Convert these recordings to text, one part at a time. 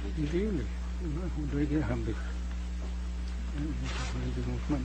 ဒီလေဟိုတွေဟမ်ဘီဒီဒီမှန်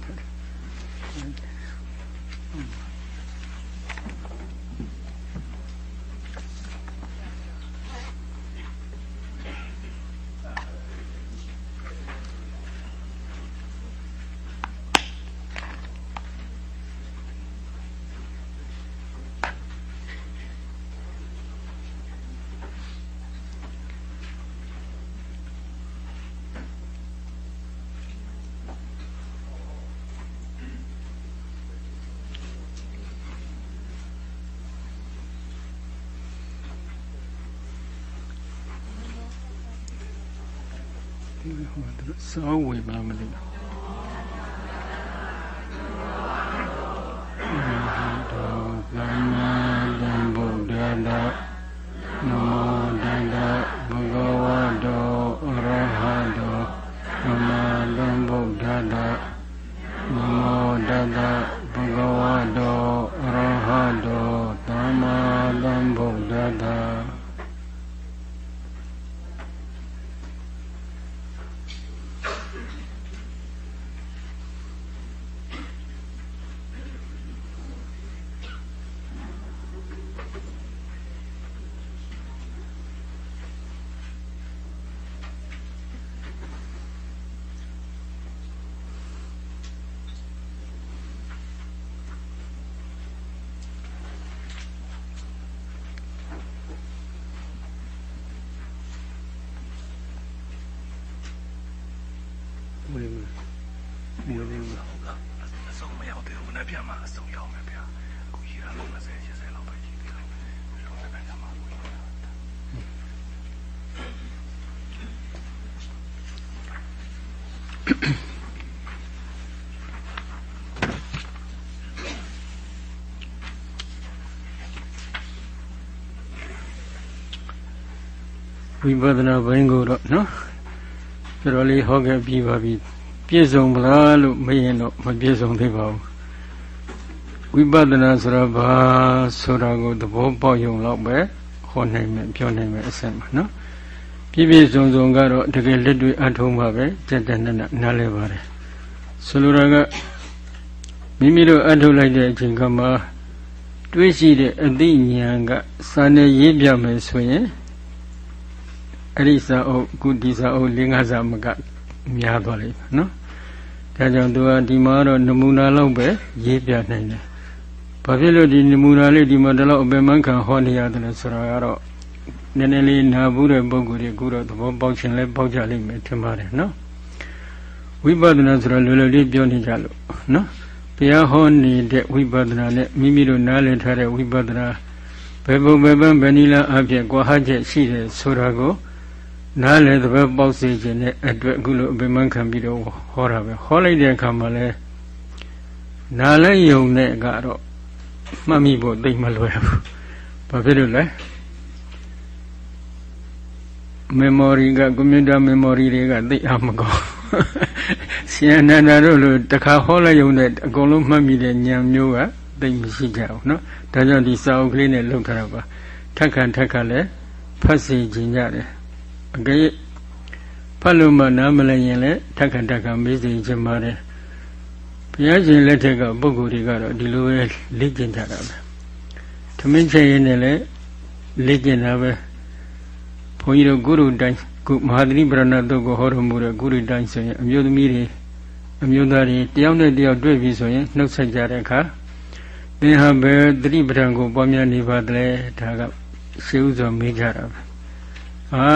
တယ်စောဝေပါမလို့တောသမ္မာသမ္ဗုဒ္ဓတနမောတတဘဂဝတောအရဟတောသမ္မာသမ္ဗုဒ္ဓတနမောတတဘဂဝတောအရဟတောသမ္မာသမ္ဗုဒ္ဓတမလို့မလို့မလို့ အဆုံးမရောက်သေးဘူးနဲ့ပြန်မှအဆုံးရောက်မယ်ဗျာအခုကြီးတာလုံး20 80လောက်ပဲကြီးသေးတယ်ကျွန်တော်လည်းပြန်မှကိုကြီးတာ ဝိပဿနာဘိုင်းကိုတော့နော်တော်တော်လေးဟောခဲ့ပြီးပါပြီပြည့်စုံမလားလို့မရင်တော့မပြည့်စုံသေးပါဘူးဝိပဿနာဆိုတာဘာဆိုတာကိုသဘောပေါက်ရုံတော့ပဲဟောနိုင်မယ်ပြောနိုင်မယ်အစမှာနော်ပြည့်ပြည့်စုံစုံကတော့တကယ်လက်တွေ့အထုံးပါပဲစက်တဲ့နဲ့နားလဲပါတယ်ဆိုလိုတာကမိမိတို့အထုလိုက်တဲ့အချိန်ကမှတွေးရှိတဲ့အသိဉာဏ်ကစာနဲ့ရေးပြမယ်ဆိုရင် အဲ့ဒီစာအုပ်ကုဒီစာအုပ်၄၅စာမကများသွားလိမ့်မယ်နော်ဒါကြောင့်သူကဒီမှာတော့နမူနာလောက်ပဲရေးပြနိုင်တယ်ဘာဖြစ်လို့ဒီနမူနာလေးဒီမှာတလောက်အပင်မခံဟောနေရတယ်လဲဆိုတော့ကတော့နည်းနည်းလေးနာဘူးတဲ့ပုံကိုယ်ကြီးအခုတော့သဘောပေါက်ခြင်းလဲပေါက်ကြလိမ့်မယ်ထင်ပါတယ်နော်ဝိပဿနာဆိုတော့လွယ်လွယ်လေးပြောနေကြလို့နော်ဘုရားဟောနေတဲ့ဝိပဿနာနဲ့မိမိတို့နားလည်ထားတဲ့ဝိပဿနာဘယ်ပုံဘယ်ပန်းဘယ်နည်းလားအဖြစ်ကွာဟချက်ရှိတယ်ဆိုတာကို နားလည်သဘောပေါက်စေခြင်းနဲ့အတွက်အခုလိုအပင်မခံပြီးတော့ဟောတာပဲဟောလိုက်တဲ့အခါမှာလဲနားလဲယုံတဲ့ကတော့မှတ်မိဖို့သိမလွယ်ဘူးဘာဖြစ်လို့လဲ memory ကကွန်ပျူတာ memory တွေကသိအောင်မကောင်းရှင်အနန္ဒာတို့လိုတစ်ခါဟောလိုက်ရုံနဲ့အကုန်လုံးမှတ်မိတဲ့ဉာဏ်မျိုးကသိမရှိကြဘူးเนาะဒါကြောင့်ဒီစာအုပ်ကလေးနဲ့လုပ်ထားတာပါထက်ခံထက်ခံလည်းဖတ်စီခြင်းကြတယ် အကယ်ဖတ်လို့မှနားမလည်ရင်လည်းထက်ခံထက်ခံမေးစီခြင်းပါတယ်ဘုရားရှင်လက်ထက်ကပုဂ္ဂိုလ်တွေကတော့ဒီလိုပဲလေ့ကျင့်ကြတာပဲသမင်းချက်ရင်းနဲ့လည်းလေ့ကျင့်တာပဲဘုန်းကြီးတို့ဂုရုတိုင်းခုမဟာသတိပရဏတုတ်ကိုဟောတော်မူတဲ့ဂုရုတိုင်းဆိုရင်အမျိုးသမီးတွေအမျိုးသားတွေတယောက်နဲ့တယောက်တွေ့ပြီဆိုရင်နှုတ်ဆက်ကြတဲ့အခါသင်ဟာဘယ်သတိပဋ္ဌာန်ကိုပွားများနေပါသလဲဒါကရှေးဥစွာမေးကြတာပဲဟာ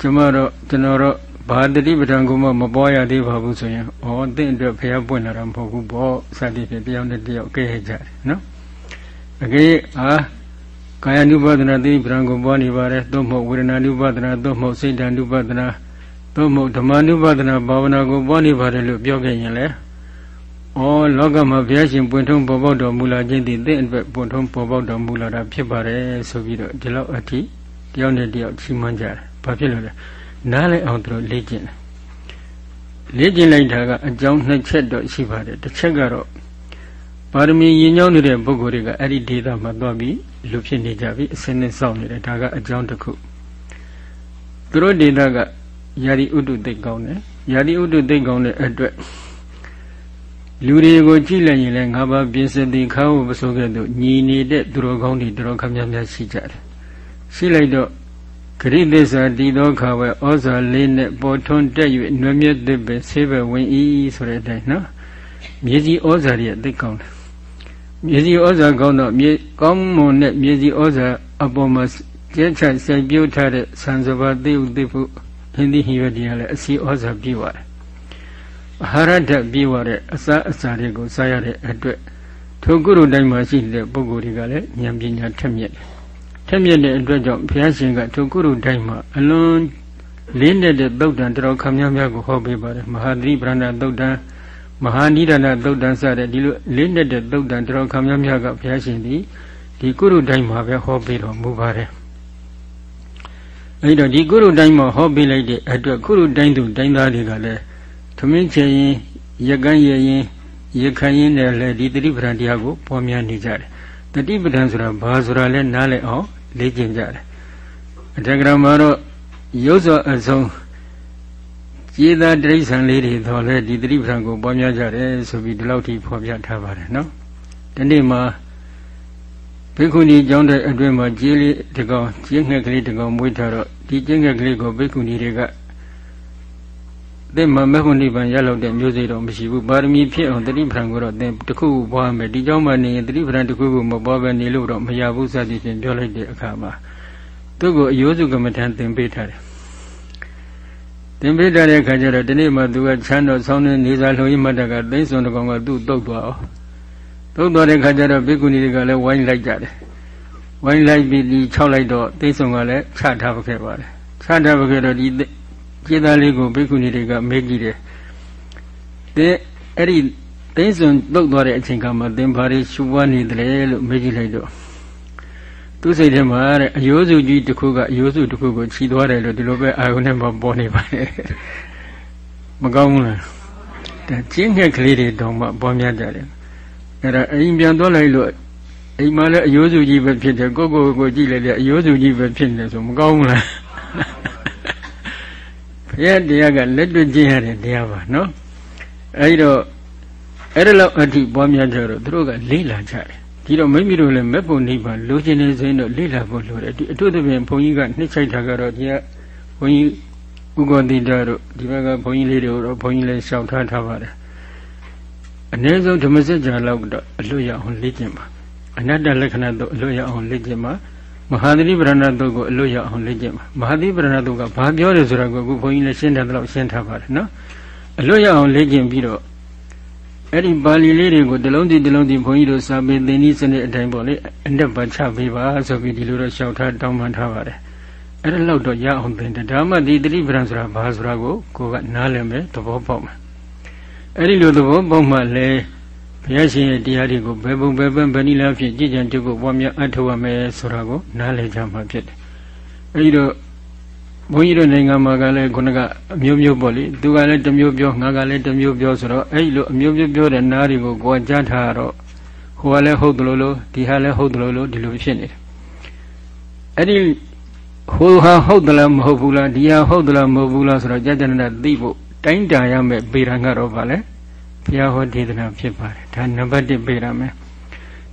ကျမတို့ကျွန်တော်တို့ဘာတတိပဋ္ဌာန်ကိုမှမပွားရသေးပါဘူးဆိုရင်ဩသင်အတွက်ဖျားပွင့်လာတာမဟုတ်ဘူးပေါ့စသည်ဖြင့်တယောက်နဲ့တယောက်ကဲဟဲ့ကြတယ်နော်အကေအာကာယ ानु ပါဒနာတိပရံကိုပွားနေပါတယ်သို့မဟုတ်ဝေဒနာ ानु ပါဒနာသို့မဟုတ်စိတ်တ ानु ပါဒနာသို့မဟုတ်ဓမ္မ ानु ပါဒနာဘာဝနာကိုပွားနေပါတယ်လို့ပြောခဲ့ရင်လေဩလောကမှာဘုရားရှင်ပွင့်ထုံးပေါ်ပေါက်တော်မူလာခြင်းသည်သင်အတွက်ပွင့်ထုံးပေါ်ပေါက်တော်မူလာတာဖြစ်ပါတယ်ဆိုပြီးတော့ဒီလောက်အထိတယောက်နဲ့တယောက်ချီးမွမ်းကြတယ် ဘာဖြစ်လို့လဲနားလည်းအောင်သူတို့လေ့ကျင့်တယ်လေ့ကျင့်လိုက်တာကအကြောင်းနှစ်ချက်တော့ရှိပါတယ်တစ်ချက်ကတော့ပါရမီရင်ကြောင်းနေတဲ့ပုဂ္ဂိုလ်တွေကအဲ့ဒီဒေသမှာသွားပြီးလူဖြစ်နေကြပြီအစင်းနဲ့စောင့်နေတယ်ဒါကအကြောင်းတစ်ခုသူတို့ဒေသကယာတိဥတုသိကောင်းတယ်ယာတိဥတုသိကောင်းတဲ့အတွက်လူတွေကိုကြည့်လိုက်ရင်လည်းငါးပါးပြင်စတိခါဟုပစိုးကဲ့သို့ညီနေတဲ့သူတော်ကောင်းတွေသူတော်ခမများရှိကြတယ်ရှိလိုက်တော့ ဂရိသစ္စာတည်သောခါဝဲဩဇာလေးနဲ့ပေါ်ထွန်းတက်၍နွယ်မြတ်သစ်ပဲဆေးပဲဝင်ဤဆိုတဲ့အတိုင်းနော်မြေကြီးဩဇာတွေသိကောင်းတယ်မြေကြီးဩဇာကောင်းတော့မြေကောင်းမွန်တဲ့မြေကြီးဩဇာအပေါ်မှာကျဲချစိုက်ပြုတ်ထားတဲ့ဆံစပါသိဥသိဖို့ဟင်းသီးဟိဝတရားလည်းအစီဩဇာပြည့်ပါတယ်အာဟာရဓာတ်ပြည့်ဝတဲ့အစာအစာတွေကိုစားရတဲ့အတွက်ထိုကုရုတိုင်းမှာရှိတဲ့ပုဂ္ဂိုလ်တွေကလည်းဉာဏ်ပညာထက်မြက်တယ် ထက်မြက်တဲ့အတွက်ကြောင့်ဘုရားရှင်ကထိုကုရုတိုင်းမှာအလွန်လေးနဲ့တဲ့သုတ်တံတော်ခမများများကိုဟောပေးပါတယ်မဟာသတိပရဏသုတ်တံမဟာနိဒာနသုတ်တံစတဲ့ဒီလိုလေးနဲ့တဲ့သုတ်တံတော်ခမများများကဘုရားရှင်ဒီဒီကုရုတိုင်းမှာပဲဟောပေးတော်မူပါတယ်အဲဒီတော့ဒီကုရုတိုင်းမှာဟောပေးလိုက်တဲ့အတွက်ကုရုတိုင်းသူတိုင်းသားတွေကလည်းသမင်းချေရင်ရကန်းရရင်ရခိုင်ရင်လည်းဒီတတိပဒံတရားကိုပေါ်များနေကြတယ် တတိပဒံဆိုတာဘာဆိုတာလဲနားလည်အောင်လေ့ကျင့်ကြတယ်အတက္ကရာမှာတော့ရုပ်စောအဆုံးကျေးသာတိရစ္ဆာန်လေးတွေတော့လဲဒီတတိပဒံကိုပေါ်များကြတယ်ဆိုပြီးဒီလောက်ထိဖော်ပြထားပါတယ်နော်ဒီနေ့မှာဘိက္ခုနီကျောင်းတဲ့အတွင်းမှာကျေးလေးတကောင်ကျေးငှက်ကလေးတကောင်မွေးထားတော့ဒီကျေးငှက်ကလေးကိုဘိက္ခုနီတွေက သင်မမဂ္ဂနိဗ္ဗာန်ရလောက်တဲ့မျိုးစေ့တော့မရှိဘူးပါရမီဖြစ်အောင်တတိပဌံကိုတော့သင်တခုခုပွားမယ်ဒီကြောင့်မှနေရင်တတိပဌံတခုခုမပွားပဲနေလို့တော့မရဘူးစသည်ဖြင့်ပြောလိုက်တဲ့အခါမှာသူ့ကိုအယောစုကမ္မထံသင်ပေးထားတယ်သင်ပေးထားတဲ့အခါကျတော့ဒီနေ့မှသူကချမ်းတော်ဆောင်းနေနေစာလှုံရမတ်တကသိမ့်စွန်တကောင်ကသူ့တုတ်သွားအောင်တုတ်သွားတဲ့အခါကျတော့ဘိက္ခုနီတွေကလည်းဝိုင်းလိုက်ကြတယ်ဝိုင်းလိုက်ပြီးဒီ၆လိုက်တော့သိမ့်စွန်ကလည်းချထားပခဲ့ပါတယ်ချထားပခဲ့တော့ဒီ ကျေးသားလေးကိုဘိက္ခုနီတွေကမေးကြည့်တယ်။တဲ့အဲ့ဒီသိစွန်တုတ်သွားတဲ့အချိန်ကမှသင်ဘာတွေရှုပွားနေတယ်လို့မေးကြည့်လိုက်တော့သူစိတ်ထဲမှာတဲ့အယိုးစုကြီးတစ်ခုကအယိုးစုတစ်ခုကိုခြိသွားတယ်လို့ဒီလိုပဲအာယုန်နဲ့မှပေါ်နေပါတယ်။မကောင်းဘူးလား။ဒါကျင်းငှက်ကလေးတွေတောင်မှပေါ်များကြတယ်။အဲ့ဒါအိမ်ပြန်သွားလိုက်လို့အိမ်မှာလည်းအယိုးစုကြီးပဲဖြစ်တယ်ကိုကိုကိုကြည့်လိုက်လေအယိုးစုကြီးပဲဖြစ်နေဆိုမကောင်းဘူးလား။ ဘုရားတရားကလက်တွေ့ကျင့်ရတဲ့တရားပါနော်အဲဒီတော့အဲ့ဒါလောက်အထိပွားများကြတော့သူတို့ကလေးလာကြတယ်ဒီတော့မိမိတို့လည်းမဲ့ပုံနိဗ္ဗာန်လိုချင်နေစဉ်တော့လေးလာဖို့လိုတယ်ဒီအထုသဖြင့်ဘုန်းကြီးကနှိမ့်ချိုက်တာကတော့ဒီကဘုန်းကြီးဥက္ကောတိတတို့ဒီဘက်ကဘုန်းကြီးလေးတွေတော့ဘုန်းကြီးလည်းရှောက်ထားထားပါတယ်အ ਨੇ ဆုံးဓမ္မစကြာလောက်တော့အလွတ်ရအောင်လေ့ကျင့်ပါအနတ္တလက္ခဏာတို့အလွတ်ရအောင်လေ့ကျင့်ပါ မဟာသတိပရဏတုတ်ကိုအလွတ်ရအောင်လေ့ကျင့်ပါမဟာသတိပရဏတုတ်ကဘာပြောတယ်ဆိုတာကိုအခုဘုန်းကြီးလည်းရှင်းတယ်တော့ရှင်းထားပါတယ်နော်အလွတ်ရအောင်လေ့ကျင့်ပြီးတော့အဲ့ဒီပါဠိလေးတွေကိုတလုံးတည်တလုံးတည်ဘုန်းကြီးတို့စာပေသင်နည်းစနစ်အတိုင်းပေါ့လေအနှစ်ပါချပေးပါဆိုပြီးဒီလိုတော့လျှောက်ထားတောင်းပန်ထားပါတယ်အဲ့ဒါလောက်တော့ရအောင်သင်တယ်ဒါမှဒီသတိပရဏဆိုတာဘာဆိုတာကိုကိုကနားလည်မယ်သဘောပေါက်မယ်အဲ့ဒီလိုသဘောပေါက်မှလည်း ဘုရားရှင်ရဲ့တရားတွေကိုဘယ်ပုံဘယ်ပန်းဘယ်နည်းလားဖြစ်ကြည်ကြံတုပ်ကိုပွားများအထောက်ရမယ်ဆိုတာကိုနားလည်ကြမှာဖြစ်တယ်။အဲဒီတော့ဘုန်းကြီးတို့နိုင်ငံမှာကလည်းခုနကအမျိုးမျိုးပေါ့လေသူကလည်းတစ်မျိုးပြောငါကလည်းတစ်မျိုးပြောဆိုတော့အဲဒီလိုအမျိုးမျိုးပြောတဲ့နားတွေကိုကိုယ်ကြားထားတော့ဟိုကလည်းဟုတ်တယ်လို့လို့ဒီဟာလည်းဟုတ်တယ်လို့လို့ဒီလိုဖြစ်နေတယ်။အဲဒီဟိုဟာဟုတ်တယ်လားမဟုတ်ဘူးလားဒီဟာဟုတ်တယ်လားမဟုတ်ဘူးလားဆိုတော့ကြာကြာနာသိဖို့တိုင်းတာရမယ်ပေရန်ကတော့ဗာလဲ ဘုရားဟောဒေသနာဖြစ်ပါတယ်ဒါနံပါတ်1ပေရမယ်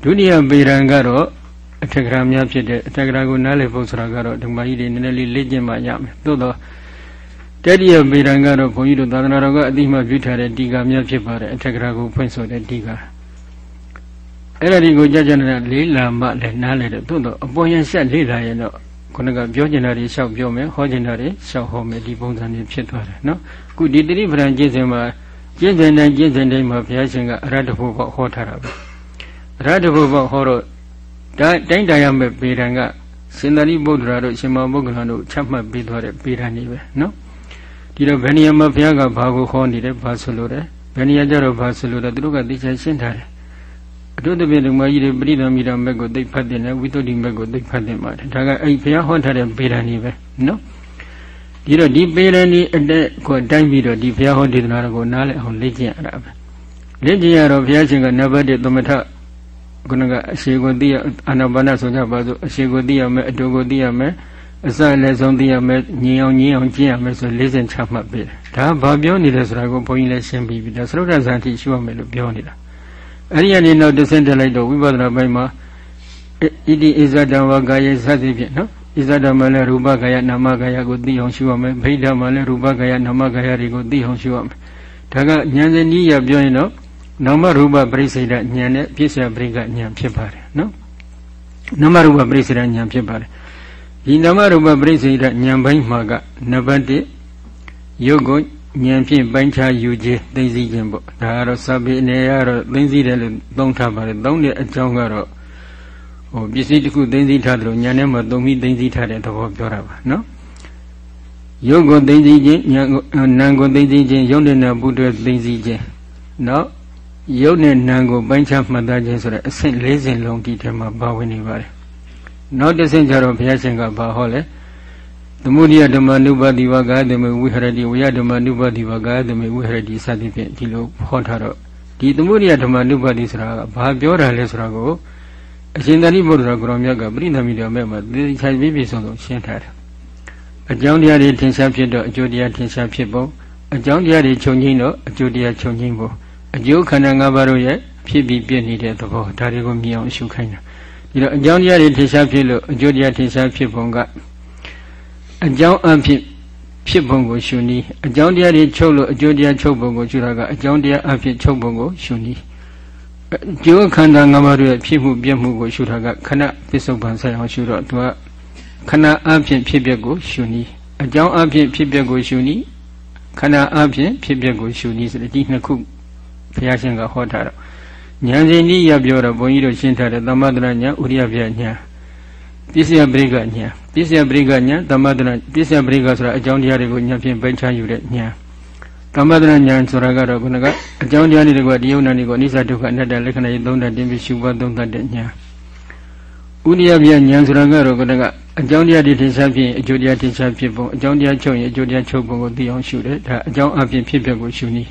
ဒုတိယပေရန်ကတော့အထက်ကရာများဖြစ်တဲ့အထက်ကရာကိုနားလည်ဖို့ဆိုတာကတော့ဓမ္မကြီးတွေနည်းနည်းလေးလေ့ကျင့်မှရမယ်သို့တော့တတိယပေရန်ကတော့ဘုန်းကြီးတို့သာသနာတော်ကအတိမပြုထားတဲ့ဒီကများဖြစ်ပါတယ်အထက်ကရာကိုဖွင့်ဆိုတဲ့ဒီကအဲ့ဒါဒီကိုကြာကြာနာလေးလာမှလည်းနားလည်တယ်သို့တော့အပေါ်ရန်ဆက်လေးလာရင်တော့ခုနကပြောကျင်တာတွေလျှောက်ပြောမယ်ဟောကျင်တာတွေလျှောက်ဟောမယ်ဒီပုံစံတွေဖြစ်သွားတယ်နော်အခုဒီတိရိပ္ပံကျင့်စဉ်မှာ ကျင့်စဉ်တိုင်းကျင့်စဉ်တိုင်းမှာဘုရားရှင်ကအရဟတဖို့ပေါ့ဟောထားတာပဲအရဟတဖို့ပေါ့ဟောတော့တိုင်းတိုင်းရမဲ့ပေရန်ကရှင်သာရိပုတ္တရာတို့ရှင်မောဘုဂ္ဂလန်တို့ချမှတ်ပြီးသွားတဲ့ပေရန်ကြီးပဲနော်ဒီတော့ဘယ်နေရာမှာဘုရားကဘာကိုဟောနေတယ်ဘာဆိုလို့လဲဘယ်နေရာကျတော့ဘာဆိုလို့လဲသူတို့ကသိချင်ရှင်းထားတယ်အတုတပြည့်ဓမ္မကြီးတွေပရိသမီရာမဲ့ကိုသိဖတ်တယ်နဲ့ဝိသုဒ္ဓိမဲ့ကိုသိဖတ်တယ်မှာဒါကအဲ့ဘုရားဟောထားတဲ့ပေရန်ကြီးပဲနော် ဒီတော့ဒီပေရဏီအတက်ကိုတိုင်းပြီးတော့ဒီဘုရားဟောဒေသနာတော်ကိုနားလည်အောင်လေ့ကျင့်ရတာပဲလေ့ကျင့်ရတော့ဘုရားရှင်ကနံပါတ်1သမထခုနကအရှိကိုသိရအာနာပါနဆိုကြပါစို့အရှိကိုသိရမယ်အတူကိုသိရမယ်အစလည်းဆုံးသိရမယ်ညီအောင်ညီအောင်ကျင့်ရမယ်ဆိုလေးစင်ချမှတ်ပေးတယ်ဒါကဘာပြောနေလဲဆိုတာကိုဘုန်းကြီးလည်းရှင်းပြီးပြီဒါသရုပ်ထဇာတိရှိရမယ်လို့ပြောနေတာအဲ့ဒီကနေနောက်တစ်ဆင့်တက်လိုက်တော့ဝိပဿနာပိုင်းမှာဣတိဣဇဒံဝကာယေစသည်ဖြင့်နော် ဣဇဒံမှာလည်းရူပကာယနာမကာယကိုသိအောင်ရှိရမယ်ဗိဓာမှာလည်းရူပကာယနာမကာယတွေကိုသိအောင်ရှိရမယ်ဒါကဉာဏ်စဉ်ကြီးရပြောရင်တော့နာမရူပပရိစ္ဆေဒဉာဏ်နဲ့ပြည့်စုံပရိကဉာဏ်ဖြစ်ပါတယ်နော်နာမရူပပရိစ္ဆေဒဉာဏ်ဖြစ်ပါတယ်ဒီနာမရူပပရိစ္ဆေဒဉာဏ်ပိုင်းမှာကနံပါတ်1ယုတ်ကိုဉာဏ်ဖြင့်ပိုင်းခြားယူခြင်းသိသိခြင်းပေါ့ဒါကတော့စာပေအနေရတော့သိသိတယ်လို့သုံးထားပါတယ်သုံးတဲ့အကြောင်းကတော့ ဟိုပစ္စည်းတစ်ခုသိသိထားတယ်လို့ဉာဏ်နဲ့မှသုံးပြီးသိသိထားတဲ့သဘောပြောတာပါနော်ယုတ်ကိုသိသိခြင်းဉာဏ်ကိုနာမ်ကိုသိသိခြင်းယုတ်နဲ့နာပုတ္တသိသိခြင်းနော်ယုတ်နဲ့နာမ်ကိုပိုင်းခြားမှတ်သားခြင်းဆိုတဲ့အဆင့်၄ဆင့်လုံးဒီထဲမှာပါဝင်နေပါတယ်နောက်တစ်ဆင့်ကျတော့ဘုရားရှင်ကဘာဟောလဲသမုဒိယဓမ္မနုပါတိဝါကာသမေဝိဟရတိဝယဓမ္မနုပါတိဝါကာသမေဝိဟရတိစသဖြင့်ဒီလိုဟောထားတော့ဒီသမုဒိယဓမ္မနုပါတိဆိုတာကဘာပြောတာလဲဆိုတာကို အရှင်သာရိပုတ္တရာကိုရောမြတ်ကပရိသမီတော်မဲ့မှာသေချာပြည့်ပြည့်စုံစုံရှင်းထားတယ်အကြောင်းတရားတွေထင်ရှားဖြစ်တော့အကျိုးတရားထင်ရှားဖြစ်ပုံအကြောင်းတရားတွေခြုံငိမ့်တော့အကျိုးတရားခြုံငိမ့်ပုံအကျိုးခန္ဓာ၅ပါးတို့ရဲ့ဖြစ်ပြီးပြည့်နေတဲ့သဘောဒါတွေကိုမြင်အောင်ရှုခိုင်းတာဒီတော့အကြောင်းတရားတွေထင်ရှားဖြစ်လို့အကျိုးတရားထင်ရှားဖြစ်ပုံကအကြောင်းအဖြစ်ဖြစ်ပုံကိုရှုနည်းအကြောင်းတရားတွေချုပ်လို့အကျိုးတရားချုပ်ပုံကိုရှုတာကအကြောင်းတရားအဖြစ်ချုပ်ပုံကိုရှုနည်းအ ကျိုးခန္ဓာ၅ပါးတို့ရဲ့ဖြစ်မှုပြည့်မှုကိုရှုတာကခဏပစ္စုပန်ဆိုင်အောင်ရှုတော့သူကခဏအဖြစ်ဖြစ်ပျက်ကိုရှုနည်းအကြောင်းအဖြစ်ဖြစ်ပျက်ကိုရှုနည်းခဏအဖြစ်ဖြစ်ပျက်ကိုရှုနည်းဆိုတဲ့ဒီနှစ်ခုဘုရားရှင်ကဟောထားတော့ဉာဏ်စဉ်ကြီးရပြောတော့ဘုန်းကြီးတို့ရှင်းထားတဲ့သမထရဉာဏ်ဥရိယပြဉာဏ်ပစ္စယပရိကဉာဏ်ပစ္စယပရိကဉာဏ်သမထရပစ္စယပရိကဆိုတာအကြောင်းတရားတွေကိုဉာဏ်ဖြင့်ပိုင်းခြားယူတဲ့ဉာဏ် သမထရဉာဏ်ဆိုတာကတော့ခုနကအကြောင်းတရားတွေကဒီယုံနာတွေကိုအနိစ္စဒုက္ခအနတ္တလက္ခဏာရေးသုံးတတ်တင်ပြီးရှုပွားသုံးတတ်တဲ့ဉာဏ်ဥရိယပြဉာဏ်ဆိုတာကတော့ခုနကအကြောင်းတရားတွေထင်ရှားဖြစ်အကျိုးတရားထင်ရှားဖြစ်ပုံအကြောင်းတရားချုပ်ရင်အကျိုးတရားချုပ်ပုံကိုသိအောင်ရှုတယ်ဒါအကြောင်းအဖြစ်ဖြစ်ပျက်ကိုရှုနည်း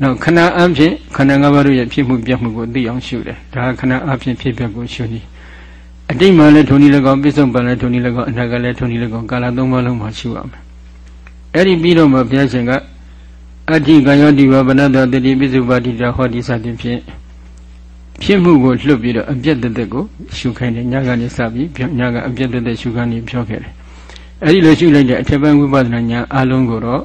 နောက်ခဏအဖြစ်ခန္ဓာ၅ပါးတို့ရဲ့ဖြစ်မှုပြတ်မှုကိုသိအောင်ရှုတယ်ဒါခဏအဖြစ်ဖြစ်ပျက်ကိုရှုနည်းအတိတ်မှာလည်းထုံနည်း၎င်းပြစ္ဆုတ်ပံလည်းထုံနည်း၎င်းအနာကလည်းထုံနည်း၎င်းကာလသုံးပါးလုံးမှာရှုရမယ်အဲ့ဒီပြီးတော့မှဘုရားရှင်က အဋ္ဌိကယောတိဝဗနတတတိပိစုပါတိတာဟောဒီစသည်ဖြင့်ဖြစ်မှုကိုလွတ်ပြီးတော့အပြက်တက်တက်ကိုရှုခိုင်းတယ်ညကနေစပြီးညကအပြက်တက်တက်ရှုခိုင်းနေပြောခဲ့တယ်အဲ့ဒီလိုရှုလိုက်တဲ့အထက်ပိုင်းဝိပဿနာဉာဏ်အလုံးကိုတော့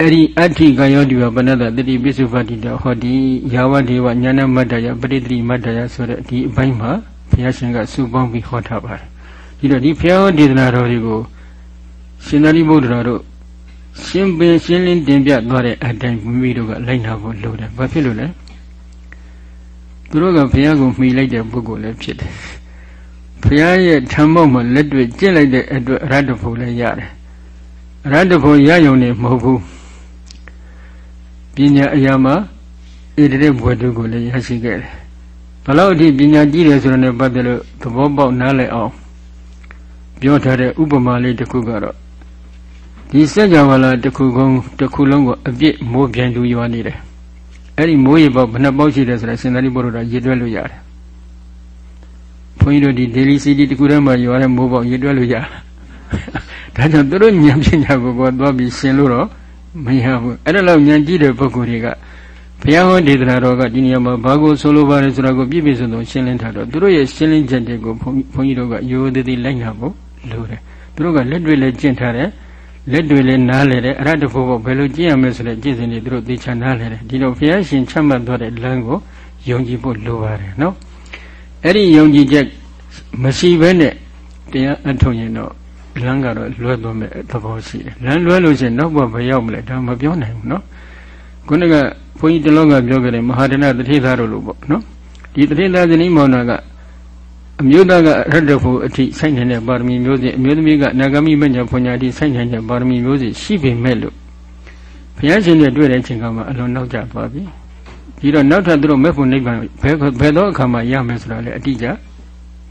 အဲ့ဒီအဋ္ဌိကယောတိဝဗနတတတိပိစုပါတိတာဟောဒီယာဝဒေဝဉာဏမတ္တယပရိတိမတ္တယဆိုတဲ့ဒီအပိုင်းမှာဘုရားရှင်ကစုပေါင်းပြီးဟောထားပါတယ်ဒီတော့ဒီဘုရားဟောဒေသနာတော်တွေကိုရှင်သာရိပုတ္တရာတို့ ရှင်းပင်ရှင်းလင်းတင်ပြသွားတဲ့အတိုင်းမိမိတို့ကလိုက်နာဖို့လိုတယ်ဘာဖြစ်လို့လဲသူတို့ကဘုရားကိုမှီလိုက်တဲ့ပုဂ္ဂိုလ်လည်းဖြစ်တယ်ဘုရားရဲ့ထံမောက်မှာလက်တွေ့ကျင့်လိုက်တဲ့အတွက်အရတ္တဖို့လည်းရတယ်အရတ္တဖို့ရယုံနေမဟုတ်ဘူးပညာအရာမှာဣတိဘဝတုကိုလည်းရရှိခဲ့တယ်ဘလောက်အထိပညာကြီးတယ်ဆိုတဲ့နဲ့ပတ်သက်လို့သဘောပေါက်နားလည်အောင်ပြောထားတဲ့ဥပမာလေးတစ်ခုကတော့ ဒီစัจ java လာတစ်ခုကုန်တစ်ခုလုံးကိုအပြစ်မိုးပြန်သူရွာနေတယ်အဲ့ဒီမိုးရေပေါက်ဘယ်နှပေါက်ရှိတယ်ဆိုတာစင်သာရိပုတ္တရာရေတွက်လို့ရတယ်ဘုန်းကြီးတို့ဒီ daily city တခုထဲမှာရွာတဲ့မိုးပေါက်ရေတွက်လို့ရဒါကြောင့်သူတို့ဉာဏ်ပညာကိုကိုသွားပြီးရှင်းလို့တော့မရဘူးအဲ့ဒါလောက်ဉာဏ်ကြီးတဲ့ပုဂ္ဂိုလ်တွေကဘုရားဟောဒေသနာတော်ကဒီနေရာမှာဘာကိုဆိုလိုပါလဲဆိုတာကိုပြည့်ပြည့်စုံစုံရှင်းလင်းထားတော့သူတို့ရဲ့ရှင်းလင်းချက်တွေကိုဘုန်းကြီးတို့ကရိုးသေးသေးလိုက်နာဖို့လိုတယ်သူတို့ကလက်တွေ့လည်းကျင့်ထားတယ် လက်တွေလည်းနားလေတယ်အရတ္တဖို့ဘယ်လိုကျင့်ရမလဲဆိုတဲ့ကျင့်စဉ်တွေသူတို့သိချနားလေတယ်ဒီတော့ဘုရားရှင်ချမှတ်သွားတဲ့လမ်းကိုယုံကြည်ဖို့လိုပါတယ်နော်အဲ့ဒီယုံကြည်ချက်မရှိဘဲနဲ့တရားအထုတ်ရင်တော့လမ်းကတော့လွဲသွားမဲ့သဘောရှိတယ်လမ်းလွဲလို့ရှိရင်နောက်ဘဘယ်ရောက်မလဲဒါမပြောနိုင်ဘူးနော်ခုနကဘုန်းကြီးတလောကပြောခဲ့တယ်မဟာဒနာတထေသားတို့လို့ပေါ့နော်ဒီတထေသားဇနီးမောင်နာက အမျိုးသားကအရတ္တဖို့အထိဆိုင်နေတဲ့ပါရမီမျိုးစေ့အမျိုးသမီးကနာဂမိမညာဖွညာအထိဆိုင်နေတဲ့ပါရမီမျိုးစေ့ရှိပေမဲ့လို့ဘုရားရှင်နဲ့တွေ့တဲ့အချိန်ကမှအလွန်နောက်ကျသွားပြီဒီတော့နောက်ထပ်သူတို့မဲ့ဖို့နိဗ္ဗာန်ဘယ်ဘယ်တော့အခါမှရမယ်ဆိုတာလေအတိအကျ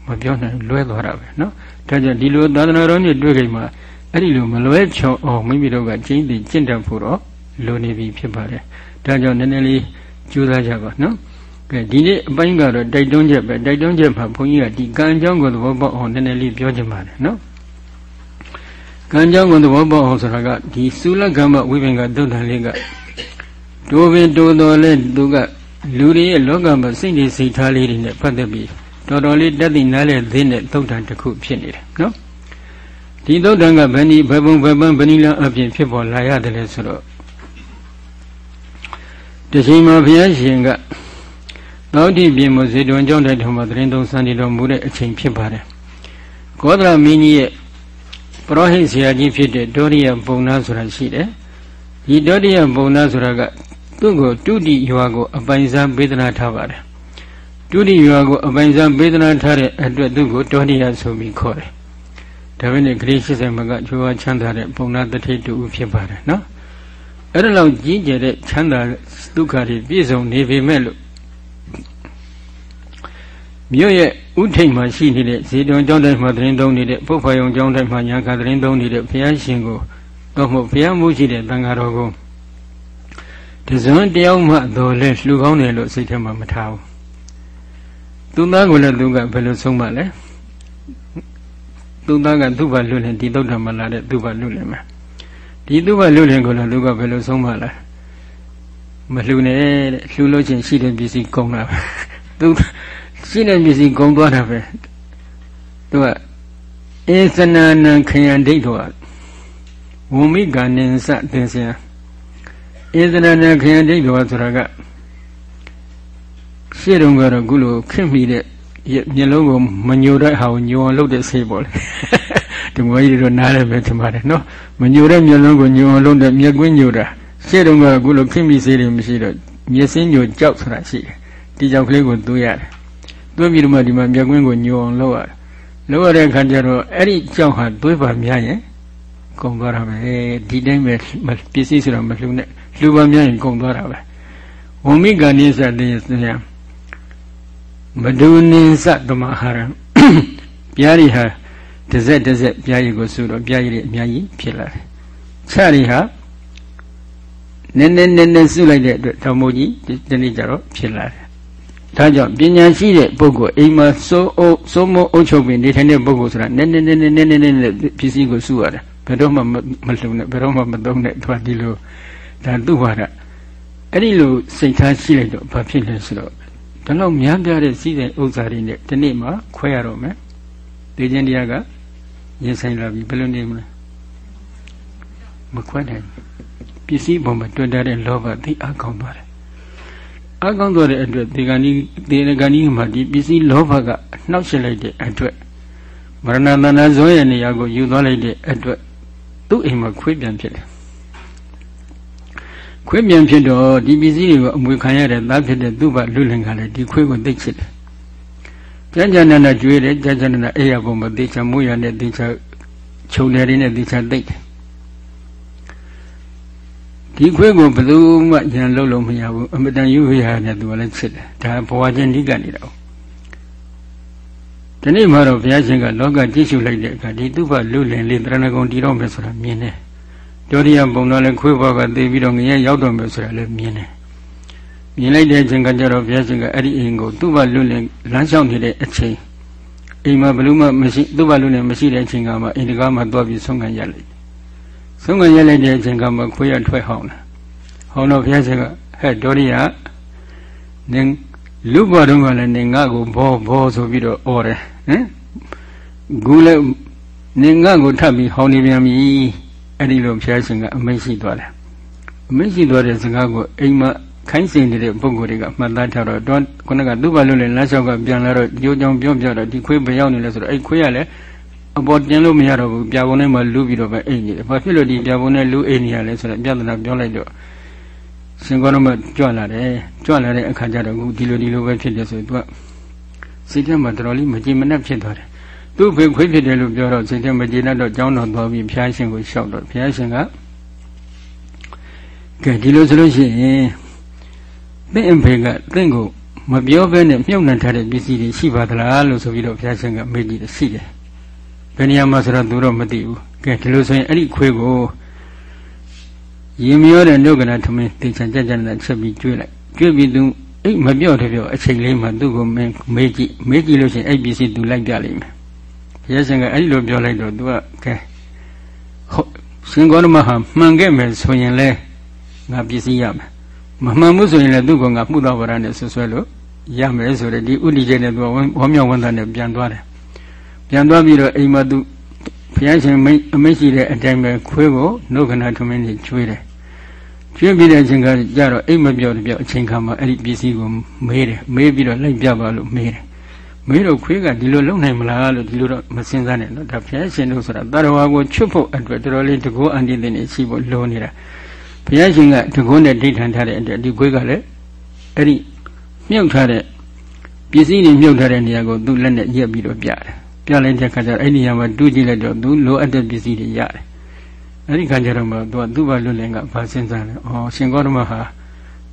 မပြောနိုင်လွဲသွားတာပဲเนาะဒါကြောင့်ဒီလိုသာသနာတော်နဲ့တွေ့ကြမှာအဲ့ဒီလိုမလွဲချောအောင်မိမိတို့ကကျင့်သိကျင့်တတ်ဖို့တော့လိုနေပြီဖြစ်ပါတယ်ဒါကြောင့်နည်းနည်းလေးကြိုးစားကြပါเนาะ ကကဲဒီနေ့အပိုင်းကတော့တိုက်တွန်းချက်ပဲတိုက်တွန်းချက်မှာဘုန်းကြီးကဒီကံအကြောင်းကိုသဘောပေါက်အောင်နည်းနည်းလေးပြောချင်ပါတယ်နော်ကံအကြောင်းကိုသဘောပေါက်အောင်ဆိုတာကဒီသုလကမ္မဝိပင်္ဂသုတ်တန်လေးကတိုးပင်တိုးတော်လဲသူကလူတွေရဲ့လောကမှာစိတ်တွေစိတ်ထားလေးတွေနဲ့ပတ်သက်ပြီးတော်တော်လေးတက်သိနားလဲသိတဲ့သုတ်တန်တစ်ခုဖြစ်နေတယ်နော်ဒီသုတ်တန်ကဘယ်နည်းဘယ်ပုံဘယ်ပန်းဘယ်နည်းလမ်းအပြင်ဖြစ်ပေါ်လာရတယ်လဲဆိုတော့တချိန်မှာဘုရားရှင်က သောတိပြင်မဇေတွန်ကြောင့်တဲ့ထုံမှာတရင်သုံးစံတီတော်မူတဲ့အချိန်ဖြစ်ပါတယ်ကောသလမင်းကြီးရဲ့ပရောဟိတ်ဆရာကြီးဖြစ်တဲ့ဒေါရိယပုံနာဆိုတာရှိတယ်ဒီဒေါရိယပုံနာဆိုတာကသူ့ကိုတုတိရွာကိုအပိုင်စားပေးသနာထားပါတယ်တုတိရွာကိုအပိုင်စားပေးသနာထားတဲ့အတွက်သူ့ကိုဒေါရိယဆိုပြီးခေါ်တယ်ဒါပဲနဲ့ဂရိ80မကကျွားချမ်းသာတဲ့ပုံနာတထိတ်တူဖြစ်ပါတယ်နော်အဲ့ဒါလောက်ကြီးကျယ်တဲ့ချမ်းသာဒုက္ခတွေပြည့်စုံနေပေမဲ့လို့ မြို့ရဲ့ဥထိတ်မှာရှိနေတဲ့ဇေတဝန်ကျောင်းတိုင်းမှာသတင်းသုံးနေတဲ့ပုပ္ပယုံကျောင်းတိုင်းမှာညာခသတင်းသုံးနေတဲ့ဘုရားရှင်ကိုတော့မဟုတ်ဘုရားမှုရှိတဲ့တန်ဃာတော်ကိုတဇွန်တယောက်မှတော်လဲလှူကောင်းတယ်လို့စိတ်ထဲမှာမထားဘူးသူသားကိုလည်းသူကဘယ်လိုဆုံးမလဲသူသားကသူ့ဘာလွတ်လင်ဒီသုတ်တော်မှာလာတဲ့သူ့ဘာလွတ်လင်မှာဒီသူ့ဘာလွတ်လင်ကိုလည်းသူကဘယ်လိုဆုံးမလဲမလှူနဲ့တဲ့လှူလို့ချင်းရှိတဲ့ပစ္စည်းကုန်လာပဲသူ ရှိတဲ့ပစ္စည်းကုန်သွားတာပဲသူကဧသနာနံခယံဒိဋ္ဌောဝမိကနိစသင်္ဆယဧသနာနံခယံဒိဋ္ဌောဆိုတာကရှေ့တုန်းကတော့ခုလိုခင့်မိတဲ့မျက်လုံးကိုမညိုတဲ့ဟာကိုညိုအောင်လုပ်တဲ့ဆေးပေါ့လေဒီမွေးကြီးတို့နားလည်းပဲထင်ပါတယ်နော်မညိုတဲ့မျက်လုံးကိုညိုအောင်လုပ်တဲ့မျက်ကွင်းညိုတာရှေ့တုန်းကခုလိုခင့်မိဆေးတွေမရှိတော့မျက်စင်းညိုကြောက်ဆိုတာရှိတယ်ဒီကြောက်ကလေးကိုသွေးရတယ် သွေးပြီးတော့မှဒီမှာမျက်ကွင်းကိုညိုအောင်လုပ်ရတယ်လုပ်ရတဲ့အခါကျတော့အဲ့ဒီကြောက်ဟာသွေးပါများရင်ကုန်သွားတာပဲဒီတိုင်းပဲပစ္စည်းဆိုတော့မလှူနဲ့လှူပါများရင်ကုန်သွားတာပဲဝမိကနိစ္စတေသယမဒုနိစ္စသမဟာရံပြားရီဟာတစ်စက်တစ်စက်ပြားရီကိုဆိုတော့ပြားရီတွေအများကြီးဖြစ်လာတယ်ခြားရီဟာနည်းနည်းနည်းနည်းစုလိုက်တဲ့အတွက်တောင်မိုးကြီးဒီနေ့ကျတော့ဖြစ်လာတယ် ဒါကြောင့်ပညာရှိတဲ့ပုဂ္ဂိုလ်အိမ်မှာစိုးအုပ်စိုးမအုပ်ချုပ်ပြီးနေထိုင်တဲ့ပုဂ္ဂိုလ်ဆိုတာနည်းနည်းနည်းနည်းနည်းနည်းနည်းပစ္စည်းကိုစုရတယ်ဘယ်တော့မှမလုံနဲ့ဘယ်တော့မှမသုံးနဲ့သူကဒီလိုဒါသူ့ဟာကအဲ့ဒီလိုစိတ်ထားရှိလိုက်တော့ဘာဖြစ်လဲဆိုတော့ဒါလောက်များပြားတဲ့စီးတဲ့ဥစ္စာတွေနဲ့ဒီနေ့မှခွဲရတော့မယ်ဒေခြင်းတရားကရင်ဆိုင်လာပြီဘယ်လိုနေမလဲမခွဲနိုင်ပစ္စည်းပေါ်မှာတွေ့တဲ့လောဘသိအကောင်းသွားတယ် အကောင်းသွားတဲ့အတွက်ဒီကနေ့ဒီကနေ့မှာဒီပစ္စည်းလောဘကနှောက်ရှက်လိုက်တဲ့အတွက်မရဏတဏဇောရဲ့နေရာကိုယူသွားလိုက်တဲ့အတွက်သူ့အိမ်မှာခွေးပြန်ဖြစ်တယ်ခွေးပြန်ဖြစ်တော့ဒီပစ္စည်းတွေကိုအမွေခံရတဲ့သားဖြစ်တဲ့သူ့ဘလူလင်ကလည်းဒီခွေးကိုသိချစ်တယ်ကြမ်းကြမ်းနဲ့ကျွေးတယ်ကြမ်းကြမ်းနဲ့အေးရပုံမသိချမိုးရနဲ့သိချခြုံတယ်နဲ့သိချသိတယ် ဒီခွေးကိုဘယ်သူမှဉာဏ်လုံးလုံးမရဘူးအမတန်ယူရနဲ့သူကလည်းချစ်တယ်ဒါဘဝချင်းဓိကနေတာဒီနေ့မှတော့ဘုရားရှင်ကလောကကြည့်ရှုလိုက်တဲ့အခါဒီသူ့ဘလူလင်လေးတရဏဂုံတည်တော့မယ်ဆိုတာမြင်တယ်ဒေါရိယပုံတော်လည်းခွေးဘဝကသိပြီးတော့ငရဲရောက်တော့မယ်ဆိုတာလည်းမြင်တယ်မြင်လိုက်တဲ့အချိန်ကကျတော့ဘုရားရှင်ကအဲ့ဒီအိမ်ကိုသူ့ဘလူလင်လမ်းလျှောက်နေတဲ့အချိန်အိမ်မှာဘလူမှမရှိသူ့ဘလူလင်မရှိတဲ့အချိန်ကမှအိမ်တကားမှသွားပြီးဆုံးခံရလိုက် ဆုံးခံရလိုက်တဲ့အချိန်ကမှခွေးရထွက်ဟောင်းလာဟောင်းတော့ဘုရားရှင်ကဟဲ့ဒေါရိယနင်လူဘတော်ကလည်းနင်ငါ့ကိုဘောဘောဆိုပြီးတော့អော်တယ်ဟမ်ဂူလည်းနင်ငါ့ကိုထပ်ပြီးဟောင်းနေပြန်ပြီအဲ့ဒီလိုဘုရားရှင်ကအမိန့်ရှိသွားတယ်အမိန့်ရှိသွားတဲ့စကားကိုအိမ်မှာခိုင်းစင်နေတဲ့ပုံကိုယ်တွေကမှတ်သားထားတော့တော့ခုနကသူ့ဘာလို့လဲလမ်းလျှောက်ကပြန်လာတော့ကြိုးကြောင်ပြောပြတော့ဒီခွေးဘယ်ရောက်နေလဲဆိုတော့အဲ့ခွေးကလည်း အပေါ်တင်လို့မရတော့ဘူးပြာပုံထဲမှာလူပြီးတော့ပဲအိမ်နေတယ်ဘာဖြစ်လို့ဒီပြာပုံထဲလူအိမ်နေရလဲဆိုတော့ပြဿနာပြောလိုက်တော့ရှင်ကောရမကြွလာတယ်ကြွလာတဲ့အခါကျတော့အခုဒီလိုဒီလိုပဲဖြစ်တယ်ဆိုသူကစိတ်ထဲမှာတော်တော်လေးမကြည်မနှက်ဖြစ်သွားတယ်သူ့ဖေခွေးဖြစ်တယ်လို့ပြောတော့စိတ်ထဲမကြည်နှက်တော့ကြောင်းတော်သွားပြီးဘုရားရှင်ကိုလျှောက်တော့ဘုရားရှင်ကကဲဒီလိုဆိုလို့ရှိရင်သင့်အဖေကသင့်ကိုမပြောဘဲနဲ့မြုပ်နှံထားတဲ့ပစ္စည်းတွေရှိပါသလားလို့ဆိုပြီးတော့ဘုရားရှင်ကမေးကြည့်တယ်ရှိတယ် ဘယ်နေရာမှာဆိုတော့သူတော့မသိဘူးကဲဒီလိုဆိုရင်အဲ့ဒီခွေးကိုရင်မျောတဲ့နှုတ်ကနာထမင်းတေချာကြကြနဲ့ချက်ပြီးကျွေးလိုက်ကျွေးပြီးသူအိတ်မပြော့တပြော့အချိန်လေးမှသူ့ကိုမင်းမေးကြည့်မေးကြည့်လို့ရှိရင်အဲ့ပစ္စည်းသူလိုက်ပြလိမ့်မယ်ဘုရားရှင်ကအဲ့လိုပြောလိုက်တော့သူကကဲဟုတ်ရှင်ဂေါရမဟာမှန်ခဲ့မယ်ဆိုရင်လဲငါပစ္စည်းရမယ်မမှန်ဘူးဆိုရင်လည်းသူ့ကငါမှုတော်ဗရနဲ့ဆွဆွဲလို့ရမယ်ဆိုတဲ့ဒီဥဒိကျေနဲ့သူကဝမ်းမြောက်ဝမ်းသာနဲ့ပြန်သွားတယ် ပြန်သွားပြီးတော့အိမ်မှာသူဘုရားရှင်မိတ်အမိတ်ရှိတဲ့အတိုင်းပဲခွေးကိုနှုတ်ခဏထမင်းကြီးကျွေးတယ်ကျွေးပြီးတဲ့အချိန်ကကြတော့အိမ်မပြောတပြောအချိန်ခါမှာအဲ့ဒီပစ္စည်းကိုမေးတယ်မေးပြီးတော့လိုက်ပြပါလို့မေးတယ်မေးတော့ခွေးကဒီလိုလုံနိုင်မလားလို့ဒီလိုတော့မစင်စားနဲ့နော်ဒါဘုရားရှင်တို့ဆိုတာတရဝါကိုချွတ်ဖို့အတွက်တော်တော်လေးတကောအန်တီတင်နေရှိဖို့လိုနေတာဘုရားရှင်ကတကောနဲ့ဒိဋ္ဌံထားတဲ့အတွက်ဒီခွေးကလည်းအဲ့ဒီမြုပ်ထားတဲ့ပစ္စည်းတွေမြုပ်ထားတဲ့နေရာကိုသူ့လက်နဲ့ရက်ပြီးတော့ပြတယ် ပြလိုက်တဲ့ခါကျတော့အဲ့ဒီနေရာမှာတူးကြည့်လိုက်တော့သူလိုအပ်တဲ့ပစ္စည်းတွေရတယ်အဲ့ဒီခါကျတော့မှသူကသူ့ဘာလွတ်လင်ကဘာစဉ်းစားလဲဩရှင်ဂေါရမဟာ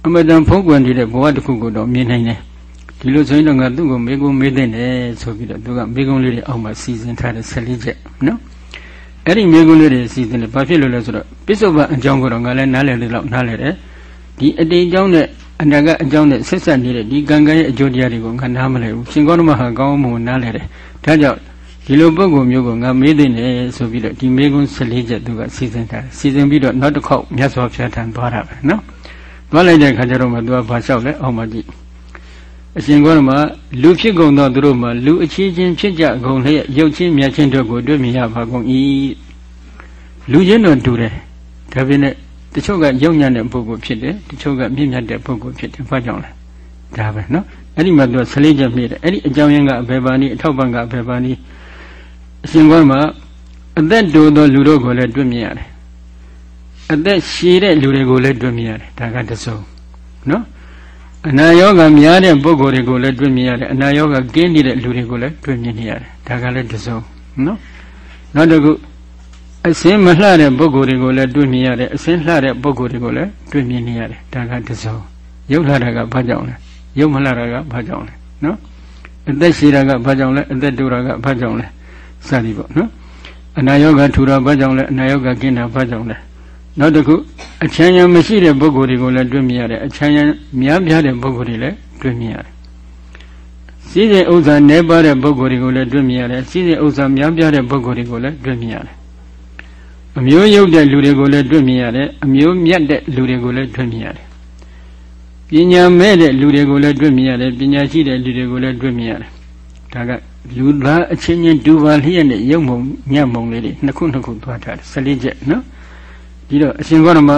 အမတန်ဖုံးကွယ်နေတဲ့ဘဝတစ်ခုကိုတော့မြင်နိုင်တယ်ဒီလိုဆိုရင်တော့ငါသူ့ကိုမေကုံမေးတဲ့နဲ့ဆိုပြီးတော့သူကမေကုံလေးတွေအောက်မှာစီစဉ်ထားတဲ့14ချက်နော်အဲ့ဒီမေကုံလေးတွေစီစဉ်တယ်ဘာဖြစ်လို့လဲဆိုတော့ပစ္စုပန်အကြောင်းကိုတော့ငါလည်းနားလည်လို့လောက်နားလည်တယ်ဒီအတိတ်အကြောင်းနဲ့အနာဂတ်အကြောင်းနဲ့ဆက်ဆက်နေတဲ့ဒီကံကံရဲ့အကျိုးတရားတွေကိုငါနားမလဲဘူးရှင်ကောရမဟာကောင်းမှုနားလဲတယ် ဒါကြောင့်ဒီလိုပုံကိုမျိုးကိုငါမေးသိနေဆိုပြီးတော့ဒီမေးခွန်း14ချက်သူကစီစဉ်ထားတယ်စီစဉ်ပြီးတော့နောက်တစ်ခေါက်မြတ်စွာဘုရားထံသွားတာပဲနော်သွားလိုက်တဲ့ခါကျတော့မှသူကဘာလျှောက်လဲအောက်မှာကြည့်အရှင်ကောရမလူဖြစ်ကုန်သောသူတို့မှာလူအချင်းချင်းဖြစ်ကြကုန်လျက်ရုပ်ချင်းမြတ်ချင်းတို့ကိုတွေ့မြင်ရပါကုန်၏လူချင်းတော့တူတယ်ဒါပေမဲ့တချို့ကယုံညံ့တဲ့ပုဂ္ဂိုလ်ဖြစ်တယ်တချို့ကမြင့်မြတ်တဲ့ပုဂ္ဂိုလ်ဖြစ်တယ်ဘာကြောင့်လဲဒါပဲနော် အဲ့ဒီမှာသူကဆလေးချက်မြည်တယ်အဲ့ဒီအကြောင်းရင်းကအဘယ်ပါနည်းအထောက်ပံ့ကအဘယ်ပါနည်းအရှင်ဘုရားမှာအသက်တိုသောလူတို့ကိုလည်းတွေ့မြင်ရတယ်အသက်ရှည်တဲ့လူတွေကိုလည်းတွေ့မြင်ရတယ်ဒါကတစုံနော်အနာရောဂါများတဲ့ပုဂ္ဂိုလ်တွေကိုလည်းတွေ့မြင်ရတယ်အနာရောဂါကင်းနေတဲ့လူတွေကိုလည်းတွေ့မြင်နေရတယ်ဒါကလည်းတစုံနော်နောက်တစ်ခုအစင်းမလှတဲ့ပုဂ္ဂိုလ်တွေကိုလည်းတွေ့မြင်ရတယ်အစင်းလှတဲ့ပုဂ္ဂိုလ်တွေကိုလည်းတွေ့မြင်နေရတယ်ဒါကတစုံရုပ်လှတာကဘာကြောင့်လဲ ရုပ်မလှတာကဘာကြောင့်လဲနော်အသက်ရှည်တာကဘာကြောင့်လဲအသက်တိုးတာကဘာကြောင့်လဲစသည်ပေါ့နော်အနာယောဂထူတာဘာကြောင့်လဲအနာယောဂကင်းတာဘာကြောင့်လဲနောက်တစ်ခုအချမ်းရံမရှိတဲ့ပုဂ္ဂိုလ်တွေကိုလည်းတွေ့မြင်ရတယ်အချမ်းရံများပြားတဲ့ပုဂ္ဂိုလ်တွေလည်းတွေ့မြင်ရတယ်စီးစိမ်ဥစ္စာနည်းပါးတဲ့ပုဂ္ဂိုလ်တွေကိုလည်းတွေ့မြင်ရတယ်စီးစိမ်ဥစ္စာများပြားတဲ့ပုဂ္ဂိုလ်တွေကိုလည်းတွေ့မြင်ရတယ်အမျိုးရုပ်တဲ့လူတွေကိုလည်းတွေ့မြင်ရတယ်အမျိုးမြတ်တဲ့လူတွေကိုလည်းတွေ့မြင်ရတယ် ပညာမဲ့တဲ့လူတွေကိုလည်းတွေ့မြင်ရတယ်ပညာရှိတဲ့လူတွေကိုလည်းတွေ့မြင်ရတယ်ဒါကလူသားအချင်းချင်းဒူပါလျက်နဲ့ရုပ်မုံညံ့မုံလေးတွေနှစ်ခုနှစ်ခုသွားထားတယ်14ချက်နော်ဒီတော့အရှင်ဘောရမ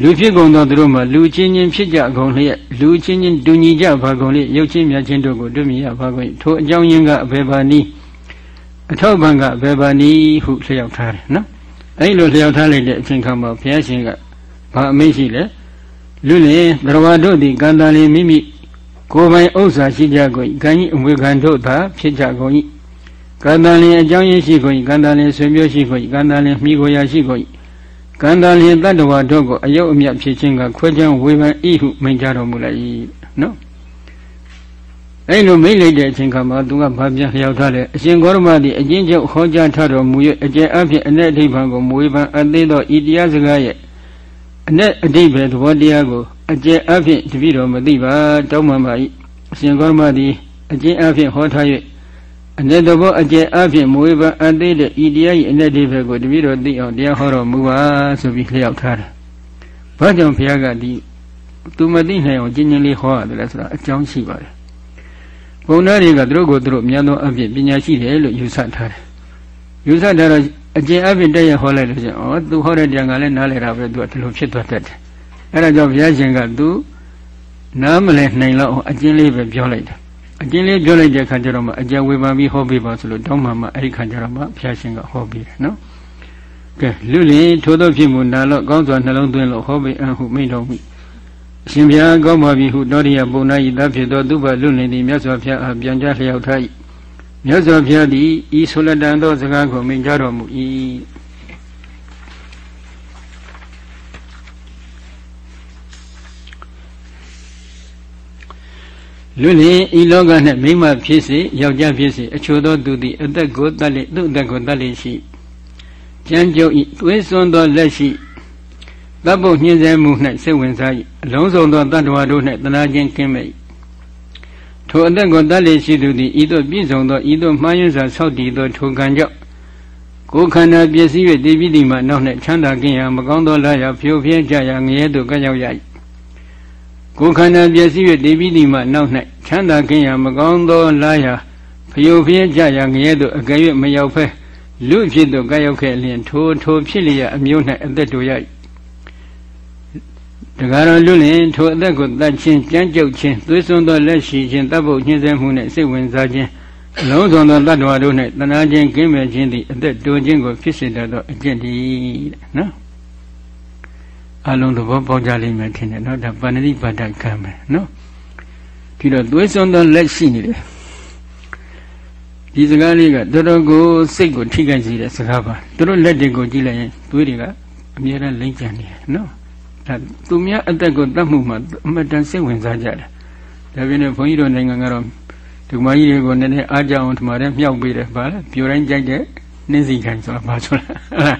လူဖြစ်ကုန်သောသူတို့မှာလူချင်းချင်းဖြစ်ကြကုန်လျက်လူချင်းချင်းတူညီကြပါကုန်လျက်ရုပ်ချင်းမြတ်ချင်းတို့ကိုတွေ့မြင်ရပါကုန်ထိုအကြောင်းရင်းကအဘယ်ပါနည်းအထောက်ပံ့ကအဘယ်ပါနည်းဟုလျှောက်ထားတယ်နော်အဲဒီလိုလျှောက်ထားလိုက်တဲ့အချိန်ခါမှာဘုရားရှင်ကဘာအမိန့်ရှိလဲ လူလင်သရဝတို့သည်ကံတန်လင်မိမိကိုယ်ပိုင်ဥစ္စာရှိကြကုန်၏ကံဤအမွေခံတို့သာဖြစ်ကြကုန်၏ကံတန်လင်အကြောင်းရင်းရှိကုန်၏ကံတန်လင်ဆွေမျိုးရှိကုန်၏ကံတန်လင်မိကိုရာရှိကုန်၏ကံတန်လင်တတ္တဝါတို့ကိုအယုတ်အမြတ်ဖြစ်ခြင်းကခွဲခြားဝေဖန်ဤဟုမိန့်ကြတော်မူလိုက်၏နော်အဲ့လိုမိတ်လိုက်တဲ့အချိန်ခါမှာသူကဘာပြန်လျှောက်ထားလဲအရှင်ဂေါရမသည်အကျဉ်းချုပ်ဟောကြားထတော်မူ၍အကျဉ်းအဖြစ်အ내အဋိဘံကိုမဝေဖန်အသေးသောဤတရားစကားရဲ့ အနဲ့အတိပဲသဘောတရားကိုအကျဉ်းအဖြစ်တပည့်တော်မသိပါတောင်းမှန်ပါ၏အရှင်ကောမသည်အကျဉ်းအဖြစ်ဟောထား၍အနဲ့သဘောအကျဉ်းအဖြစ်မွေးပန်းအသေးတဲ့ဤတရား၏အနဲ့ဒီပဲကိုတပည့်တော်သိအောင်တရားဟောတော်မူပါဆိုပြီးလျှောက်ထားတယ်။ဘာကြောင့်ဘုရားကဒီသူမသိနိုင်အောင်ကျဉ်းကျဉ်းလေးဟောရတယ်ဆိုတာအကြောင်းရှိပါတယ်။ဘုံသားတွေကသူတို့ကိုသူတို့မြန်သောအဖြစ်ပညာရှိတယ်လို့ယူဆထားတယ်။ယူဆထားတော့ အကျင့်အဖြစ်တည့်ရဟောလိုက်လို့ရှိရင်ဩသူဟောတဲ့တရားကလည်းနားလည်တာပဲသူကဒီလိုဖြစ်သွားတတ်တယ်အဲဒါကြောင့်ဘုရားရှင်ကသူနားမလည်နိုင်တော့အကျင့်လေးပဲပြောလိုက်တယ်အကျင့်လေးပြောလိုက်တဲ့အခါကျတော့မှအကျဝေဖန်ပြီးဟောပေးပါဆိုလို့တောင်းမှမှအဲ့ဒီခါကျတော့မှဘုရားရှင်ကဟောပေးတယ်နော်ကဲလူလင်ထိုသောဖြစ်မှုနာလို့ကောင်းစွာနှလုံးသွင်းလို့ဟောပေးအံ့ဟုမိန့်တော်မူအရှင်ဘုရားကောင်းပါပြီဟုတောရိယပုံနာဤသဖြစ်သောသူဘလွတ်နေသည်မြတ်စွာဘုရားအားပြန်ကြားလျှောက်ထား၏ မြတ်စွာဘုရားသည်ဤဆိုလတန်သောစကားကိုမိန့်ကြားတော်မူ၏လွတ်လင်ဤလောက၌မိမဖြစ်စေယောက်ျားဖြစ်စေအချို့သောသူသည်အသက်ကိုတတ်လေသူ့အသက်ကိုတတ်လေရှိကျမ်းကြုတ်ဤသွေးစွန်းသောလက်ရှိတပ်ပုတ်ညှင်းဆဲမှု၌စိတ်ဝင်စား၏အလုံးစုံသောတတ္တဝါတို့၌တနာခြင်းကင်းမဲ့၏ ထိုအသက်ကိုတတ်လေရှိသူသည်ဤသို့ပြည့်စုံသောဤသို့မှားယွင်းစွာဆောက်တည်သောထိုကံကြောင့်ကိုယ်ခန္ဓာပျက်စီး၍တည်ပြီးသည်မှနောက်၌ချမ်းသာခြင်းရာမကောင်းသောလာရာဖြိုဖျက်ကြရာငရဲသို့ကရောက်ရ၏ကိုယ်ခန္ဓာပျက်စီး၍တည်ပြီးသည်မှနောက်၌ချမ်းသာခြင်းရာမကောင်းသောလာရာဖျိုဖျက်ကြရာငရဲသို့အကယ်၍မရောက်ဖဲလူဖြစ်သို့ကရောက်ခဲ့လျင်ထိုထိုဖြစ်လျက်အမျိုး၌အသက်တို့ရ၏ တကားတော်လွတ်လင်ထိုအသက်ကိုတတ်ခြင်းကြမ်းကြုတ်ခြင်းသွေးစွန်းသောလက်ရှိခြင်းတပ်ဖို့ညှင်းဆဲမှုနှင့်စိတ်ဝင်စားခြင်းအလုံးစုံသောတ attva တို့၌တဏှာခြင်းကင်းမဲ့ခြင်းသည်အသက်တိုးခြင်းကိုဖြစ်စေတတ်သောအကျင့်တည်းတဲ့နော်အလုံးသဘောပေါက်ကြလိမ့်မယ်ထင်တယ်နော်ဒါပဏိပါဒကံပဲနော်ဒီတော့သွေးစွန်းသောလက်ရှိနေတယ်ဒီစကားလေးကတော်တော်ကိုစိတ်ကိုထိခိုက်စေတဲ့စကားပါသူတို့လက်တွေကိုကြည့်လိုက်ရင်သွေးတွေကအမြဲတမ်းလိမ့်ကြနေတယ်နော် ဒါသူများအသက်ကိုတတ်မှုမှာအမတန်စိတ်ဝင်စားကြတယ်ဒါပြင်ဘုန်းကြီးတို့နိုင်ငံကတော့ဒီမကြီးတွေကိုနည်းနည်းအားကြအောင်ထမတယ်မြောက်ပေးတယ်ဗါလဲပြိုတိုင်းကြိုက်တဲ့နှင်းစီခိုင်ဆိုတာဘာဆိုတာ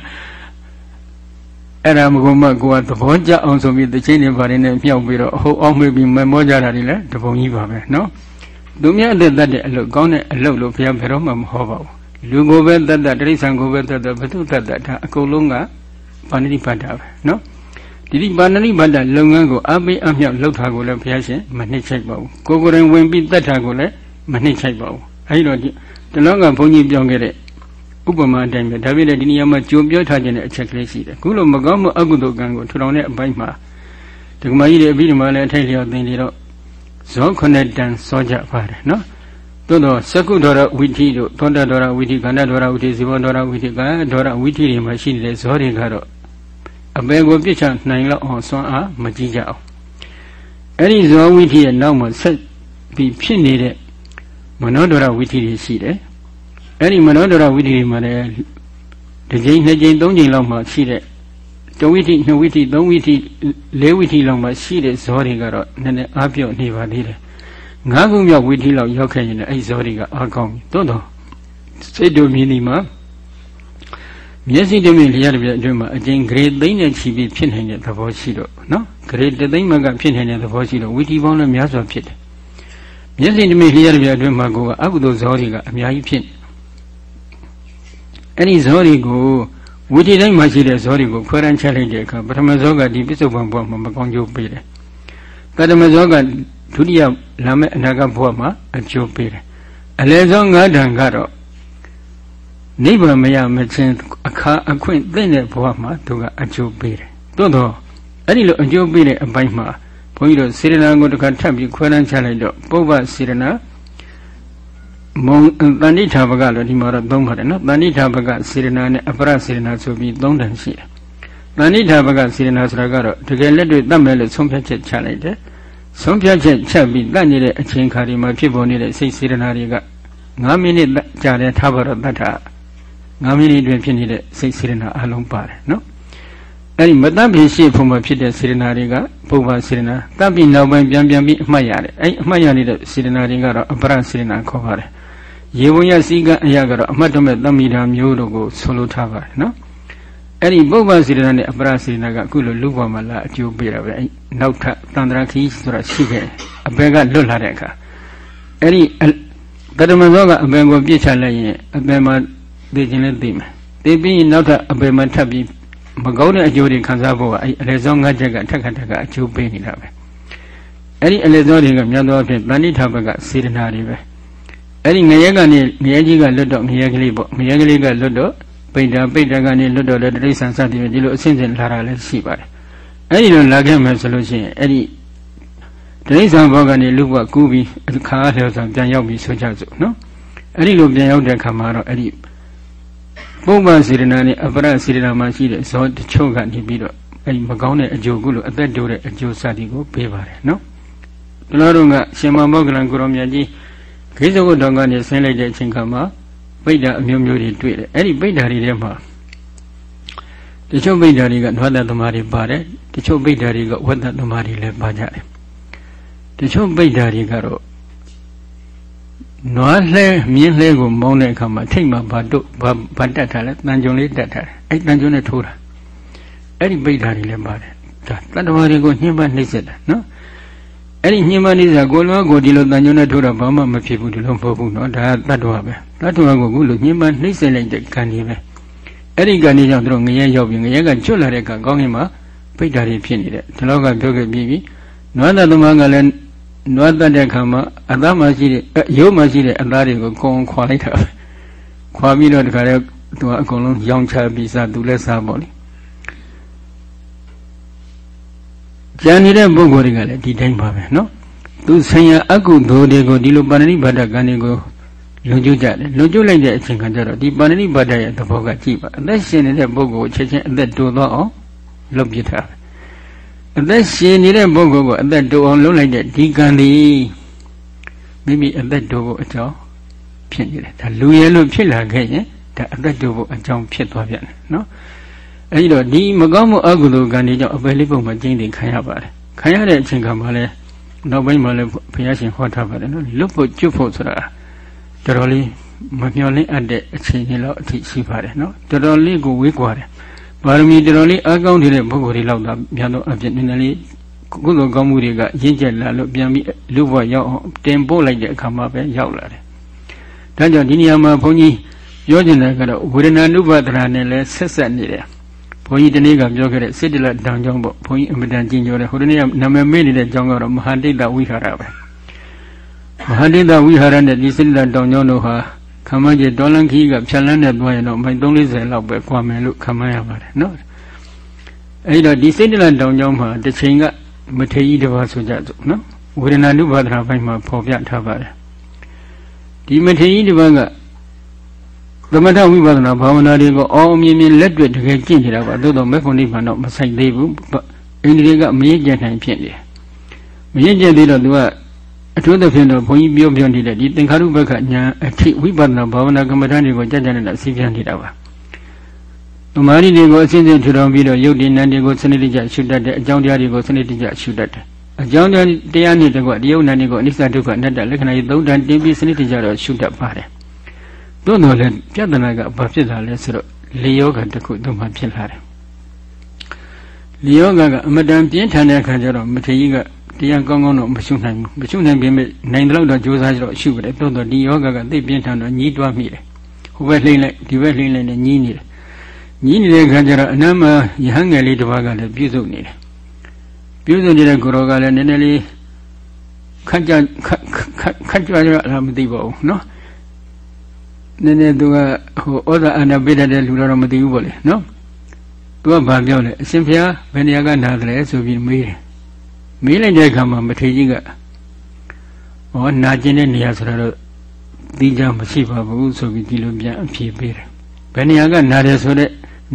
အဲ့ဒါမကုမကိုကသဘောကျအောင်ဆိုပြီးတချင်းတွေဗါတွေနဲ့မြောက်ပြီးတော့အဟုတ်အောင်မေးပြီးမမောကြတာတွေလည်းတပုံကြီးပါပဲနော်သူများအသက်တတ်တဲ့အလုပ်ကောင်းတဲ့အလုပ်လို့ဘုရားဘယ်တော့မှမဟောပါဘူးလူကိုပဲတတ်တတ်တိရစ္ဆာန်ကိုပဲတတ်တတ်ဘုသူတတ်တတ်ဒါအကုန်လုံးကပါဏိတိပါဒပဲနော် တိတိပါဏိပါဒလုပ်ငန်းကိုအပိအမြောက်လုပ်တာကိုလည်းဘုရားရှင်မနှိမ့်ချိုက်ပါဘူးကိုကိုယ်တိုင်ဝင်ပြီးတတ်တာကိုလည်းမနှိမ့်ချိုက်ပါဘူးအဲဒီတော့တလောကဘုန်းကြီးပြောခဲ့တဲ့ဥပမာအတိုင်းပဲဒါပြည့်တဲ့ဒီနေရာမှာကြုံပြောထားခြင်းတဲ့အချက်ကလေးရှိတယ်ခုလိုမကောင်းမှုအကုသိုလ်ကံကိုထူထောင်တဲ့အပိုင်းမှာဒကမကြီးတွေအပြီးဒီမှာလည်းအထိုက်လျော်သင်ကြတော့ဇောခုနှစ်တန်စောကြပါတယ်နော်သို့တော့သကုဒ္ဒရဝိထိတို့သောတဒ္ဒရဝိထိခန္ဓာဒ္ဒရဝိထိဇိဘောဒ္ဒရဝိထိကာဒ္ဒရဝိထိတွေမှာရှိနေတဲ့ဇောတွေကတော့ အပေကိုပြစ်ချနိုင်လောက်အောင်စွမ်းအားမကြည့်ကြအောင်အဲ့ဒီဇောဝိธิရဲ့နောက်မှာဆက်ပြီးဖြစ်နေတဲ့မနောဒရဝိသီတွေရှိတယ်အဲ့ဒီမနောဒရဝိသီတွေမှာလည်းတစ်ကြိမ်နှစ်ကြိမ်သုံးကြိမ်လောက်မှရှိတဲ့တဝိသီနှစ်ဝိသီသုံးဝိသီလေးဝိသီလောက်မှရှိတဲ့ဇောတွေကတော့နည်းနည်းအားပြော့နေပါသေးတယ်ငါးခုမြောက်ဝိသီလောက်ရောက်ခဲ့ရင်လည်းအဲ့ဇောတွေကအားကောင်းပြီသို့တော့စိတ်တို့မြင်ဒီမှာ မျက်စိတမိလျှက်ပြအတွင်းမှာအကျဉ်ဂရေသိမ့်နဲ့ချီပြီးဖြစ်နိုင်တဲ့သဘောရှိတော့နော်ဂရေတသိမ့်မကဖြစ်နိုင်တဲ့သဘောရှိတော့ဝိသီပေါင်းလည်းများစွာဖြစ်တယ်မျက်စိတမိလျှက်ပြအတွင်းမှာကိုကအကုသိုလ်ဇောတွေကအများကြီးဖြစ်အဲ့ဒီဇောတွေကိုဝိတိတိုင်းမှာရှိတဲ့ဇောတွေကိုခွဲရန်ချက်လိုက်တဲ့အခါပထမဇောကဒီပစ္စုပန်ဘဝမှာမကောင်းကျိုးပေးတယ်ကတမဇောကဒုတိယလာမယ့်အနာဂတ်ဘဝမှာအကျိုးပေးတယ်အလယ်ဆုံးငါးတန်ကတော့ နိဗ္ဗာန်မရမချင်းအခါအခွင့်သိတဲ့ဘဝမှာသူကအကျိုးပေးတယ်သို့တော့အဲ့ဒီလိုအကျိုးပေးတဲ့အပိုင်းမှာဘုန်းကြီးတို့စေရနာကိုတခါထပ်ပြီးခွဲလန်းချလိုက်တော့ပုဗ္ဗစေရနာမုံတဏိထာဘကလို့ဒီမှာတော့သုံးပါတယ်နော်တဏိထာဘကစေရနာနဲ့အပရစေရနာဆိုပြီးသုံးတန်ရှိတယ်တဏိထာဘကစေရနာဆိုတာကတော့တကယ်လက်တွေ့တတ်မယ်လို့ဆုံးဖြတ်ချက်ချလိုက်တယ်ဆုံးဖြတ်ချက်ချက်ပြီးတတ်နေတဲ့အချိန်ခါဒီမှာဖြစ်ပေါ်နေတဲ့စိတ်စေရနာတွေက9မိနစ်ကြာတဲ့ထားပါတော့တတ်တာ 9မိနစ်အတွင်းဖြစ်နေတဲ့စိတ်စေရနာအလုံးပါတယ်နော်အဲ့ဒီမတတ်ပြီးရှေ့ဖို့မှာဖြစ်တဲ့စေရနာတွေကပုဗ္ဗစေရနာတတ်ပြီးနောက်ပိုင်းပြန်ပြန်ပြီးအမှတ်ရတယ်အဲ့အမှတ်ရနေတဲ့စေရနာတွေကတော့အပရစေရနာခေါ်ပါတယ်ရေဝရစည်းကအရာကတော့အမှတ်တမဲ့သမိတာမျိုးတို့ကိုဆိုလိုထားပါတယ်နော်အဲ့ဒီပုဗ္ဗစေရနာနဲ့အပရစေရနာကအခုလိုလူ့ဘဝမှာလာအကျိုးပေးတာပဲအဲ့နောက်ထပ်တန္တရာခီးဆိုတာရှိခဲ့အဘယ်ကလွတ်လာတဲ့အခါအဲ့ဒီတရမဇောကအဘယ်ကိုပြစ်ချလိုက်ရင်အဘယ်မှာ သိခြင်းလဲသိမယ်သိပြီးရင်နောက်ထပ်အဘယ်မှာထပ်ပြီးမကောင်းတဲ့အကျိုးတွေခံစားဖို့ကအဲ့အလေစောငတ်ချက်ကထက်ခါထက်ခါအကျိုးပေးနေတာပဲအဲ့ဒီအလေစောတွေကမြတ်သောအဖြစ်တဏိထာဘကစေတနာတွေပဲအဲ့ဒီငရဲကနေငရဲကြီးကလွတ်တော့ငရဲကလေးပေါ့ငရဲကလေးကလွတ်တော့ပိဋ္ဌာပိဋ္ဌာကနေလွတ်တော့လည်းတိရစ္ဆာန်စသည်ဒီလိုအစဉ်စဉ်လာတာလည်းရှိပါတယ်အဲ့ဒီလိုလာခဲ့မယ်ဆိုလို့ရှိရင်အဲ့ဒီတိရစ္ဆာန်ဘောကနေလူဘကူးပြီးအခါလျော်စွာပြန်ရောက်ပြီးဆိုကြစို့နော်အဲ့ဒီလိုပြန်ရောက်တဲ့အခါမှာတော့အဲ့ဒီ ပုဗ္ဗစေရနာနဲ့အပရစေရနာမှာရှိတဲ့ဇောတချို့ကနေပြီးတော့အဲ့ဒီမကောင်းတဲ့အကျိုးကုလို့အသက်တိုးတဲ့အကျိုးစသည်ကိုပေးပါတယ်နော်ဒီလိုတော့ကရှင်မမောဂလန်ကိုရောမြတ်ကြီးခေဇဝတ်တော်ကနေဆင်းလိုက်တဲ့အချိန်ခါမှာပိဋ္ဌာအမျိုးမျိုးတွေတွေ့တယ်အဲ့ဒီပိဋ္ဌာတွေထဲမှာတချို့ပိဋ္ဌာတွေကနွားသက်သမားတွေပါတယ်တချို့ပိဋ္ဌာတွေကဝတ်သက်သမားတွေလည်းပါကြတယ်တချို့ပိဋ္ဌာတွေကတော့ နွားလှဲမြင်းလှဲကိုမောင်းတဲ့အခါမှာထိတ်မှာဘာတို့ဘာဘာတက်ထားလဲတန်ကြုံလေးတက်ထားတယ်အဲ့တန်ကြုံနဲ့ထိုးတာအဲ့ဒီပိဋ္ဌာတွေလည်းပါတယ်ဒါတတ္တဝါတွေကိုညှင်းပနှိမ့်ဆက်တာနော်အဲ့ဒီညှင်းပနှိမ့်ဆက်ကိုလောကိုဒီလိုတန်ညွန်းနဲ့ထိုးတော့ဘာမှမဖြစ်ဘူးဒီလိုမဟုတ်ဘူးနော်ဒါတတ္တဝါပဲတတ္တဝါကိုခုလိုညှင်းပနှိမ့်ဆက်လိုက်တဲ့ကံကြီးပဲအဲ့ဒီကံကြီးကြောင့်တို့ငရဲရောက်ပြီးငရဲကကျွတ်လာတဲ့ကံကောင်းကင်မှာပိဋ္ဌာတွေဖြစ်နေတဲ့ဒီလောကပြောခဲ့ပြီးပြီနွားတသမကလည်း နွားတတ်တဲ့ခါမှာအသားမှရှိတဲ့ရုပ်မှရှိတဲ့အသားတွေကိုကုံခွာလိုက်တာခွာပြီးတော့ဒီခါလဲသူကအကုန်လုံးရောင်ချပြီးစားသူလည်းစားပေါ့လေကြံနေတဲ့ပုဂ္ဂိုလ်တွေကလည်းဒီတိုင်းပါပဲနော်သူဆင်ရအကုသိုလ်တွေကိုဒီလိုပါဏိဘဒ္ဒကံတွေကိုလွန်ကျူးကြတယ်လွန်ကျူးလိုက်တဲ့အချိန်ခါကျတော့ဒီပါဏိဘဒ္ဒရဲ့သဘောကကြည့်ပါအသက်ရှင်နေတဲ့ပုဂ္ဂိုလ်ချက်ချင်းအသက်တိုးတော့အောင်လုပ်ပြထားတယ် အသက်ရှင်နေတဲ့ပုဂ္ဂိုလ်ကိုအသက်တိုးအောင်လုပ်လိုက်တဲ့ဒီကံဒီမိမိအသက်တိုးဖို့အကြောင်းဖြစ်နေတယ်ဒါလူရဲလို့ဖြစ်လာခဲ့ရင်ဒါအသက်တိုးဖို့အကြောင်းဖြစ်သွားပြန်တယ်နော်အဲဒီတော့ဒီမကောင်းမှုအကုသိုလ်ကံတွေကြောင့်အပယ်လေးပုံမှာကျင်းတင်ခံရပါတယ်ခံရတဲ့အချိန်ကမှလည်းနောက်ပိုင်းမှာလည်းဘုရားရှင်ဟောထားပါတယ်နော်လွတ်ဖို့ကျွတ်ဖို့ဆိုတာတော်တော်လေးမမျှော်လင့်အပ်တဲ့အချိန်တွေလောက်အထိရှိပါတယ်နော်တော်တော်လေးကိုဝေးကွာတယ် ပါရမီတော်တော်လေးအကောင်းတဲ့ပုဂ္ဂိုလ်တွေလောက်သာပြန်တော့အပြည့်နည်းနည်းလေးကုသိုလ်ကောင်းမှုတွေကရင့်ကျက်လာလို့ပြန်ပြီးလူဘဝရောက်အောင်တင်ပို့လိုက်တဲ့အခါမှာပဲရောက်လာတယ်ဒါကြောင့်ဒီနေရာမှာဘုန်းကြီးပြောချင်တယ်ကတော့ဝေဒနာနုပါဒနာနဲ့လည်းဆက်ဆက်နေတယ်ဘုန်းကြီးဒီနေ့ကပြောခဲ့တဲ့စိတ္တလတံကြောင့်ပေါ့ဘုန်းကြီးအမတန်ကြင်ကြောတယ်ဟိုဒီနေ့ကနာမည်မေ့နေတဲ့ကြောင့်ကတော့မဟာတိတ်တဝိဟာရပဲမဟာတိတ်တဝိဟာရနဲ့ဒီစိတ္တလတံကြောင့်တို့ဟာ ခမန်းကြီးဒေါ်လန်ခီးကဖြတ်လန်းနဲ့သွားရင်တော့မိုင်340လောက်ပဲကွာမယ်လို့ခမန်းရပါတယ်နော်အဲဒီတော့ဒီစိတ္တလတံကြောင့်မှာတစ်ချိန်ကမထေကြီးတစ်ပါးဆိုကြစို့နော်ဝေဒနာနုပါဒနာဘိုင်းမှာဖော်ပြထားပါတယ်ဒီမထေကြီးတစ်ပါးကသမထဝိပဿနာဘာဝနာတွေကိုအောင်မြင်မြင်လက်တွေ့တကယ်ကျင့်နေတာပါသို့တော့မေဖို့နိဗ္ဗာန်တော့မဆိုင်သေးဘူးအိန္ဒြေကမရင့်ကျက်နိုင်ဖြစ်နေတယ်မရင့်ကျက်သေးတော့သူက အထူးသဖြင့်တော့ဘုန်းကြီးပြောပြောနေတဲ့ဒီသင်္ခါရုပ္ပခညာအထိဝိပဿနာဘာဝနာကမ္မဋ္ဌာန်းတွေကိုကြကြနဲ့စီးပြန်နေတာပါသမာဓိတွေကိုအစဉ်စဉ်ထူထောင်ပြီးတော့ယုတ်တိနံတွေကိုစနစ်တကျရှုတတ်တယ်အကြောင်းတရားတွေကိုစနစ်တကျရှုတတ်တယ်အကြောင်းတရားနဲ့တကွတယုတ်နံတွေကိုအနိစ္စဒုက္ခအနတ္တလက္ခဏာကြီးသုံးတန်တင်ပြီးစနစ်တကျတော့ရှုတတ်ပါတယ်သို့တော်လည်းပြဿနာကဘာဖြစ်လာလဲဆိုတော့လေယောဂတစ်ခုသူ့မှာဖြစ်လာတယ်လေယောဂကအမတန်ပြင်းထန်တဲ့အခါကျတော့မထေကြီးက တရားကောင်းကောင်းတော့မရှုနိုင်ဘူးမရှုနိုင်ပြင်မဲ့နိုင်တယ်လို့တော့ကြိုးစားကြတော့ရှုပါတယ်သို့တော်ဒီယောဂကသိပြင်းထန်တော့ညီးတွားမိတယ်ဟိုဘက်လှိမ့်လိုက်ဒီဘက်လှိမ့်လိုက်နဲ့ညီးနေတယ်ညီးနေတဲ့အခါကျတော့အနမ်းမှာယဟန်ငယ်လေးတစ်ပါးကလည်းပြုစုနေတယ်ပြုစုနေတဲ့ကိုရောကလည်းနည်းနည်းလေးခက်ကြခက်ကြွကြလားမသိပါဘူးနော်နည်းနည်းသူကဟိုဩဇာအာဏာပေးတတ်တဲ့လူတော့မသိဘူးပေါ့လေနော်သူကဘာပြောလဲအရှင်ဘုရားဘယ်နေရာကနာတယ်လဲဆိုပြီးမေးတယ် မေးလိုက်တဲ့အခါမှာမထေကြီးကဟောနာကျင်တဲ့နေရာဆိုတော့သိကြမရှိပါဘူးဆိုပြီးဒီလိုပြန်အဖြေပေးတယ်ဘယ်နေရာကနာတယ်ဆိုတော့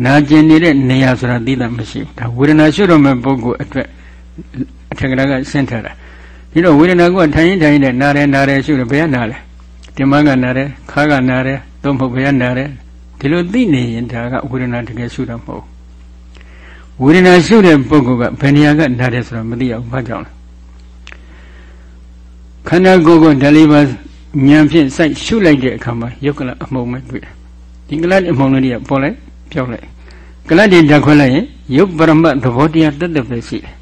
နာကျင်နေတဲ့နေရာဆိုတာသိတာမရှိဘူးဒါဝေဒနာရှုတော့မဲ့ပုဂ္ဂိုလ်အတွက်အထက်ကရာကရှင်းထားတာဒီတော့ဝေဒနာကထိုင်ရင်ထိုင်ရင်နာတယ်နာတယ်ရှုတယ်ဘယ်ကနာလဲတင်မကနာတယ်ခါကနာတယ်သို့မဟုတ်ဘယ်ကနာတယ်ဒီလိုသိနေရင်ဒါကဝေဒနာတကယ်ရှုတာမဟုတ် ဝေဒနာရှုတဲ့ပုဂ္ဂိုလ်ကဘယ်နေရာကနာတယ်ဆိုတော့မသိအောင်ဘာကြောင့်လဲခန္ဓာကိုယ်ကဓာလေးပါဉာဏ်ဖြင့်စိုက်ရှုလိုက်တဲ့အခါမှာယုတ်ကလအမှုံမဲ့တွေ့တယ်ဒီကလအမှုံလေးတွေကပေါ်လိုက်ပြောက်လိုက်ကလတ်တွေတက်ခွဲလိုက်ရင်ယုတ်ပရမတ်သဘောတရားတက်တက်ပဲရှိတယ်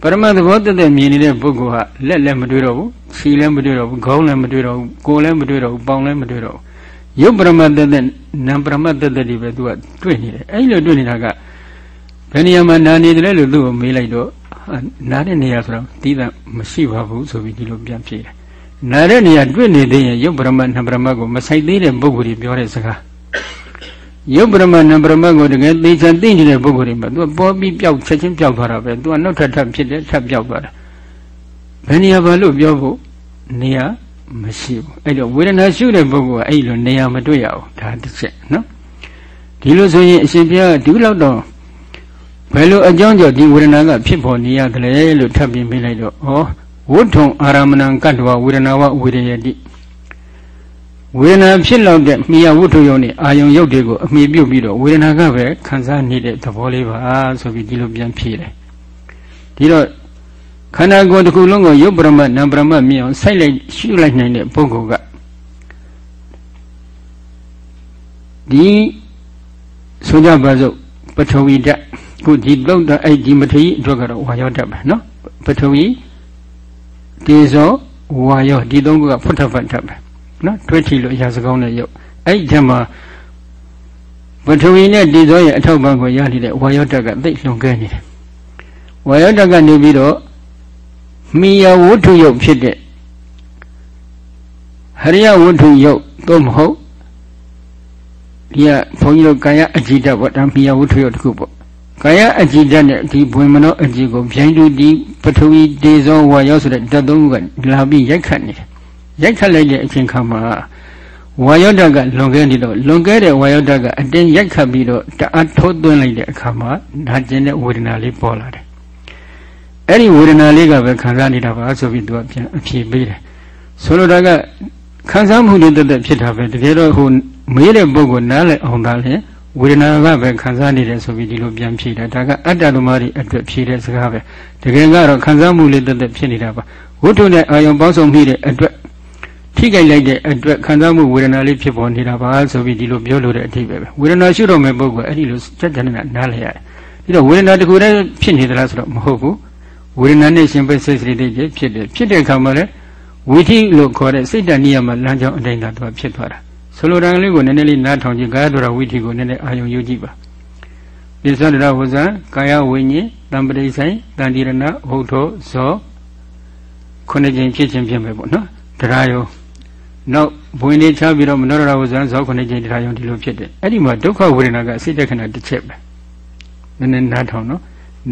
ပရမတ်သဘောတက်တက်မြင်နေတဲ့ပုဂ္ဂိုလ်ဟာလက်လည်းမတွေ့တော့ဘူးခြေလည်းမတွေ့တော့ဘူးခေါင်းလည်းမတွေ့တော့ဘူးကိုယ်လည်းမတွေ့တော့ဘူးပေါင်လည်းမတွေ့တော့ဘူးယုတ်ပရမတ်တက်တက်နံပရမတ်တက်တက်တွေပဲသူကတွေ့နေတယ်အဲ့လိုတွေ့နေတာက ဘယ်နေရာမှာနာနေတယ်လို့သူ့ကိုမေးလိုက်တော့နားတဲ့နေရာဆိုတော့တီးတာမရှိပါဘူးဆိုပြီးဒီလိုပြန်ဖြေတယ်နားတဲ့နေရာတွေ့နေသေးရင်ယုတ်ပရမတ်နံပရမတ်ကိုမဆိုင်သေးတဲ့ပုဂ္ဂိုလ်တွေပြောတဲ့စကားယုတ်ပရမတ်နံပရမတ်ကိုတကယ်သိချင်သိနေတဲ့ပုဂ္ဂိုလ်တွေမှာသူကပေါ်ပြီးပျောက်ချက်ချင်းပျောက်သွားတာပဲသူကနောက်ထပ်ထပ်ဖြစ်တယ်ထပ်ပျောက်သွားတာဘယ်နေရာဘာလို့ပြောဖို့နေရာမရှိဘူးအဲ့တော့ဝေဒနာရှုတဲ့ပုဂ္ဂိုလ်ကအဲ့လိုနေရာမတွေ့ရဘူးဒါတစ်ချက်နော်ဒီလိုဆိုရင်အရှင်ဘုရားဒီလောက်တော့ ဘယ်လိုအကြောင်းကြောင့်ဒီဝေဒနာကဖြစ်ပေါ်နေရတယ်လို့ထပ်ပြင်ပြလိုက်တော့ဩဝဋ္ထုံအာရမဏံကတ္တဝဝေဒနာဝဝေဒယတိဝေဒနာဖြစ်လောက်တဲ့မိယဝတ္ထုယုံနဲ့အာယုံရုပ်တွေကိုအမိပြုတ်ပြီးတော့ဝေဒနာကပဲခံစားနေတဲ့သဘောလေးပါဆိုပြီးဒီလိုပြန်ဖြေတယ်ဒီတော့ခန္ဓာကိုယ်တစ်ခုလုံးကိုရုပ်ပရမတ်နာမ်ပရမတ်မြင်အောင်စိုက်လိုက်ရှုလိုက်နိုင်တဲ့ပုဂ္ဂိုလ်ကဒီဆိုကြပါစို့ပထဝီဓာတ် ခုဒီသုတ်တအဲ့ဒီမထေရအတွက်ကတော့ဝါယောတတ်ပဲနော်ပထဝီတေဇောဝါယောဒီသုံးခုကဖွတ်ထဖတ်တတ်ပဲနော်တွဲချီလို့အရာစကောင်းတဲ့ရုပ်အဲ့ဒီထဲမှာပထဝီနဲ့တေဇောရဲ့အထောက်ပံ့ကိုရနေတဲ့ဝါယောတတ်ကသိလွန်ကဲနေတယ်ဝါယောတတ်ကနေပြီးတော့မိယဝတ္ထုရုပ်ဖြစ်တဲ့ဟရိယဝတ္ထုရုပ်သို့မဟုတ်ဒီကဘုန်းကြီးတို့ကာယအကြည်ဓာတ်ပေါ့ဒါမိယဝတ္ထုရုပ်တစ်ခုပေါ့ ကာယအကြည်ဓာတ်နဲ့ဒီဘွင်မနောအကြည်ကိုဗျိုင်းတူဒီပထဝီတေဇောဝါယောဆိုတဲ့ဓာတ်သုံးခုကလာပြီးရိုက်ခတ်နေတယ်ရိုက်ခတ်လိုက်တဲ့အချိန်ခါမှာဝါယောဓာတ်ကလွန်ကဲနေတော့လွန်ကဲတဲ့ဝါယောဓာတ်ကအတင်းရိုက်ခတ်ပြီးတော့တအားထိုးသွင်းလိုက်တဲ့အခါမှာဓာတ်ကျင်တဲ့ဝေဒနာလေးပေါ်လာတယ်အဲ့ဒီဝေဒနာလေးကပဲခံစားနေတာပါဆိုပြီးသူကပြန်အဖြေပေးတယ်ဆိုလိုတာကခံစားမှုလေးတက်တက်ဖြစ်တာပဲတကယ်တော့ဟိုမေးတဲ့ပုဂ္ဂိုလ်နားလည်အောင်သာလဲ ဝေဒနာကပဲခံစားနေတယ်ဆိုပြီးဒီလိုပြန်ဖြေတာဒါကအတ္တသမားတွေအတွက်ဖြေတဲ့စကားပဲတကယ်ကတော့ခံစားမှုလေးတက်တက်ဖြစ်နေတာပါဝိတ္ထုနဲ့အာယုံပေါင်းစုံမိတဲ့အတွက်ထိကြိုက်လိုက်တဲ့အတွက်ခံစားမှုဝေဒနာလေးဖြစ်ပေါ်နေတာပါဆိုပြီးဒီလိုပြောလို့တဲ့အထိပ္ပယ်ပဲဝေဒနာရှုတော့မဲ့ပုဂ္ဂိုလ်အဲ့ဒီလိုစัจ jana နားလည်ရတယ်ဒီတော့ဝေဒနာတစ်ခုတည်းဖြစ်နေသလားဆိုတော့မဟုတ်ဘူးဝေဒနာနဲ့ရှင်ပဲစိတ်စိတ်တွေဖြစ်တယ်ဖြစ်တဲ့အခါမှာလည်းဝိธิလို့ခေါ်တဲ့စိတ်တဏှိယမှာလမ်းကြောင်းအတိုင်းသာသူဖြစ်သွားတာ ဆိုလိုတာလေးကိုနည်းနည်းလေးနားထောင်ကြည့်ကာယဒရဝိธิကိုနည်းနည်းအာယုံယူကြည့်ပါပိဿဒရဝဇံကာယဝိညာဉ်တံပရိဆိုင်တန်တိရဏဟုတ်သောဇောခုနှစ်ကြိမ်ဖြစ်ခြင်းဖြစ်မယ်ပေါ့နော်တရားယုံနောက်ဘဝင်လေးချပြီးတော့မနောရဝဇံဇောခုနှစ်ကြိမ်တရားယုံဒီလိုဖြစ်တယ်အဲ့ဒီမှာဒုက္ခဝေဒနာကစိတ်တက္ခဏတစ်ချက်ပဲနည်းနည်းနားထောင်နော်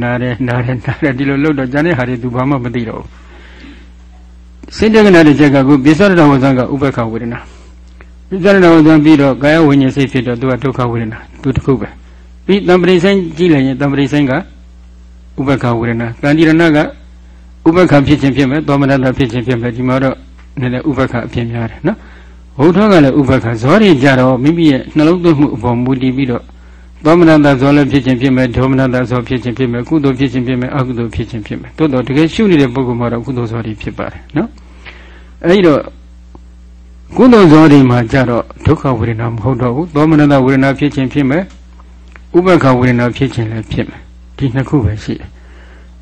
နားတယ်နားတယ်နားတယ်ဒီလိုလုပ်တော့ကျန်တဲ့ဟာတွေသူဘာမှမသိတော့ဘူးစိတ်တက္ခဏတစ်ချက်ကခုပိဿဒရဝဇံကဥပ္ပခဝေဒနာ ပိဿရဏဝဇံပြီးတော့ကာယဝိညာဉ်စိတ်ဖြစ်တော့သူကဒုက္ခဝေဒနာသူတစ်ခုပဲပြီးတံပရိဆိုင်ကြည့်လိုက်ရင်တံပရိဆိုင်ကဥပ္ပခဝေဒနာတန်တိရဏကဥပ္ပခဖြစ်ခြင်းဖြစ်မယ်သောမနတဖြစ်ခြင်းဖြစ်မယ်ဒီမှာတော့နည်းနည်းဥပ္ပခအဖြစ်များတယ်နော်ဘုထောကလည်းဥပ္ပခဇောတွေကြတော့မိမိရဲ့နှလုံးသွင်းမှုအပေါ်မူတည်ပြီးတော့သောမနတဇောလည်းဖြစ်ခြင်းဖြစ်မယ်ဒေါမနတဇောဖြစ်ခြင်းဖြစ်မယ်ကုသိုလ်ဖြစ်ခြင်းဖြစ်မယ်အကုသိုလ်ဖြစ်ခြင်းဖြစ်မယ်တိုးတော့တကယ်ရှုနေတဲ့ပုဂ္ဂိုလ်မှာတော့ကုသိုလ်ဇောတွေဖြစ်ပါတယ်နော်အဲဒီတော့ ကုသိုလ်ဇောတွေမှာကြတော့ဒုက္ခဝေဒနာမဟုတ်တော့ဘူးသောမနတဝေဒနာဖြစ်ခြင်းဖြစ်မယ်ဥပ္ပခဝေဒနာဖြစ်ခြင်းလည်းဖြစ်မယ်ဒီနှစ်ခုပဲရှိတယ်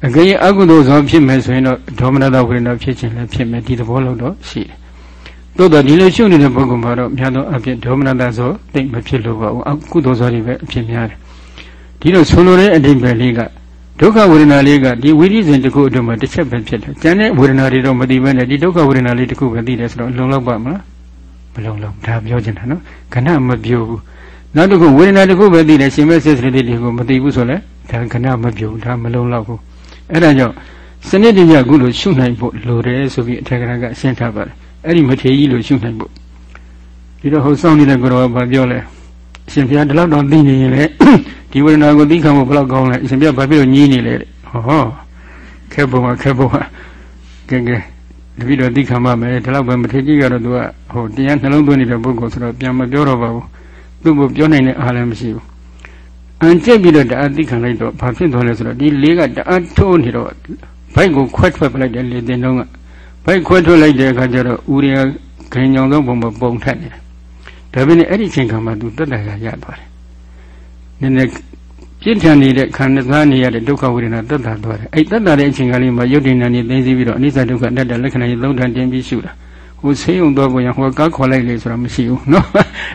အကယ်အကုသိုလ်ဇောဖြစ်မယ်ဆိုရင်တော့ဒေါမနတဝေဒနာဖြစ်ခြင်းလည်းဖြစ်မယ်ဒီသဘောလို့တော့ရှိတယ်သို့တော့ဒီလိုရှုနေတဲ့ပုဂ္ဂိုလ်မှာတော့များသောအဖြစ်ဒေါမနတဇောတိတ်မဖြစ်လို့ပါဘူးအကုသိုလ်ဇောတွေပဲအဖြစ်များတယ်ဒီလိုဆိုလိုတဲ့အဓိပ္ပာယ်လေးကဒုက္ခဝေဒနာလေးကဒီဝိရိစဉ်တစ်ခုအတွင်းမှာတစ်ချက်ပဲဖြစ်တယ်။ကျန်တဲ့ဝေဒနာတွေတော့မသိဘဲနဲ့ဒီဒုက္ခဝေဒနာလေးတစ်ခုပဲသိတယ်ဆိုတော့လုံလောက်ပါမလား။မ လုံလောက်ဒါပြောချင်တာနော်။ခဏမပြောဘူး။နောက်တစ်ခုဝေဒနာတစ်ခုပဲသိတယ်ရှင်မဲ့စစ်စရိတိတွေကိုမသိဘူးဆိုလဲဒါခဏမပြောဘူးဒါမလုံလောက်ဘူး။အဲ့ဒါကြောင့်စနစ်တကျခုလိုရှုနိုင်ဖို့လိုတယ်ဆိုပြီးအထက်ကရကအရှင်းထားပါတယ်။အဲ့ဒီမထေကြီးလိုရှုနိုင်ဖို့ဒီတော့ဟိုစောင့်နေတဲ့ကိုယ်တော်ကပြောလဲအရှင်ဘုရားဒီလောက်တော့သိနေရင်လေဒီဝေဒနာကိုသိခံဖို့ဘယ်လောက်ကောင်းလဲအရှင်ဘုရားဘာဖြစ်လို့ညည်းနေလဲတဲ့ဟောခဲပုံကခဲပုံကကဲကဲ တပည့်တော်သိခံပါမယ်ဒီလောက်ပဲမထေကြီးကတော့သူကဟိုတရားနှလုံးသွင်းနေတဲ့ပုဂ္ဂိုလ်ဆိုတော့ပြန်မပြောတော့ပါဘူးသူ့ကိုပြောနိုင်တဲ့အားလည်းမရှိဘူးအန်ကျက်ပြီးတော့တအားသိခံလိုက်တော့ဘာဖြစ်သွားလဲဆိုတော့ဒီလေးကတအားထိုးနေတော့ဘိုက်ကိုခွဲထွက်ပလိုက်တယ်လေတင်တော့ကဘိုက်ခွဲထွက်လိုက်တဲ့အခါကျတော့ဦးရခင်ညောင်သောပုံပုံပုံထက်နေတယ်ဒါပေမဲ့အဲ့ဒီချိန်ခါမှာသူတက်တယ်ရရသွားတယ်နည်းနည်း ပြင်းထန်နေတဲ့ခန္ဓာသားနေရတဲ့ဒုက္ခဝေဒနာတက်တာသွားတယ်အဲ့တက်တာတဲ့အချိန်ကလေးမှာယုတ်တိဏ္ဍာနေသိသိပြီးတော့အနိစ္စဒုက္ခတတ်တဲ့လက္ခဏာကြီးသုံးထန်တင်ပြီးရှုတာဟိုဆေးရုံသွားဖို့ရဟိုကားခေါ်လိုက်လေဆိုတာမရှိဘူးနော်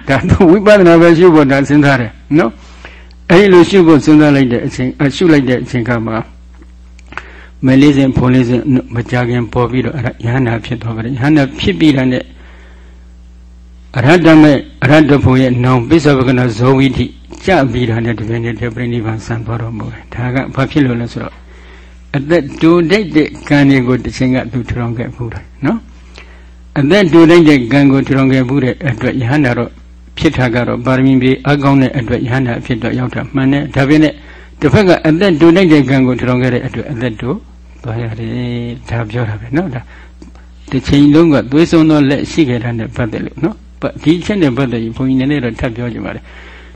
ဒါတော့ဝိပဿနာပဲရှုဖို့ဒါစဉ်းစားတယ်နော်အဲ့လိုရှုဖို့စဉ်းစားလိုက်တဲ့အချိန်အရှုလိုက်တဲ့အချိန်ကမှမလေးစဉ်ဖုံလေးစဉ်မကြခင်ပေါ်ပြီးတော့အဲ့ဒါယဟနာဖြစ်သွားပါတယ်ယဟနာဖြစ်ပြီးတဲ့အရဟတမေအရဟတဖို့ရဲ့နောင်ပိဿဝကနာဇောဝိတိ ကြပြီးတာနဲ့တပည့်နဲ့ပြိဋိဘံဆံသွားတော်မူတယ်ဒါကဘာဖြစ်လို့လဲဆိုတော့အသက်တူတိတ်တဲ့ကံတွေကိုတစ်ချိန်ကသူထူထောင်ခဲ့ဘူးတယ်နော်အသက်တူတိတ်တဲ့ကံကိုထူထောင်ခဲ့ဘူးတဲ့အတွက်ယဟန္တာတော့ဖြစ်တာကတော့ပါရမီပြေအကောင်းတဲ့အတွက်ယဟန္တာဖြစ်တော့ရောက်တာမှန်တယ်ဒါပေမဲ့တစ်ဖက်ကအသက်တူတိတ်တဲ့ကံကိုထူထောင်ခဲ့တဲ့အတွက်အသက်တူသွားရတယ်ဒါပြောတာပဲနော်ဒါတစ်ချိန်လုံးကသွေးဆုံးသောလက်ရှိခဲ့တဲ့ပတ်သက်လို့နော်ဒီအချက်နဲ့ပတ်သက်ပြီးဘုန်းကြီးနည်းနည်းတော့ထပ်ပြောကြပါမယ်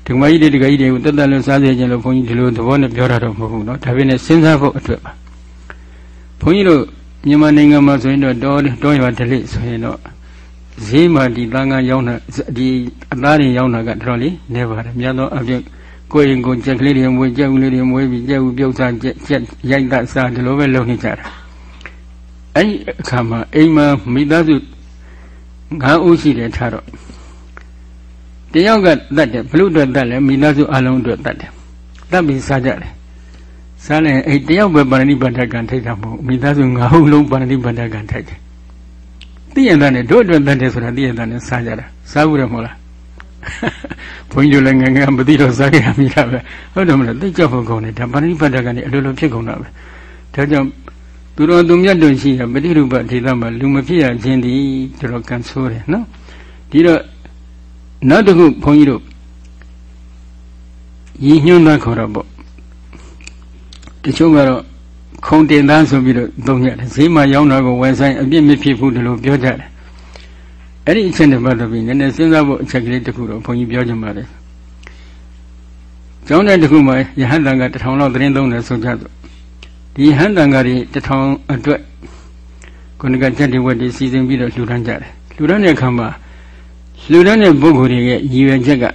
ဒကမကြီးတွေဒကကြီးတွေကိုတက်တက်လွန်စားစေခြင်းလို့ဘုန်းကြီးဒီလိုသဘောနဲ့ပြောတာတော့မဟုတ်ဘူးเนาะဒါပေမဲ့စဉ်းစားဖို့အတွက်ပါဘုန်းကြီးတို့မြန်မာနိုင်ငံမှာဆိုရင်တော့တောတောရွာဒလိဆိုရင်တော့ဈေးမှာဒီတန်ခါရောင်းတာဒီအသားတွေရောင်းတာကတော်တော်လေးနေပါတယ်မြတ်သောအပြင် ကိုယ်ရင်ကိုယ်ကြက်ကလေးတွေမွေးကြက်ဦးလေးတွေမွေးပြီးကြက်ဦးပြုတ်စားကြက်ကြက်ရိုက်တစားဒီလိုပဲလုပ်နေကြတာအဲ့ဒီအခါမှာအိမ်မှာမိသားစုငါးဦးရှိတယ်ထားတော့တ ယောက်ကတတ်တယ်ဘလို့အတွက်တတ်လဲမိသားစုအလုံးအတွက်တတ်တယ်တတ်ပြီးစားကြတယ်စားလိုက်အဲ့တယောက်ပဲပါဏိပါဒကံထိုက်တာမဟုတ်မိသားစုငါးဦးလုံးပါဏိပါဒကံထိုက်တယ်သိရတဲ့နဲ့တို့အတွက်တတ်တယ်ဆိုတာသိရတဲ့နဲ့စားကြတာစားဘူးရမဟုတ်လားဘုန်းကြီးတို့လည်းငငယ်မသိတော့စားကြရမိတာပဲဟုတ်တယ်မလားသိကြဖို့ကောင်းတယ်ဒါပါဏိပါဒကံนี่အလိုလိုဖြစ်ကုန်တာပဲဒါကြောင့်သူတော်သူမြတ်တို့ရှိရပฏิရုပဒေသမှာလူမဖြစ်ရခြင်းဒီတော်ကံဆိုးတယ်နော်ဒီတော့ နောက်တစ်ခုဘုန်းကြီးတို့ရည်ညွှန်းသားခေါ်တော့ပေါ့တချို့ကတော့ခုံတင်သားဆိုပြီးတော့သုံးရတယ်ဈေးမှာရောင်းတာကိုဝယ်ဆိုင်အပြစ်မဖြစ်ဘူးဒီလိုပြောကြတယ်အဲ့ဒီအချက်တွေပတ်သက်ပြီးနည်းနည်းစဉ်းစားဖို့အချက်ကလေးတစ်ခုတော့ဘုန်းကြီးပြောချင်ပါတယ်ကျောင်းတဲ့တစ်ခုမှာယဟန်တန်ကတထောင်လောက်သတင်းသုံးတယ်ဆိုကြတော့ဒီဟန်တန်ကတွေတထောင်အတွက်ခုနကကြက်တွေဝက်တွေစီစဉ်ပြီးတော့လှူဒန်းကြတယ်လှူဒန်းတဲ့အခါမှာ လှူဒန်းတဲ့ပုဂ္ဂိုလ်တွေရဲ့ရည်ရွယ်ချက်က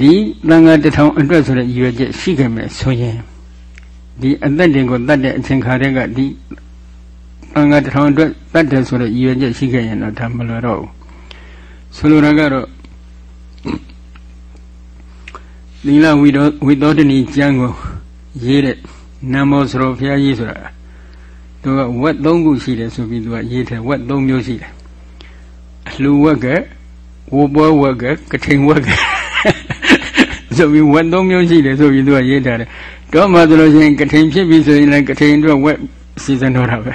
ဒီတန်ခါတထောင်အတွက်ဆိုတဲ့ရည်ရွယ်ချက်ရှိခဲ့မယ်ဆိုရင်ဒီအသက်တွေကိုတတ်တဲ့အချိန်ခါတည်းကဒီတန်ခါတထောင်အတွက်တတ်တယ်ဆိုတဲ့ရည်ရွယ်ချက်ရှိခဲ့ရင်တော့ဒါမလွယ်တော့ဘူးဆိုလိုတာကတော့သီလဝိတော်ဝိသောတဏီကျမ်းကိုရေးတဲ့နမောစရောဘုရားကြီးဆိုတာသူကဝက်၃ခုရှိတယ်ဆိုပြီးသူကရေးတယ်ဝက်၃မျိုးရှိတယ် အလှဝက်ကဝပွဲဝက်ကကထိန်ဝက်ကဆိုပြီးဝက်၃မျိုးရှိတယ်ဆိုပြီးသူကရေးထားတယ်တော့မှဆိုလို့ရှိရင်ကထိန်ဖြစ်ပြီဆိုရင်လည်းကထိန်အတွက်ဝက်စီစဉ်တော့တာပဲ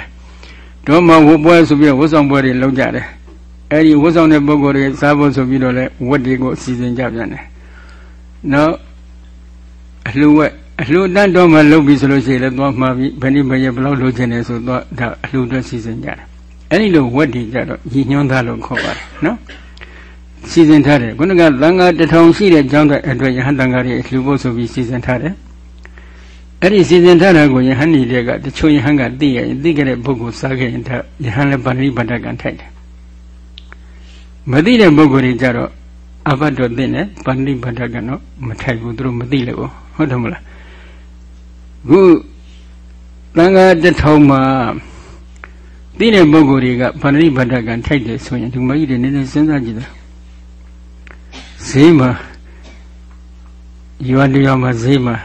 တော့မှဝပွဲဆိုပြီးဝတ်ဆောင်ပွဲတွေလုပ်ကြတယ်အဲ့ဒီဝတ်ဆောင်တဲ့ပုဂ္ဂိုလ်တွေစားဖို့ဆိုပြီးတော့လည်းဝက်တွေကိုစီစဉ်ကြပြန်တယ်နောက်အလှဝက်အလှတတ်တော့မှလုပ်ပြီဆိုလို့ရှိရင်လည်းသွားမှာပြီဘယ်နည်းဘယ်ရဘလောက်လုပ်ချင်တယ်ဆိုတော့ဒါအလှအတွက်စီစဉ်ကြတယ် အဲ့ဒီလိုဝက်တွေကြတော့ရည်ညွှန်းသားလို့ခေါ်ပါတယ်နော်စီစဉ်ထားတယ်ခုနကသံဃာတထောင်ရှိတဲ့ကျောင်းတဲ့အတွက်ယဟန်တန်ဃာတွေလှူဖို့ဆိုပြီးစီစဉ်ထားတယ်အဲ့ဒီစီစဉ်ထားတာကိုယဟန်ညီတွေကတချို့ယဟန်ကသိရရင်သိကြတဲ့ပုဂ္ဂိုလ်စားခဲ့ရင်ဒါယဟန်လည်းပါဠိပါဒကံထိုက်တယ်မသိတဲ့ပုဂ္ဂိုလ်တွေကြတော့အဘတ်တော်သိနေပါဠိပါဒကံတော့မထိုက်ဘူးသူတို့မသိလို့ဟုတ်တယ်မလားခုတန်ခါတထောင်မှာ သိတဲ့ပုဂ္ဂိုလ်တွေကပါဠိပါဒကံထိုက်တယ်ဆိုရင်ဒီမကြီးတွေနည်းနည်းစဉ်းစားကြည့်တယ်ဈေးမှာရွာတရွာမှာဈေးမှာ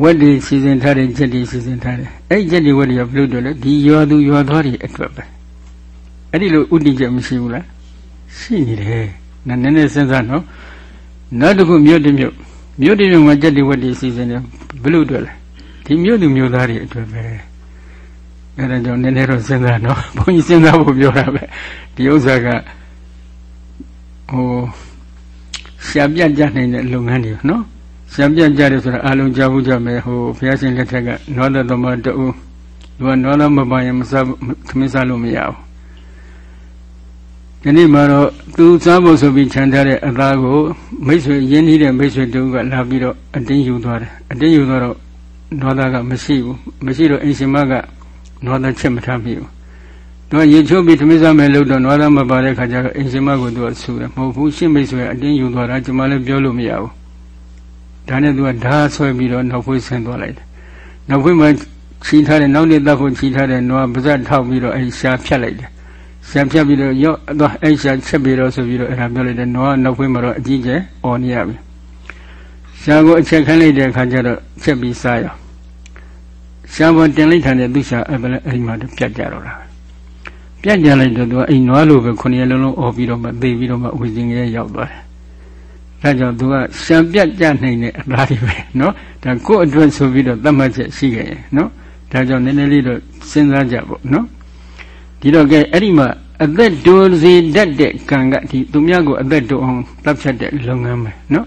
ဝက်တွေစီစဉ်ထားတဲ့ချက်တွေစီစဉ်ထားတယ်အဲ့ချက်တွေဝက်တွေကဘလို့တော့လဲဒီရွာသူရွာသားတွေအတွက်ပဲအဲ့ဒီလိုဥတည်ချက်မရှိဘူးလားရှိနေတယ်နည်းနည်းစဉ်းစားနော်နောက်တစ်ခုမြို့တစ်မြို့မြို့တစ်မြို့မှာချက်တွေဝက်တွေစီစဉ်တယ်ဘလို့တော့လဲဒီမြို့သူမြို့သားတွေအတွက်ပဲ အဲ့ဒါကြောင့်နည်းနည်းတော့စဉ်းစားနော်ဘုန်းကြီးစဉ်းစားဖို့ပြောတာပဲဒီဥစ္စာကဟိုရှာပြကြနိုင်တဲ့လုပ်ငန်းတွေနော်ရှာပြကြတယ်ဆိုတာအလုံးကြားဘူးကြမယ်ဟိုဘုရားရှင်လက်ထက်ကနောသသမတူသူကနောသမပါရင်မစားသမင်းစားလို့မရဘူးဒီနေ့မှာတော့သူစားဖို့ဆိုပြီးခြံထားတဲ့အသားကိုမိတ်ဆွေရင်းနှီးတဲ့မိတ်ဆွေတူကလာပြီးတော့အတင်းယူသွားတယ်အတင်းယူသွားတော့နောသားကမရှိဘူးမရှိတော့အင်ရှင်မက နောသားချက်မထားမိဘူးသူကရေချိုးပြီးသမင်းစားမယ်လို့တော့နွားသားမပါတဲ့ခါကျတော့အင်ရှင်မကိုသူကဆူတယ်မဟုတ်ဘူးရှင်းမိတ်ဆွေအတင်းယူသွားတာကျွန်မလည်းပြောလို့မရဘူးဒါနဲ့သူကဓာတ်ဆွဲပြီးတော့နောက်ဖွေးဆင်းသွားလိုက်တယ်နောက်ဖွေးမှာချီထားတဲ့နောက်နေ့တပ်ဖို့ချီထားတဲ့နွားပါဇက်ထောက်ပြီးတော့အဲရှာဖြတ်လိုက်တယ်ရှာဖြတ်ပြီးတော့ရော့သွားအဲရှာချက်ပြီးတော့ဆိုပြီးတော့အဲဒါပြောလိုက်တယ်နွားနောက်ဖွေးမှာတော့အကြီးကျယ်អော်နေရပြီရှာကိုအချက်ခန်းလိုက်တဲ့အခါကျတော့ချက်ပြီးစားရ ရှားပေါ်တင်လိုက်တာနဲ့သူ့ရှာအဲ့ပဲလဲအိမ်မှာပြတ်ကြတော့တာပြတ်ကြလိုက်တော့သူကအိမ်နွားလိုပဲခုနှစ်ရက်လုံးလုံးអော်ပြီးတော့မှသေပြီးတော့မှဝေစင်ကလေးရောက်သွားတယ်ဒါကြောင့်သူကရှံပြတ်ကြနိုင်တဲ့အသားတွေပဲနော်ဒါကိုယ့်အတွက်ဆိုပြီးတော့သတ်မှတ်ချက်ရှိခဲ့ရင်နော်ဒါကြောင့်နည်းနည်းလေးတော့စဉ်းစားကြပေါ့နော်ဒီတော့ကဲအဲ့ဒီမှာအသက်ဒိုစေတတ်တဲ့ကံကဒီသူများကိုအသက်ဒိုအောင်တပ်ဖြတ်တဲ့လုပ်ငန်းပဲနော်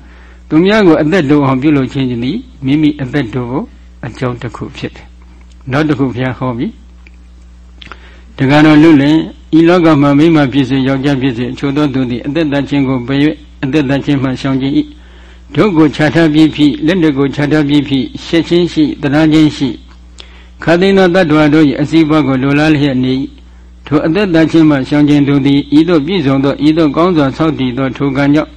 သူများကိုအသက်ဒိုအောင်ပြုလုပ်ခြင်းဒီမိမိအသက်ဒိုကိုအကြောင်းတစ်ခုဖြစ်တယ် နောက်တစ်ခုဘုရားဟောပြီးတက္ကရာလွတ်လင်ဤလောကမှာမိမဖြစ်စေယောက်ျားဖြစ်စေအချို့သောသူသည်အသက်တခြင်းကိုပရွေ့အသက်တခြင်းမှရှောင်ခြင်း၏ဒုက္ကိုခြားထားပြီးဖြစ်လက်တကိုခြားထားပြီးဖြစ်ရှက်ချင်းရှိတနာချင်းရှိခသိသောတ attva တို့၏အစည်းအဝေးကိုလိုလားလျက်နေထိုအသက်တခြင်းမှရှောင်ခြင်းတို့သည်ဤသို့ပြည့်စုံသောဤသို့ကောင်းစွာဆောက်တည်သောထိုကံကြောင့်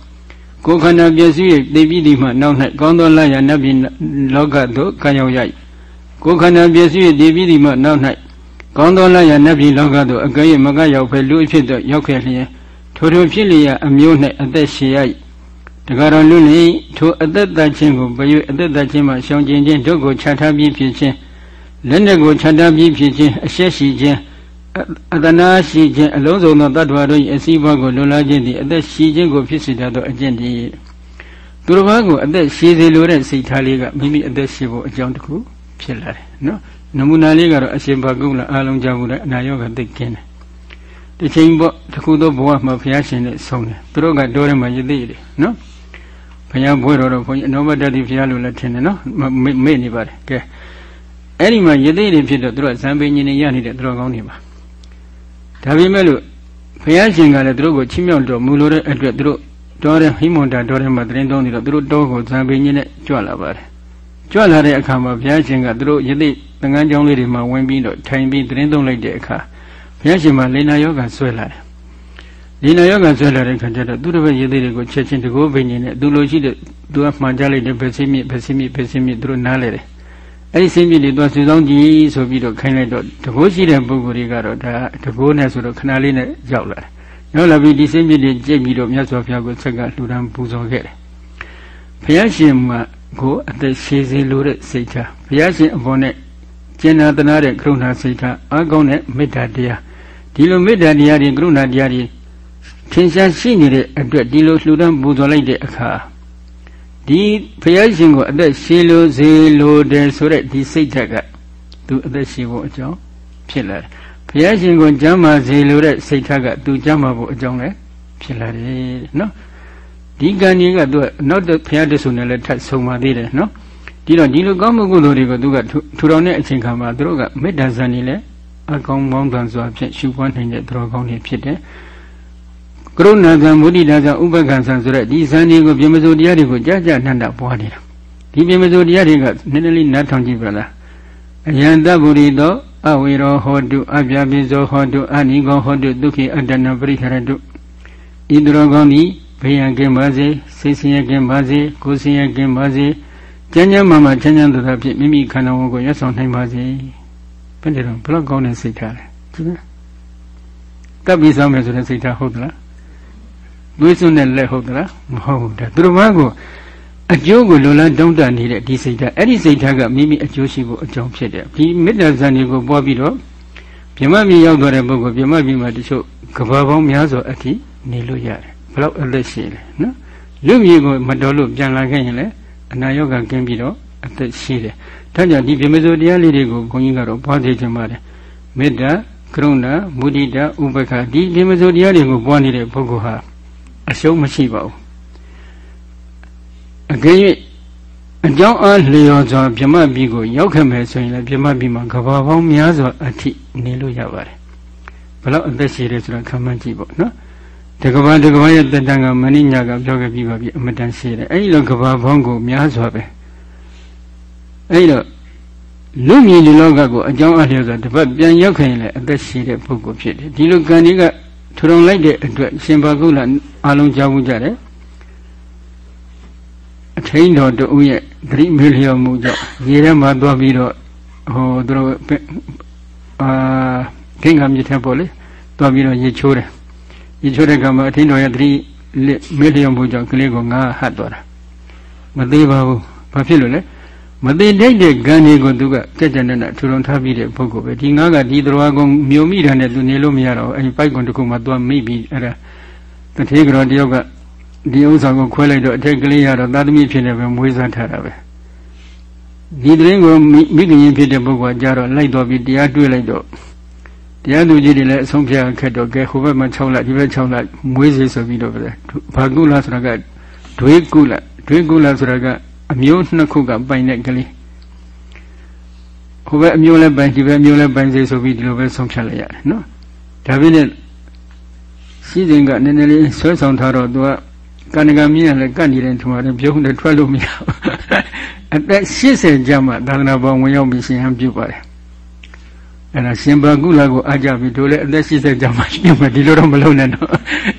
ကိုယ်ခန္ဓာပျက်စီး၍သိပြီးဒီမှနောက်၌ကောင်းသောလယာနတ်ပြည်လောကသို့ကံရောက်ရ၏ ကိုယ်ခန္ဓာပျက်စီး၍သိပြီးဒီမှနောက်၌ကောင်းသောလယာနတ်ပြည်လောကသို့အကဲ့၍မကရောက်ဖဲလူအဖြစ်သို့ရောက်ခဲ့လျင်ထိုထိုဖြစ်လျက်အမျိုး၌အသက်ရှင်ရ၏တကားတော်လူနေထိုအသက်တခြင်းကိုပရွေအသက်တခြင်းမှရှောင်ကျင်ခြင်းဒုက္ခချထားပြီးဖြစ်ခြင်းလက်နဲ့ကိုချထားပြီးဖြစ်ခြင်းအရှက်ရှိခြင်းအတနာရှိခြင်းအလုံးစုံသောတ attva တို့၏အစည်းအဝေးကိုလွန်လာခြင်းသည်အသက်ရှိခြင်းကိုဖြစ်စေတတ်သောအကျင့်တည်းသူတစ်ပါးကိုအသက်ရှိစေလိုတဲ့စိတ်ထားလေးကမိမိအသက်ရှိဖို့အကြောင်းတစ်ခု ဖြစ်လာတယ်နော်နမူနာလေးကတော့အရှင်ဘဂုလအားလုံးကြောင့်လည်းအနာရောဂါသိကျင်းတယ်တစ်ချိန်ပေါ့တစ်ခုသောဘဝမှာဘုရားရှင်နဲ့ဆုံးတယ်သူတို့ကတောထဲမှာယသိတယ်နော်ဘုရားဘွဲတော်တော့ဘုန်းကြီးအနောမတ္တိဘုရားလို့လည်းထင်တယ်နော်မေ့နေပါတယ်ကဲအဲ့ဒီမှာယသိတွေဖြစ်တော့သူတို့ဇံပင်ញင်နေရနေတဲ့သူတော်ကောင်းတွေပါဒါပေမဲ့လို့ဘုရားရှင်ကလည်းသူတို့ကိုချီးမြှောက်တော်မူလိုတဲ့အတွက်သူတို့တောထဲဟိမွန်တာတောထဲမှာတရင်သုံးနေတော့သူတို့တောကိုဇံပင်ញင်နဲ့ကြွလာပါတယ် ကြွလာတဲ့အခါမှာဘုရားရှင်ကသူတို့ယသိသင်္ကန်းကျောင်းလေးတွေမှာဝင်ပြီးတော့ထိုင်ပြီးတရင်သုံးလိုက်တဲ့အခါဘုရားရှင်မှာလေနာယောဂဆွဲလာတယ်လေနာယောဂဆွဲလာတဲ့ခါကျတော့သူတို့ပဲယသိတွေကိုချက်ချင်းတကိုးပင်ញင်နဲ့သူလိုရှိတဲ့သူကမှန်ကြလိုက်တဲ့ဗစီမြစ်ဗစီမြစ်ဗစီမြစ်သူတို့နားလဲတယ်အဲ့ဒီစင်းပြစ်တွေသွားစုဆောင်ကြည့်ဆိုပြီးတော့ခိုင်းလိုက်တော့တကိုးရှိတဲ့ပုဂ္ဂိုလ်တွေကတော့ဒါတကိုးနဲ့ဆိုတော့ခဏလေးနဲ့ရောက်လာတယ်။ရောက်လာပြီးဒီစင်းပြစ်တွေကြိတ်ပြီးတော့မြတ်စွာဘုရားကိုဆက်ကလှူဒန်းပူဇော်ခဲ့တယ်။ဘုရားရှင်မှာ ကိုအသက်ရှည်စေလိုတဲ့စိတ်ထားဘုရားရှင်အပေါ်နဲ့ကျင်နာတနာတဲ့ကရုဏာစိတ်ထားအကောင်းတဲ့မေတ္တာတရားဒီလိုမေတ္တာတရားတွေကရုဏာတရားတွေထင်ရှားရှိနေတဲ့အတွက်ဒီလိုလှူဒန်းပူဇော်လိုက်တဲ့အခါဒီဘုရားရှင်ကိုအသက်ရှည်လို့စေလို့တယ်ဆိုတဲ့ဒီစိတ်ဓာတ်ကသူအသက်ရှည်ဖို့အကြောင်းဖြစ်လာတယ်ဘုရားရှင်ကိုကျမ်းမာစေလို့တဲ့စိတ်ဓာတ်ကသူကျမ်းမာဖို့အကြောင်းလည်းဖြစ်လာတယ်နော် ဒီကံကြီးကသူကနောက်ဘုရားတဆူနဲ့လည်းထပ်ဆုံပါသေးတယ်နော်ဒီတော့ဒီလိုကောင်းမှုကုသိုလ်တွေကိုသူကထူထောင်တဲ့အချိန်ခါမှာသူတို့ကမေတ္တာဇန်နေလဲအကောင်းပေါင်းတန်စွာဖြင့်ရှုပွားနိုင်တဲ့သူတော်ကောင်းတွေဖြစ်တယ်ကရုဏာကံမုဒိတာကဥပက္ခဆံဆိုတဲ့ဒီဇန်တွေကိုပြမစိုးတရားတွေကိုကြာကြာနှံ့တာပွားနေတာဒီပြမစိုးတရားတွေကနည်းနည်းလေးနားထောင်ကြည့်ပါလားအယံတဗုရိတောအဝေရောဟောတုအပြပိဇောဟောတုအနိကောဟောတုဒုက္ခိအတ္တနပရိခရတုဤသူတော်ကောင်းသည် ဘေးရန်ကင်းပါစေစိတ်ဆင်းရဲကင်းပါစေကိုယ်ဆင်းရဲကင်းပါစေကျမ်းကျမ်းမာမာချမ်းချမ်းသာသာဖြင့်မိမိခန္ဓာကိုယ်ကိုရွတ်ဆောင်နိုင်ပါစေဘယ်လိုတော့ဘလောက်ကောင်းတဲ့စိတ်ထားလဲဒီမဲ့ကပ်ပြီးဆောင်မယ်ဆိုတဲ့စိတ်ထားဟုတ်သလားသွေးစွန်းတဲ့လက်ဟုတ်သလားမဟုတ်ဘူးဒါသူတို့ဘာကိုအကျိုးကိုလိုလားတောင်းတနေတဲ့ဒီစိတ်ဓာတ်အဲ့ဒီစိတ်ဓာတ်ကမိမိအကျိုးရှိဖို့အကြောင်းဖြစ်တယ်ဒီမေတ္တာဇန်တွေကိုပွားပြီးတော့ပြမပြည်ရောက်သွားတဲ့ပုဂ္ဂိုလ်ပြမပြည်မှာတချို့ကဘာပေါင်းများစွာအထိနေလို့ရတယ်ဘ လောက်အသက်ရှိလဲနော်လူမျိုးကိုမတော်လို့ပြန်လာခဲ့ရင်လည်းအနာရောဂါကင်းပြီးတော့အသက်ရှိတယ်ဒါကြောင့်ဒီပြမစိုးတရားလေးတွေကိုခွန်ကြီးကတော့ပွားသေးချင်ပါတယ်မေတ္တာကရုဏာမုဒိတာဥပ္ပခာဒီပြမစိုးတရားတွေကိုပွားနေတဲ့ပုဂ္ဂိုလ်ဟာအရှုံးမရှိပါဘူးအကယ်၍အကြောင်းအားလျော်စွာဗြဟ္မပြည်ကိုရောက်ခဲ့မယ်ဆိုရင်လည်းဗြဟ္မပြည်မှာကဘာပေါင်းများစွာအထိနေလို့ရပါတယ်ဘယ်တော့အသက်ရှည်တယ်ဆိုတာခံမှန်းကြည့်ပေါ့နော် တကဘာတကဘာရဲ့တတန်ကမဏိညာကပြောခဲ့ပြီးပါပြီအမတန်ရှည်တယ်အဲ့ဒီလိုကဘာပေါင်းကိုများစွာပဲအဲ့တော့လူမြင်ဒီလောကကိုအကြောင်းအလျော်စွာတပတ်ပြန်ရောက်ခဲ့ရင်လည်းအသက်ရှည်တဲ့ပုဂ္ဂိုလ်ဖြစ်တယ်ဒီလိုကံကြီးကထူထောင်လိုက်တဲ့အတွက်ရှင်ဘာကုလအလုံးကြားမှုကြတယ်အထိန်တော်တူရဲ့ဂရိမေလျော်မှုကြောင့်ရေထဲမှာသွားပြီးတော့ဟိုသူတို့အာခင်္ဂမြစ်ထဲပေါ့လေသွားပြီးတော့ရေချိုးတယ် ရေချိုးတဲ့ကမှာအထိန်တော်ရဲ့ဂရိမေလျော်မှုကြောင့်ကလေးကိုငါဟတ်သွားတာမသေးပါဘူးဘာဖြစ်လို့လဲမသိတဲ့တဲ့ကံတွေကိုသူကကြက်ကြက်နဲ့ထူထောင်ထားပြီးတဲ့ပုဂ္ဂိုလ်ပဲဒီငါးကဒီတော်ကောင်မြို့မိတာနဲ့သူနေလို့မရတော့အဲဒီပိုက်ကွန်တစ်ခုမှသွားမိပြီးအဲ့ဒါတထေကတော်တယောက်ကဒီဥစ္စာကိုခွဲလိုက်တော့အထက်ကလေးရတော့သာသမီဖြစ်နေပဲမွေးစားထားတာပဲဒီတရင်ကိုမိခင်ရင်ဖြစ်တဲ့ပုဂ္ဂိုလ်ကကြတော့လိုက်တော့ပြီးတရားတွေ့လိုက်တော့ တရားသူကြီးတွေလည်းအဆုံးဖြတ်ခက်တော့ကဲဟိုဘက်မှာ6လဒီဘက်6လမွေးစေဆိုပြီးတော့ပဲဘာကုလဆိုတာကဒွေကုလဒွေကုလဆိုတာကအမျိုးနှစ်ခုကပိုင်တဲ့ကလေးဟိုဘက်အမျိုးလည်းပိုင်ဒီဘက်အမျိုးလည်းပိုင်စေဆိုပြီးဒီလိုပဲဆုံးဖြတ်လိုက်ရတယ်နော်ဒါပြည့်နဲ့ရှိစဉ်ကနည်းနည်းလေးဆွဲဆောင်ထားတော့သူကကဏ္ဍကမြင်ရလဲကတ်နေတယ်ထင်ပါတယ်ပြုံးတယ်ထွက်လို့မရဘူးအသက်80ကျမှသာသနာပေါ်ဝင်ရောက်ပြီးရှင်ဟန်ပြုပါတယ် အဲ့ဒါရှင်ဘာကုလကိုအားကြပြီတို့လည်းအသက်80ကျော်မှပြုမယ်ဒီလိုတော့မလုပ်နဲ့တော့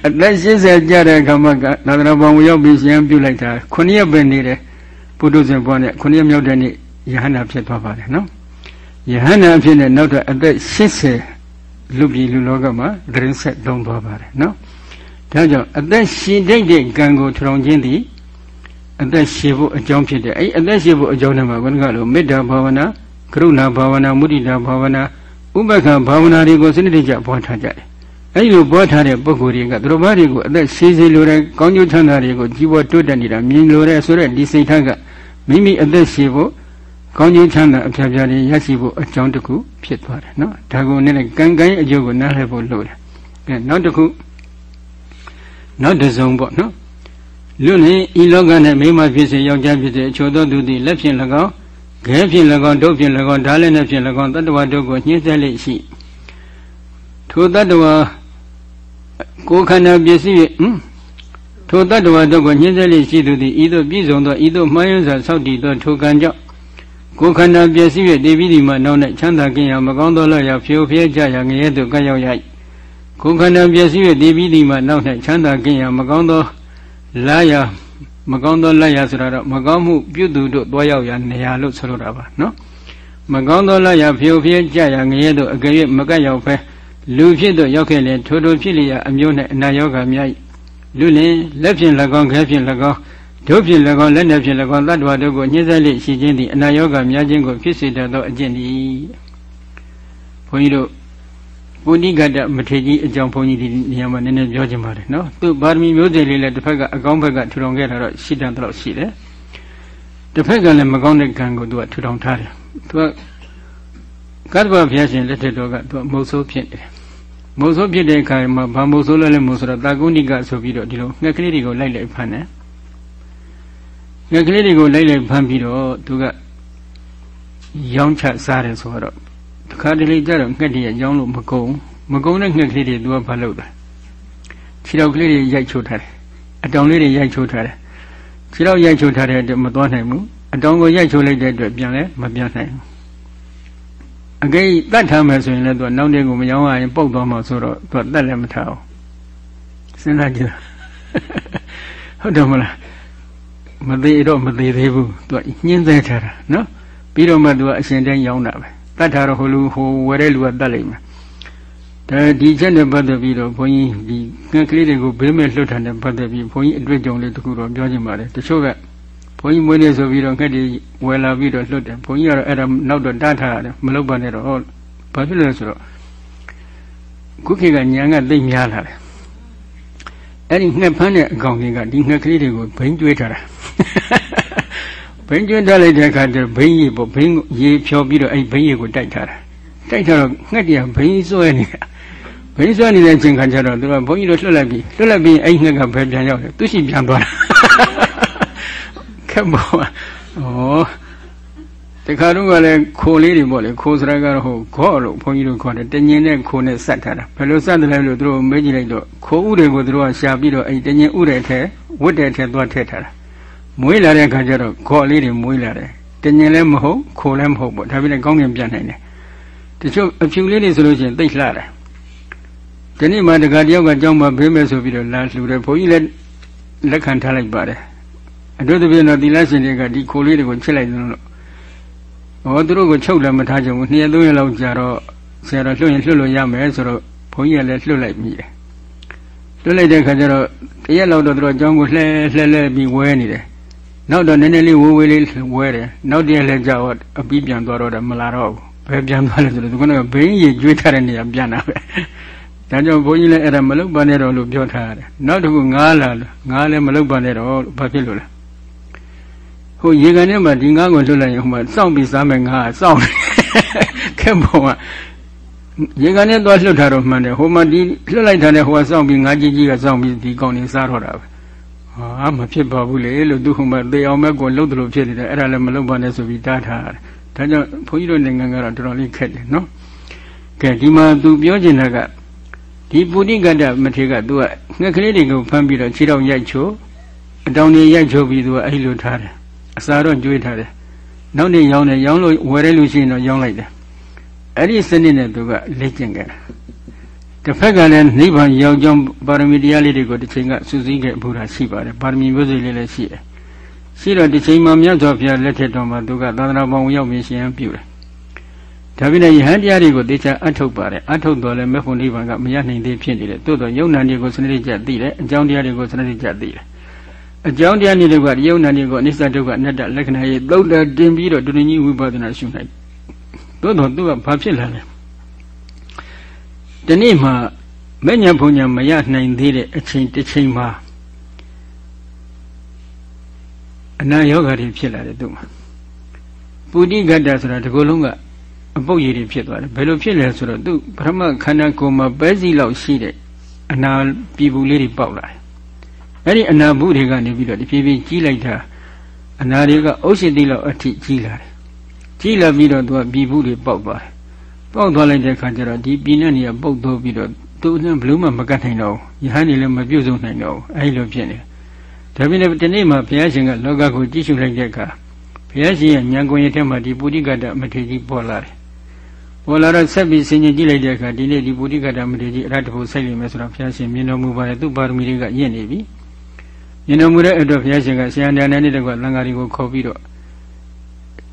အသက်80ကျတဲ့အခါမှာကသာသနာ့ဘောင်ကိုရောက်ပြီးရှင်ပြုလိုက်တာ9ရက်ပဲနေတယ်ပုထုဇဉ်ဘဝနဲ့9ရက်မြောက်တဲ့နေ့ယဟန္တာဖြစ်သွားပါတယ်နော်ယဟန္တာဖြစ်တဲ့နောက်တော့အသက်80လူပြည်လူလောကမှာဒရင်ဆက်လုံးသွားပါတယ်နော်ဒါကြောင့်အသက်ရှင်တဲ့ကံကိုထူထောင်ခြင်းသည်အသက်ရှင်ဖို့အကြောင်းဖြစ်တယ်အဲ့အသက်ရှင်ဖို့အကြောင်းတွေမှာဘုရားကလို့မေတ္တာဘာဝနာကရုဏာဘာဝနာမုဒိတာဘာဝနာ ဥပက္ခဘာဝနာတွေကိုစနစ်တကျပွားထားကြတယ်အဲ့ဒီလိုပွားထားတဲ့ပုဂ္ဂိုလ်တွေကသူတို့ဘာတွေကိုအသက်ရှင်စေလိုတဲ့ကောင်းကျိုးချမ်းသာတွေကိုကြီးပွားတိုးတက်နေတာမြင်လိုတဲ့ဆိုတဲ့ဒီစိတ်ထားကမိမိအသက်ရှင်ဖို့ကောင်းကျိုးချမ်းသာအဖျားဖျားတွေရရှိဖို့အကြောင်းတစ်ခုဖြစ်သွားတယ်နော်ဒါကိုနည်းနည်းကံကံအကျိုးကိုနားလည်ဖို့လိုတယ်ကဲနောက်တစ်ခုနောက်တစ်စုံပေါ့နော်လူလင်ဤလောက၌မိမဖြစ်စေယောက်ျားဖြစ်စေအချို့သောသူသည်လက်ဖြင့်၎င်း ခဲဖြင့်၎င်းဒုတ်ဖြင့်၎င်းဓာလည်းနှဖြင့်၎င်းတတ္တဝါတို့ကိုညှင်းဆဲလိမ့်ရှိထိုတတ္တဝါကိုယ်ခန္ဓာပစ္စည်းဟင်ထိုတတ္တဝါတို့ကိုညှင်းဆဲလိမ့်ရှိသူသည်ဤသို့ပြည့်စုံသောဤသို့မှန်ရစွာဆောက်တည်သောထိုကံကြောင့်ကိုယ်ခန္ဓာပစ္စည်း၍တေပြီးဒီမှနောက်၌ချမ်းသာခြင်းရာမကောင်းသောလရာဖြိုဖျဲကြရာငရဲသို့ကပ်ရောက်ရ၏ကိုယ်ခန္ဓာပစ္စည်း၍တေပြီးဒီမှနောက်၌ချမ်းသာခြင်းရာမကောင်းသောလာရာ မကောင်းသောလက်ရဆိုတာတော့မကောင်းမှုပြုသူတို့တွားရောက်ရာနေရာလို့ဆိုလိုတာပါနော်မကောင်းသောလက်ရဖြိုဖျဲကြရငရဲတို့အကယ်၍မကတ်ရောက်ဖဲလူဖြစ်တို့ရောက်ခဲ့လေထိုထိုဖြစ်လျက်အမျိုး၌အနာယောဂများ၏လူလင်လက်ဖြင့်၎င်းခဲဖြင့်၎င်းဒုဖြင့်၎င်းလက်နဲ့ဖြင့်၎င်းတတ္တဝါတို့ကိုညှင်းဆဲလိရှိခြင်းသည်အနာယောဂများခြင်းကိုဖြစ်စေတတ်သောအကျင့်သည်ဘုန်းကြီးတို့ ပုဏိကတမထေကြီးအကြောင်းဘုန်းကြီးဒီနေရာမှာနည်းနည်းပြောချင်ပါတယ်နော်သူပါရမီမျိုးစေ့လေးလည်းတစ်ဖက်ကအကောင်းဘက်ကထူထောင်ခဲ့တာတော့ရှိတယ်တော့ရှိတယ်တစ်ဖက်ကလည်းမကောင်းတဲ့ကံကိုသူကထူထောင်ထားတယ်သူကကတ္တဗဘုရားရှင်လက်ထက်တော်ကသူကမုတ်ဆိုးဖြစ်တယ်မုတ်ဆိုးဖြစ်တဲ့အခါမှာဘာမုတ်ဆိုးလဲလဲမုတ်ဆိုတော့တာကုဏိကဆိုပြီးတော့ဒီလိုငှက်ကလေးတွေကိုလိုက်လိုက်ဖမ်းတယ်ငှက်ကလေးတွေကိုလိုက်လိုက်ဖမ်းပြီးတော့သူကရောင်းချစားတယ်ဆိုတော့ တခါတလေကျတော့ငှက်တွေရောင်းလို့မကုန်မကုန်တဲ့ငှက်ကလေးတွေသူကဘာလုပ်လဲခြေတော်ကလေးတွေရိုက်ချိုးထားတယ်အတောင်လေးတွေရိုက်ချိုးထားတယ်ခြေတော်ရိုက်ချိုးထားတဲ့အတွက်မသွားနိုင်ဘူးအတောင်ကိုရိုက်ချိုးလိုက်တဲ့အတွက်ပြန်လဲမပြန်နိုင်ဘူးအကိတတ်ထားမယ်ဆိုရင်လည်းသူကနောက်တဲ့ကိုမရောင်းရရင်ပုတ်သွားမှာဆိုတော့သူကတတ်လည်းမထားဘူးစဉ်းစားကြည့်ဟုတ်တယ်မလားမသေးတော့မသေးသေးဘူးသူကညှင်းသေးထားတာနော်ပြီးတော့မှသူကအရှင်တန်းရောင်းတာပဲ တတ်ထားတော့ဟိုလူဟိုဝယ်တဲ့လူကတတ်လိုက်မယ်ဒါဒီချက်နဲ့ပတ်သက်ပြီးတော့ဘုန်းကြီးဒီငှက်ကလေးတွေကိုဘေးမဲ့လွတ်ထားတဲ့ပတ်သက်ပြီးဘုန်းကြီးအတွေ့အကြုံလေးတခုတော့ပြောချင်ပါတယ်တချို့ကဘုန်းကြီးမွေးနေဆိုပြီးတော့ငှက်တွေဝယ်လာပြီးတော့လွတ်တယ်ဘုန်းကြီးကတော့အဲ့ဒါနောက်တော့တားထားရတယ်မလုပ်ပါနဲ့တော့ဟုတ်ဘာဖြစ်လဲဆိုတော့ခုခေတ်ကညာကသိများလာတယ်အဲ့ဒီငှက်ဖမ်းတဲ့အကောင်ကြီးကဒီငှက်ကလေးတွေကိုဘိန်းကျွေးထားတာ ဘိန်းကျွန်းတက်လိုက်တဲ့အခါကျဘိန်းရေပေါ့ဘိန်းရေဖြောပြီးတော့အဲ့ဘိန်းရေကိုတိုက်ထားတာတိုက်ထားတော့ငှက်တည်းဘိန်းစွဲနေတာဘိန်းစွဲနေတဲ့အချိန်ခါကျတော့သူကဘုန်းကြီးတို့လွတ်လိုက်ပြီလွတ်လိုက်ပြီအဲ့ငှက်ကဘယ်ပြန်ရောက်လဲသူရှိပြန်သွားတာခက်ပေါ့ဩတခါတော့ကလည်းခိုလေးတွေပေါ့လေခိုစရကတော့ဟိုခေါ့လို့ဘုန်းကြီးတို့ခေါ်တယ်တညင်နဲ့ခိုနဲ့ဆက်ထားတာဘယ်လိုဆက်တယ်လဲလို့သူတို့မေးကြည့်လိုက်တော့ခိုဥတွေကိုသူတို့ကရှာပြီးတော့အဲ့တညင်ဥတွေထဲဝတ်တဲ့ထဲသွားထည့်ထားတာ မွေးလာတဲ့အခါကျတော့ခေါ်လေးတွေမွေးလာတယ်တညင်လည်းမဟုတ်ခိုလည်းမဟုတ်ပေါ့ဒါပေမဲ့ကောင်းကင်ပြန်နိုင်တယ်တချို့အဖြူလေးတွေဆိုလို့ရှိရင်သိလှတယ်ဒီနေ့မှတခါတယောက်ကကြောင်းမှာဘေးမဲ့ဆိုပြီးတော့လာလှူတယ်ဘုန်းကြီးလည်းလက်ခံထားလိုက်ပါတယ်အတို့တပြည့်တော့သီလရှင်တွေကဒီခိုလေးတွေကိုချစ်လိုက်တယ်လို့ဟောသူတို့ကိုချုပ်လည်းမထားကြဘူးနှစ်ရက်သုံးရက်လောက်ကြာတော့ဆရာတော်လှုပ်ရင်လှုပ်လို့ရမယ်ဆိုတော့ဘုန်းကြီးကလည်းလှုပ်လိုက်မိတယ်လွတ်လိုက်တဲ့ခါကျတော့တရက်လောက်တော့သူတို့အကြောင်းကိုလှဲလှဲလှဲပြီးဝဲနေတယ် နောက်တော့နည်းနည်းလေးဝဲဝဲလေးဝဲတယ်နောက်တရက်လည်းကြောက်အပြီးပြန်သွားတော့တယ်မလာတော့ဘူးဘယ်ပြန်သွားလဲဆိုတော့ဒီကနေ့ဘိန်းကြီးကျွေးထားတဲ့နေရာပြန်တာပဲဒါကြောင့်ဘုန်းကြီးလည်းအဲ့ဒါမလုပ်ပါနဲ့တော့လို့ပြောထားရတယ်နောက်တစ်ခုငားလာငားလည်းမလုပ်ပါနဲ့တော့လို့ဘာဖြစ်လို့လဲဟိုရေကန်ထဲမှာဒီငားကိုလွတ်လိုက်ရင်ဟိုမှာစောင့်ပြီးစားမယ်ငားစောင့်ခက်ပုံကရေကန်ထဲသွားလွတ်ထားတော့မှန်တယ်ဟိုမှာဒီလွတ်လိုက်တာနဲ့ဟိုကစောင့်ပြီးငါးကြီးကြီးကစောင့်ပြီးဒီကောင်နေစားတော့တာပဲ ဟာမဖြစ်ပါဘူးလေလို့သူဟိုမှာသေအောင်မဲ့ကိုလှုပ်တယ်လို့ဖြစ်နေတယ်အဲ့ဒါလည်းမလှုပ်ပါနဲ့ဆိုပြီးတားထားရတယ်ဒါကြောင့်ဘုန်းကြီးတို့နိုင်ငံကတော့တော်တော်လေးခက်တယ်နော်ကဲဒီမှာသူပြောချင်တာကဒီပုရိကတ္တမထေကသူကငှက်ကလေးတွေကိုဖမ်းပြီးတော့ခြေတော်ရိုက်ချိုးအတောင်တွေရိုက်ချိုးပြီးသူကအဲ့လိုထားတယ်အစာတော့ကျွေးထားတယ်နောက်နေ့ရောင်းတယ်ရောင်းလို့ဝယ်ရလို့ရှိရင်တော့ရောင်းလိုက်တယ်အဲ့ဒီစနစ်နဲ့သူကလေ့ကျင့်ခဲ့တာ တစ်ဖက်ကလည်းနိဗ္ဗာန်ရောက်ကြောင်းပါရမီတရားလေးတွေကိုတစ်ချိန်ကစူးစီးခဲ့ဘူးတာရှိပါတယ်ပါရမီမျိုးစိလေးလည်းရှိတယ်ရှိတော့တစ်ချိန်မှမြတ်စွာဘုရားလက်ထက်တော်မှာသူကသာသနာပေါင်းရောက်ပြီးရှင်ပြုတယ်ဒါပြည့်ယဟန်တရားတွေကိုတေချာအထုတ်ပါတယ်အထုတ်တော်လည်းမေဖို့နိဗ္ဗာန်ကမရနိုင်သေးဖြစ်နေတယ်တိုးတော့ယုံနာတွေကိုစနစ်ကြသိတယ်အကြောင်းတရားတွေကိုစနစ်ကြသိတယ်အကြောင်းတရားတွေကယုံနာတွေကိုအနိစ္စဒုက္ခအနတ္တလက္ခဏာရေးသုတ်တာတင်ပြီးတော့ဒုတိယဝိပဿနာရှုနိုင်တိုးတော့သူကဘာဖြစ်လာလဲ ဒီနေ့မှမညံဘုံညာမရနိုင်သေးတဲ့အချိန်တစ်ချိန်မှာအနာယောဂါတွေဖြစ်လာတယ်သူ့မှာပုတိကတ္တဆိုတာဒီကုလုံးကအပုတ်ရည်တွေဖြစ်သွားတယ်ဘယ်လိုဖြစ်လဲဆိုတော့သူပထမခန္ဓာကိုယ်မှာပဲစီလောက်ရှိတဲ့အနာပြည်ဘူးလေးတွေပေါက်လာတယ်အဲ့ဒီအနာဘူးတွေကနေပြီးတော့တဖြည်းဖြည်းကြီးလိုက်တာအနာတွေကအုတ်ရှိတိလောက်အထိကြီးလာတယ်ကြီးလာပြီးတော့သူကပြည်ဘူးတွေပေါက်သွားတယ် ပေါက်သွားလိုက်တဲ့အခါကျတော့ဒီပြည်နဲ့နေရာပုတ်သွားပြီးတော့သူနဲ့ဘလို့မှမကတ်နိုင်တော့ဘူးယဟန်နေလည်းမပြုတ်ဆုံးနိုင်တော့ဘူးအဲ့လိုဖြစ်နေဒါပေမဲ့ဒီနေ့မှဘုရားရှင်ကလောကကိုကြည့်ရှုလိုက်တဲ့အခါဘုရားရှင်ရဲ့ဉာဏ်ကိုယ်ရထဲမှာဒီပုရိကတမထေကြီးပေါ်လာတယ်ပေါ်လာတော့ဆက်ပြီးဆင်ញင်ကြည့်လိုက်တဲ့အခါဒီနေ့ဒီပုရိကတမထေကြီးအရတ္တဖို့စိုက်လိမ့်မယ်ဆိုတော့ဘုရားရှင်မြင်တော်မူပါတယ်သူ့ပါရမီတွေကရင့်နေပြီမြင်တော်မူတဲ့အတွက်ဘုရားရှင်ကဆရာန္ဒာနဲ့တကွလံဃာတွေကိုခေါ်ပြီးတော့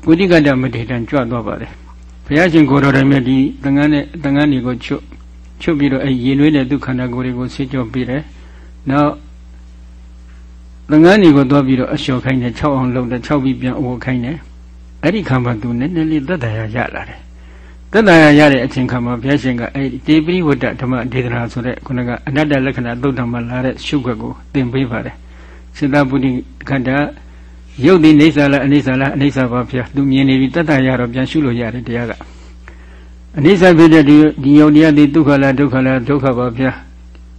ပုရိကတမထေတန်ကြွသွားပါတယ် ဘုရားရှင်ကိုယ်တော်တိုင်မြတ်ဒီသံဃာနဲ့သံဃာတွေကိုချွတ်ချွတ်ပြီးတော့အဲရေနွေးတဲ့ဒုက္ခန္ဓာကိုယ်တွေကိုဆေးကြောပေးတယ်။နောက်သံဃာတွေကိုသွားပြီးတော့အလျှော်ခိုင်းတယ်6အောင်လုပ်တယ်6ပြီးပြန်အိုခိုင်းတယ်။အဲ့ဒီခါမှသူနည်းနည်းလေးသက်သာရရလာတယ်။သက်သာရရတဲ့အချိန်ခါမှာဘုရားရှင်ကအဲ့ဒီတေပရိဝတ္တဓမ္မဒေသနာဆိုတဲ့ခုနကအနတ္တလက္ခဏာသုတ်တံမှာလာတဲ့ရှုခွက်ကိုသင်ပေးပါတယ်။စေတပုတိခန္ဓာ ရုပ်ဒီနေဆာလားအနေဆာလားအနေဆာပါဗျာသူမြင်နေပြီတတ်တာရတော့ပြန်ရှုလို့ရတယ်တရားကအနိစ္စဖြစ်တဲ့ဒီဒီယုံတရားဒီဒုက္ခလားဒုက္ခလားဒုက္ခပါဗျာ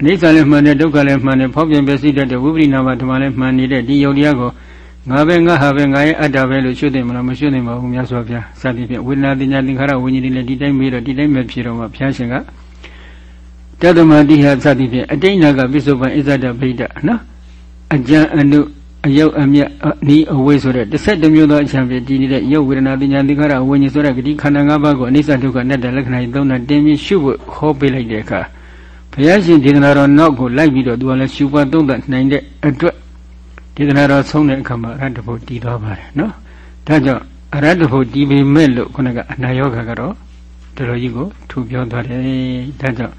အနိစ္စလည်းမှန်တယ်ဒုက္ခလည်းမှန်တယ်ဖောက်ပြန်ပြစီတတ်တဲ့ဝိပရိနာမဓမ္မလည်းမှန်နေတဲ့ဒီယုံတရားကိုငါပဲငါဟာပဲငါရဲ့အတ္တပဲလို့ရှုသိမလားမရှုသိပါဘူးမြတ်စွာဘုရားစသည်ဖြင့်ဝေဒနာတင်ညာသင်္ခါရဝိညာဉ်တွေလည်းဒီတိုင်းပြီးတော့ဒီတိုင်းပဲဖြစ်တော့မှဘုရားရှင်ကတတ္တမတိဟစသည်ဖြင့်အတိဏကပိစုပန်ဣဇဒဗိဒနော်အကြံအနု အယုတ်အမြတ်နီးအဝေးဆိုတဲ့တစ်ဆက်တစ်မျိုးသောအချံပြတည်နေတဲ့ရုပ်ဝေဒနာပညာသင်္ခါရဝိညာဉ်ဆိုတဲ့ဂတိခန္ဓာ၅ပါးကိုအနိစ္စဒုက္ခနဲ့တဲ့လက္ခဏာကြီးသုံးတာတင်ပြီးရှုဖို့ခေါ်ပေးလိုက်တဲ့အခါဘုရားရှင်ဒေသနာတော်နောက်ကိုလိုက်ပြီးတော့သူကလည်းရှုပွားသုံးသပ်နိုင်တဲ့အတွက်ဒေသနာတော်ဆုံးတဲ့အခါမှာအရတ္တဖို့တည်သွားပါတယ်နော်ဒါကြောင့်အရတ္တဖို့တည်ပေမဲ့လို့ခုနကအနာယောဂကတော့တော်တော်ကြီးကိုထူပြောသွားတယ်ဒါကြောင့်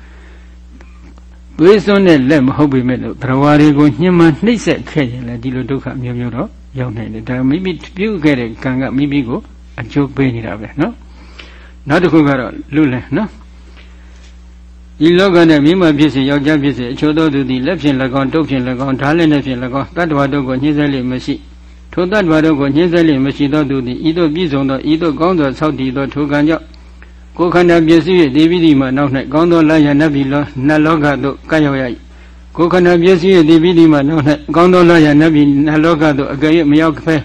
သွေးစွန်းတဲ့လက်မဟုတ်ပေမဲ့လို့ဘရဝါတွေကိုညှင်းမှနှိမ့်ဆက်ခဲ့ရင်လည်းဒီလိုဒုက္ခမျိုးမျိုးတော့ရောက်နိုင်တယ်ဒါမိမိပြုခဲ့တဲ့ကံကမိမိကိုအကျိုးပေးနေတာပဲနော်နောက်တစ်ခုကတော့လူလန်နော်ဒီလောကနဲ့မိမဖြစ်စေယောက်ျားဖြစ်စေအချို့သောသူသည်လက်ဖြင့်၎င်းတုပ်ဖြင့်၎င်းဓာလက်နဲ့ဖြင့်၎င်းတတ္တဝါတို့ကိုညှင်းဆဲလျက်မရှိထိုတတ္တဝါတို့ကိုညှင်းဆဲလျက်မရှိသောသူသည်ဤသို့ပြည့်စုံသောဤသို့ကောင်းသောဆောက်တည်သောထိုကံကြောင့် ကိုယ်ခန္ဓာပြည့်စုံ၍ဒေဝိတိမှနောက်၌ကောင်းသောလမ်းရနတ်ပြည်လောနတ်လောကသို့ကပ်ရောက်ရ၏ကိုယ်ခန္ဓာပြည့်စုံ၍ဒေဝိတိမှနောက်၌ကောင်းသောလမ်းရနတ်ပြည်နတ်လောကသို့အကယ်၍မရောက်ဖဲ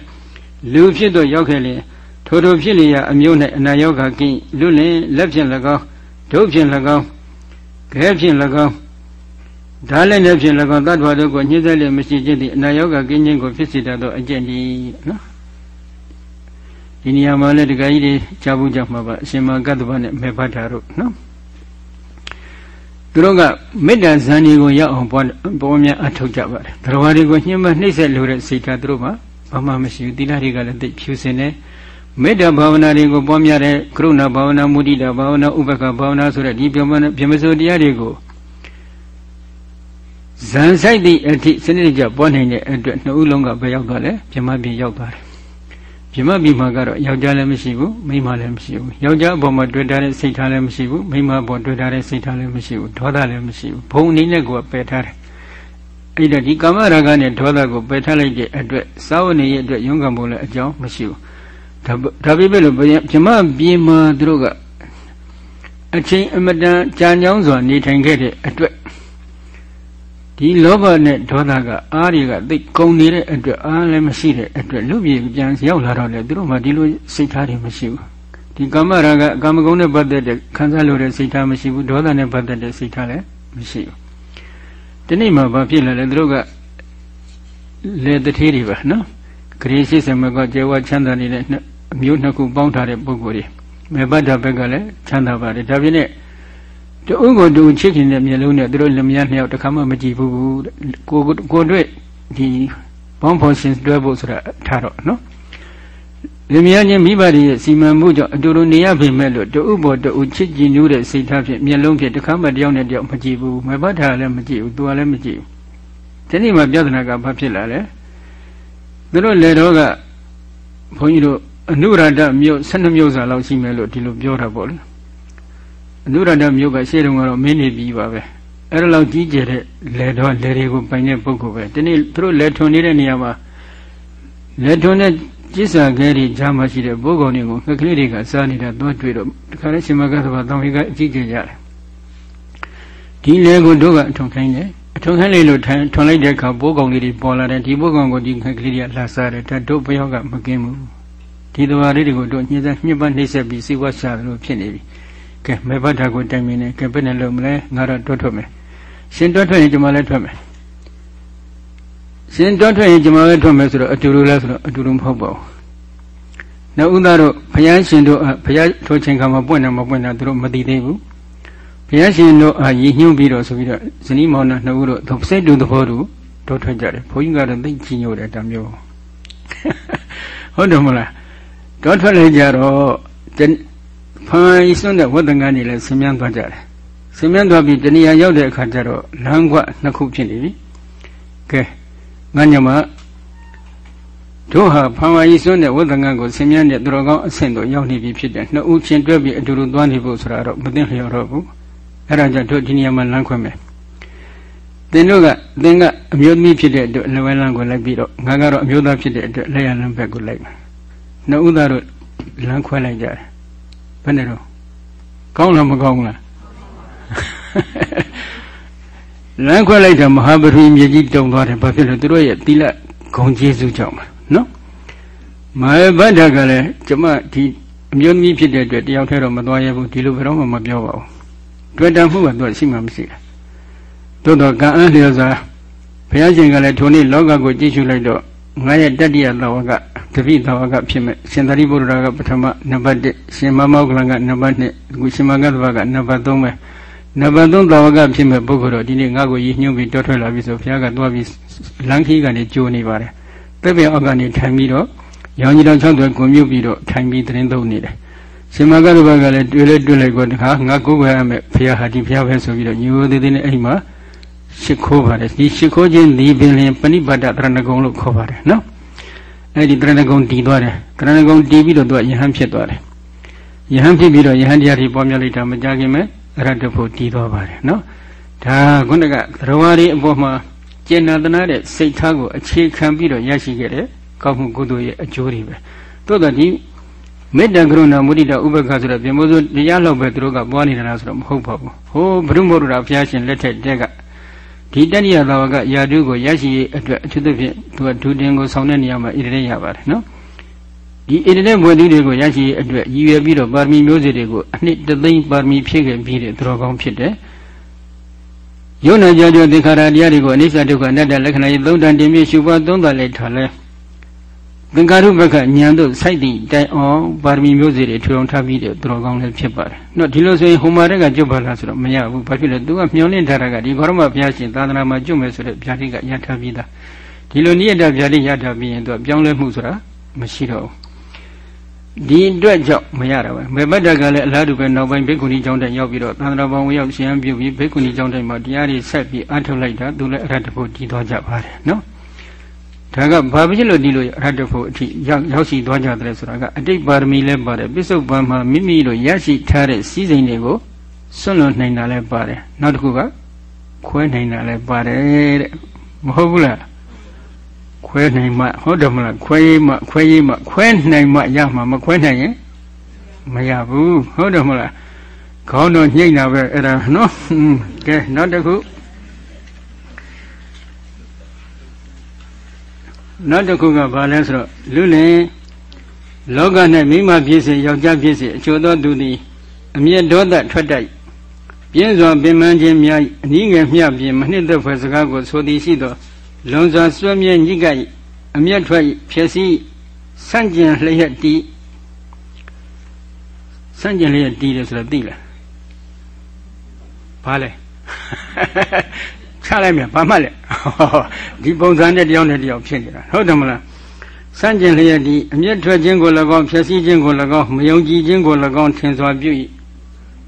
လူဖြစ်သို့ရောက်ခဲ့လျင်ထိုထိုဖြစ်လျာအမျိုး၌အနာယောဂကင်းလူလင်လက်ဖြင့်၎င်းဒုဖြင့်၎င်းခဲဖြင့်၎င်းဓာလည်းနဲ့ဖြင့်၎င်းတတ်တော်တို့ကိုညှိစေလျက်မရှိခြင်းသည်အနာယောဂကင်းခြင်းကိုဖြစ်စေတတ်သောအကျင့်ဒီနော် ဒီနေရာမှာလည်းတခါကြီးတွေကြားဘူးကြမှာပါအရှင်မကတ္တဗနဲ့မေဖတ်တာတို့နော်သူတို့ကမေတ္တာဇန်တွေကိုရောက်အောင်ပေါ်ပေါ်များအထောက်ကြပါတယ်တရားတွေကိုညှိမနှိမ့်ဆက်လို့တဲ့စိတ်ဓာတ်သူတို့မှာဘာမှမရှိဘူးသီလတွေကလည်းသိဖြူစင်တယ်မေတ္တာဘာဝနာတွေကိုပွားများတဲ့ကရုဏာဘာဝနာမုဒိတာဘာဝနာဥပ္ပခဘာဝနာဆိုတဲ့ဒီပြမပြမစိုးတရားတွေကိုဇန်ဆိုင်သည့်အထိစနစ်ကြပွားနိုင်တဲ့အတွက်နှစ်ဦးလုံးကဘယ်ရောက်သွားလဲပြမပြရောက်သွားတယ် ပြမပြမှာကတော့ယောက်ျားလည်းမရှိဘူးမိန်းမလည်းမရှိဘူးယောက်ျားအပေါ်မှာတွေ့ထားတဲ့စိတ်ထားလည်းမရှိဘူးမိန်းမအပေါ်တွေ့ထားတဲ့စိတ်ထားလည်းမရှိဘူးဒေါသလည်းမရှိဘူးဘုံအနေနဲ့ကိုပယ်ထားတယ်အဲ့ဒါဒီကာမရာဂနဲ့ဒေါသကိုပယ်ထားလိုက်တဲ့အတွက်စာဝနေရဲ့အတွက်ယုံကံဖို့လည်းအကြောင်းမရှိဘူးဒါပေမဲ့လို့ဗြမပြေမှာသူတို့ကအချိန်အမတန်ကြာညောင်းစွာနေထိုင်ခဲ့တဲ့အတွက် ဒီလောဘနဲ့ဒေါသကအားတွေကသိကုန်နေတဲ့အတွက်အားလည်းမရှိတဲ့အတွက်လူပြေပြန်ရောက်လာတော့လေသူတို့မှဒီလိုစိတ်ထားတွေမရှိဘူးဒီကာမရာဂကာမဂုဏ်နဲ့ပတ်သက်တဲ့ခံစားလို့တဲ့စိတ်ထားမရှိဘူးဒေါသနဲ့ပတ်သက်တဲ့စိတ်ထားလည်းမရှိဘူးဒီနေ့မှဘာဖြစ်လဲလဲသူတို့ကလေတထေးတွေပါနော်ဂရေရှိစမကကျေဝချမ်းသာနေတဲ့အမျိုးနှစ်ခုပေါင်းထားတဲ့ပုဂ္ဂိုလ်တွေမေဘတ်တာဘက်ကလည်းချမ်းသာပါတယ်ဒါပြင်းနဲ့ တူကိုတူချစ်ခင်တဲ့မျိုးလုံးနဲ့သူတို့လမြနှစ်ယောက်တစ်ခါမှမကြည့်ဘူးကိုကိုတွေ့ဒီဘောင်းဖော်ရှင်တွဲဖို့ဆိုတာထားတော့နော်လမြချင်းမိဘတွေရဲ့စီမံမှုကြောင့်အတူတူနေရပေမဲ့လို့တူဘောတူချစ်ကြည်နူးတဲ့စိတ်ထားဖြင့်မျိုးလုံးဖြင့်တစ်ခါမှတယောက်နဲ့တယောက်မကြည့်ဘူးမေဘတ်တာလည်းမကြည့်ဘူးသူကလည်းမကြည့်ဘူးဒီနေ့မှပြဿနာကဘာဖြစ်လာလဲသူတို့လေတော့ကဘုန်းကြီးတို့အနုရဒမြို့12မြို့စာလောက်ရှိမယ်လို့ဒီလိုပြောတာပေါ့လေ အနုရဒမြို့ကရှေ့တုန်းကတော့မင်းနေပြီပါပဲအဲ့ဒါလောက်ကြီးကျယ်တဲ့လေတော့လေတွေကိုပိုင်တဲ့ပုဂ္ဂိုလ်ပဲဒီနေ့သူတို့လေထွန်နေတဲ့နေရာမှာလေထွန်တဲ့ကျစ္စာခဲတွေကြားမှာရှိတဲ့ဘိုးကောင်တွေကိုငှက်ကလေးတွေကစားနေတာသွားတွေ့တော့တခါလဲရှင်မကသဘာတောင်ဟိကအကြည့်ကြကြတယ်ဒီလေကိုတို့ကအထုံခိုင်းတယ်အထုံခိုင်းလေးလို့ထွန်လိုက်တဲ့အခါဘိုးကောင်လေးတွေပေါ်လာတယ်ဒီဘိုးကောင်ကိုဒီငှက်ကလေးတွေကလှစားတယ်ဒါတို့ဘယောကမကင်းဘူးဒီတဘာလေးတွေကိုတို့ညှိစက်ညှိပတ်နှိမ့်ဆက်ပြီးစိတ်ဝါရှာတယ်လို့ဖြစ်နေပြီ ကဲမေဘတ်ထာကိုတိုင်မင်းနဲ့ကဲဘယ်နဲ့လုံးမလဲငါတော့တွတ်ထွက်မယ်ရှင်တွတ်ထွက်ရင်ကျွန်မလည်းထွက်မယ်ရှင်တွတ်ထွက်ရင်ကျွန်မလည်းထွက်မယ်ဆိုတော့အတူတူလဲဆိုတော့အတူတူမဟုတ်ပါဘူးနောက်ဥသားတို့ဘုရားရှင်တို့ဘုရားထိုချိန်ကမှပွင့်တယ်မပွင့်တယ်သူတို့မသိသေးဘူးဘုရားရှင်တို့အာရည်ညှို့ပြီးတော့ဆိုပြီးတော့ဇနီးမောင်နှံနှစ်ဦးတို့စိတ်တူသဘောတူတော့ထွက်ကြတယ်ဘုန်းကြီးကတော့သိချင်ညို့တယ်တမျိုးဟုတ်တယ်မလားတော့ထွက်လိုက်ကြတော့ ဖန်ဤစွန့်တဲ့ဝတ္တန်ကနေလည်းဆင်းမြန်းသွားကြတယ်ဆင်းမြန်းသွားပြီးတဏှာရောက်တဲ့အခါကျတော့လမ်းကွနှစ်ခုဖြစ်နေပြီကဲငါညမတို့ဟာဖန်ဝါဤစွန့်တဲ့ဝတ္တန်ကိုဆင်းမြန်းတဲ့သူတော်ကောင်းအဆင့်တို့ရောက်နေပြီဖြစ်တယ်နှစ်ဦးချင်းတွဲပြီးအတူတူသွားနေဖို့ဆိုတာတော့မသိလျော်တော့ဘူးအဲ့ဒါကြောင့်တို့ဒီနေရာမှာလမ်းခွဲမယ်သင်တို့ကသင်ကအမျိုးသမီးဖြစ်တဲ့အတွက်လက်ဝဲလမ်းကိုလိုက်ပြီးတော့ငါကတော့အမျိုးသားဖြစ်တဲ့အတွက်လက်ရလမ်းဘက်ကိုလိုက်မယ်နှစ်ဦးသားတို့လမ်းခွဲလိုက်ကြတယ် ဘယ်နဲ့တော့ကောင်းလားမကောင်းလားလမ်းခွဲလိုက်တာမဟာပရိမြေကြီးတုံသွားတယ်ဘာဖြစ်လို့သူတို့ရဲ့သီလဂုံကျေးဇူးကြောင့်ပါနော်မာဘဒ္ဒကလည်းကျမဒီအမျိုးသမီးဖြစ်တဲ့အတွက်တယောက်တည်းတော့မသွားရဘူးဒီလိုဘယ်တော့မှမပြောပါဘူးတွေ့တာမှုကသူကရှိမှမရှိတာသို့တော့ကံအလျော်စွာဘုရားရှင်ကလည်းထိုနေ့လောကကိုကြည့်ရှုလိုက်တော့ ငါရဲ့တတ္တိယသဝကတပိသဝကဖြစ်မဲ့ရှင်သာရိပုတ္တရာကပထမနံပါတ်1ရှင်မမောကလန်ကနံပါတ်2အခုရှင်မဂ္ဂသဝကနံပါတ်3ပဲနံပါတ်3သဝကဖြစ်မဲ့ပုဂ္ဂိုလ်တော့ဒီနေ့ငါ့ကိုရည်ညွှန်းပြီးတောထွက်လာပြီဆိုဘုရားကသွားပြီးလမ်းခီးကနေကြိုးနေပါတယ်တက်ပြအောက်ကနေထိုင်ပြီးတော့ရောင်ကြီးတော်၆သွဲကွန်မြုပ်ပြီးတော့ထိုင်ပြီးသတင်းသုံးနေတယ်ရှင်မဂ္ဂသဝကလည်းတွေ့လဲတွေ့လိုက်ကောတခါငါကိုယ်ွယ်ရမယ်ဘုရားဟာဒီဘုရားပဲဆိုပြီးတော့ညိုသေးသေးနဲ့အဲ့မှာ ရှ िख ိုးပါတယ်ဒီရှ िख ိုးခြင်းဒီပင်လင်ပဏိပါဒတရဏဂုံလို့ခေါ်ပါတယ်နော်အဲ့ဒီတရဏဂုံတည်သွားတယ်တရဏဂုံတည်ပြီးတော့သူကယဟန်ဖြစ်သွားတယ်ယဟန်ဖြစ်ပြီးတော့ယဟန်တရားတွေပေါ်များလိုက်တာမကြခင်မဲ့အရတ္တဖို့တည်သွားပါတယ်နော်ဒါခုနကသရဝါရီအပေါ်မှာကျင့်နာတနာတဲ့စိတ်ထားကိုအခြေခံပြီးတော့ရရှိခဲ့တဲ့ကောင်းမှုကုသိုလ်ရဲ့အကျိုးတွေပဲတိုးတော့ဒီမေတ္တာကရုဏာမုဒိတာဥပ္ပခါဆိုတဲ့ပြင်မိုးစိုးတရားလောက်ပဲသူတို့ကပွားနေတာလားဆိုတော့မဟုတ်ပါဘူးဟိုဘုရုမောရဘုရားရှင်လက်ထက်တက်က ဒီတဏှိယသာဝကယာတုကိုရရှိရေးအတွက်အထူးသဖြင့်သူကဒုတင်ကိုဆောင်တဲ့နေရာမှာဣတိရေရပါတယ်နော်ဒီဣတိရေဘွယ်သူတွေကိုရရှိရေးအတွက်ရည်ရွယ်ပြီးတော့ပါရမီမျိုးစေ့တွေကိုအနှစ်တသိန်းပါရမီဖြည့်ခဲ့ပြီးတဲ့သူတော်ကောင်းဖြစ်တယ်ယုံနာကြကြသင်္ခါရတရားတွေကိုအနိစ္စဒုက္ခအနတ္တလက္ခဏာရေးသုံးတန်တင်ပြီးရှုပွားသုံးသပ်လိုက်ထားလဲ သင်္ကာရုပ္ပကဉာဏ်တို့စိုက်တည်တိုင်အောင်ပါရမီမျိုးစေ့တွေထူထောင်ထားပြီးတဲ့သူတော်ကောင်းလည်းဖြစ်ပါတယ်။နော်ဒီလိုဆိုရင်ဟိုမာတဲ့ကကြွပါလားဆိုတော့မရဘူး။ဘာဖြစ်လဲသူကမျောလင့်ထားတာကဒီဘောရမဘုရားရှင်သာသနာမှာကျွတ်မယ်ဆိုတဲ့ဗျာတိကရထားပြီးသား။ဒီလိုနိယတဗျာတိရထားပြီးရင်သူကပြောင်းလဲမှုဆိုတာမရှိတော့ဘူး။ဒီအတွက်ကြောင့်မရတာပဲ။မေဘတ်တကလည်းအလားတူပဲနောက်ပိုင်းဘိက္ခုနီကျောင်းတိုင်ရောက်ပြီးတော့သာသနာပေါင်းဝင်ရောက်ရှင်ပြုပြီးဘိက္ခုနီကျောင်းတိုင်မှာတရားတွေဆက်ပြီးအားထုတ်လိုက်တာသူလည်းအရတ္တဖို့တည်သွားကြပါတယ်နော်။ ဒါကဘာဖြစ်လို့ဒီလိုအရဟတဖို့အထိရောက်ရောက်ရှိသွားကြတယ်ဆိုတာကအတိတ်ပါရမီလည်းပါတယ်ပစ္စုပန်မှာမိမိတို့ရရှိထားတဲ့စည်းစိမ်တွေကိုစွန့်လွတ်နိုင်တာလည်းပါတယ်နောက်တစ်ခုကခွဲနိုင်တာလည်းပါတယ်တဲ့မဟုတ်ဘူးလားခွဲနိုင်မှဟုတ်တယ်မလားခွဲရေးမှခွဲရေးမှခွဲနိုင်မှရမှာမခွဲနိုင်ရင်မရဘူးဟုတ်တယ်မလားခေါင်းတော့ညှိနေတာပဲအဲ့ဒါနော်ကဲနောက်တစ်ခု နောက်တစ်ခုကဘာလဲဆိုတော့လူလင်လောက၌မိမဖြစ်စေယောက်ျားဖြစ်စေအချို့သောသူသည်အမျက်ဒေါသထွက်တိုက်ပြင်းစွာပင်ပန်းခြင်းများအနည်းငယ်မျှပြင်မနှစ်သက်ဖွယ်စကားကိုဆိုသည်ရှိသောလွန်စွာစွဲမြဲညိကပ်အမျက်ထွက်ဖြစ်စီဆန့်ကျင်လျက်တီစန့်ကျင်လေးရတီးတယ်ဆိုတော့သိလားဘာလဲ ချလိုက်မြန်ဘာမှလဲဒီပုံစံနဲ့တယောက်နဲ့တယောက်ဖြစ်နေတာဟုတ်တယ်မလားစန့်ကျင်လျက်ဒီအမျက်ထွက်ခြင်းကို၎င်းဖြည့်ဆည်းခြင်းကို၎င်းမယုံကြည်ခြင်းကို၎င်းထင်စွာပြု၏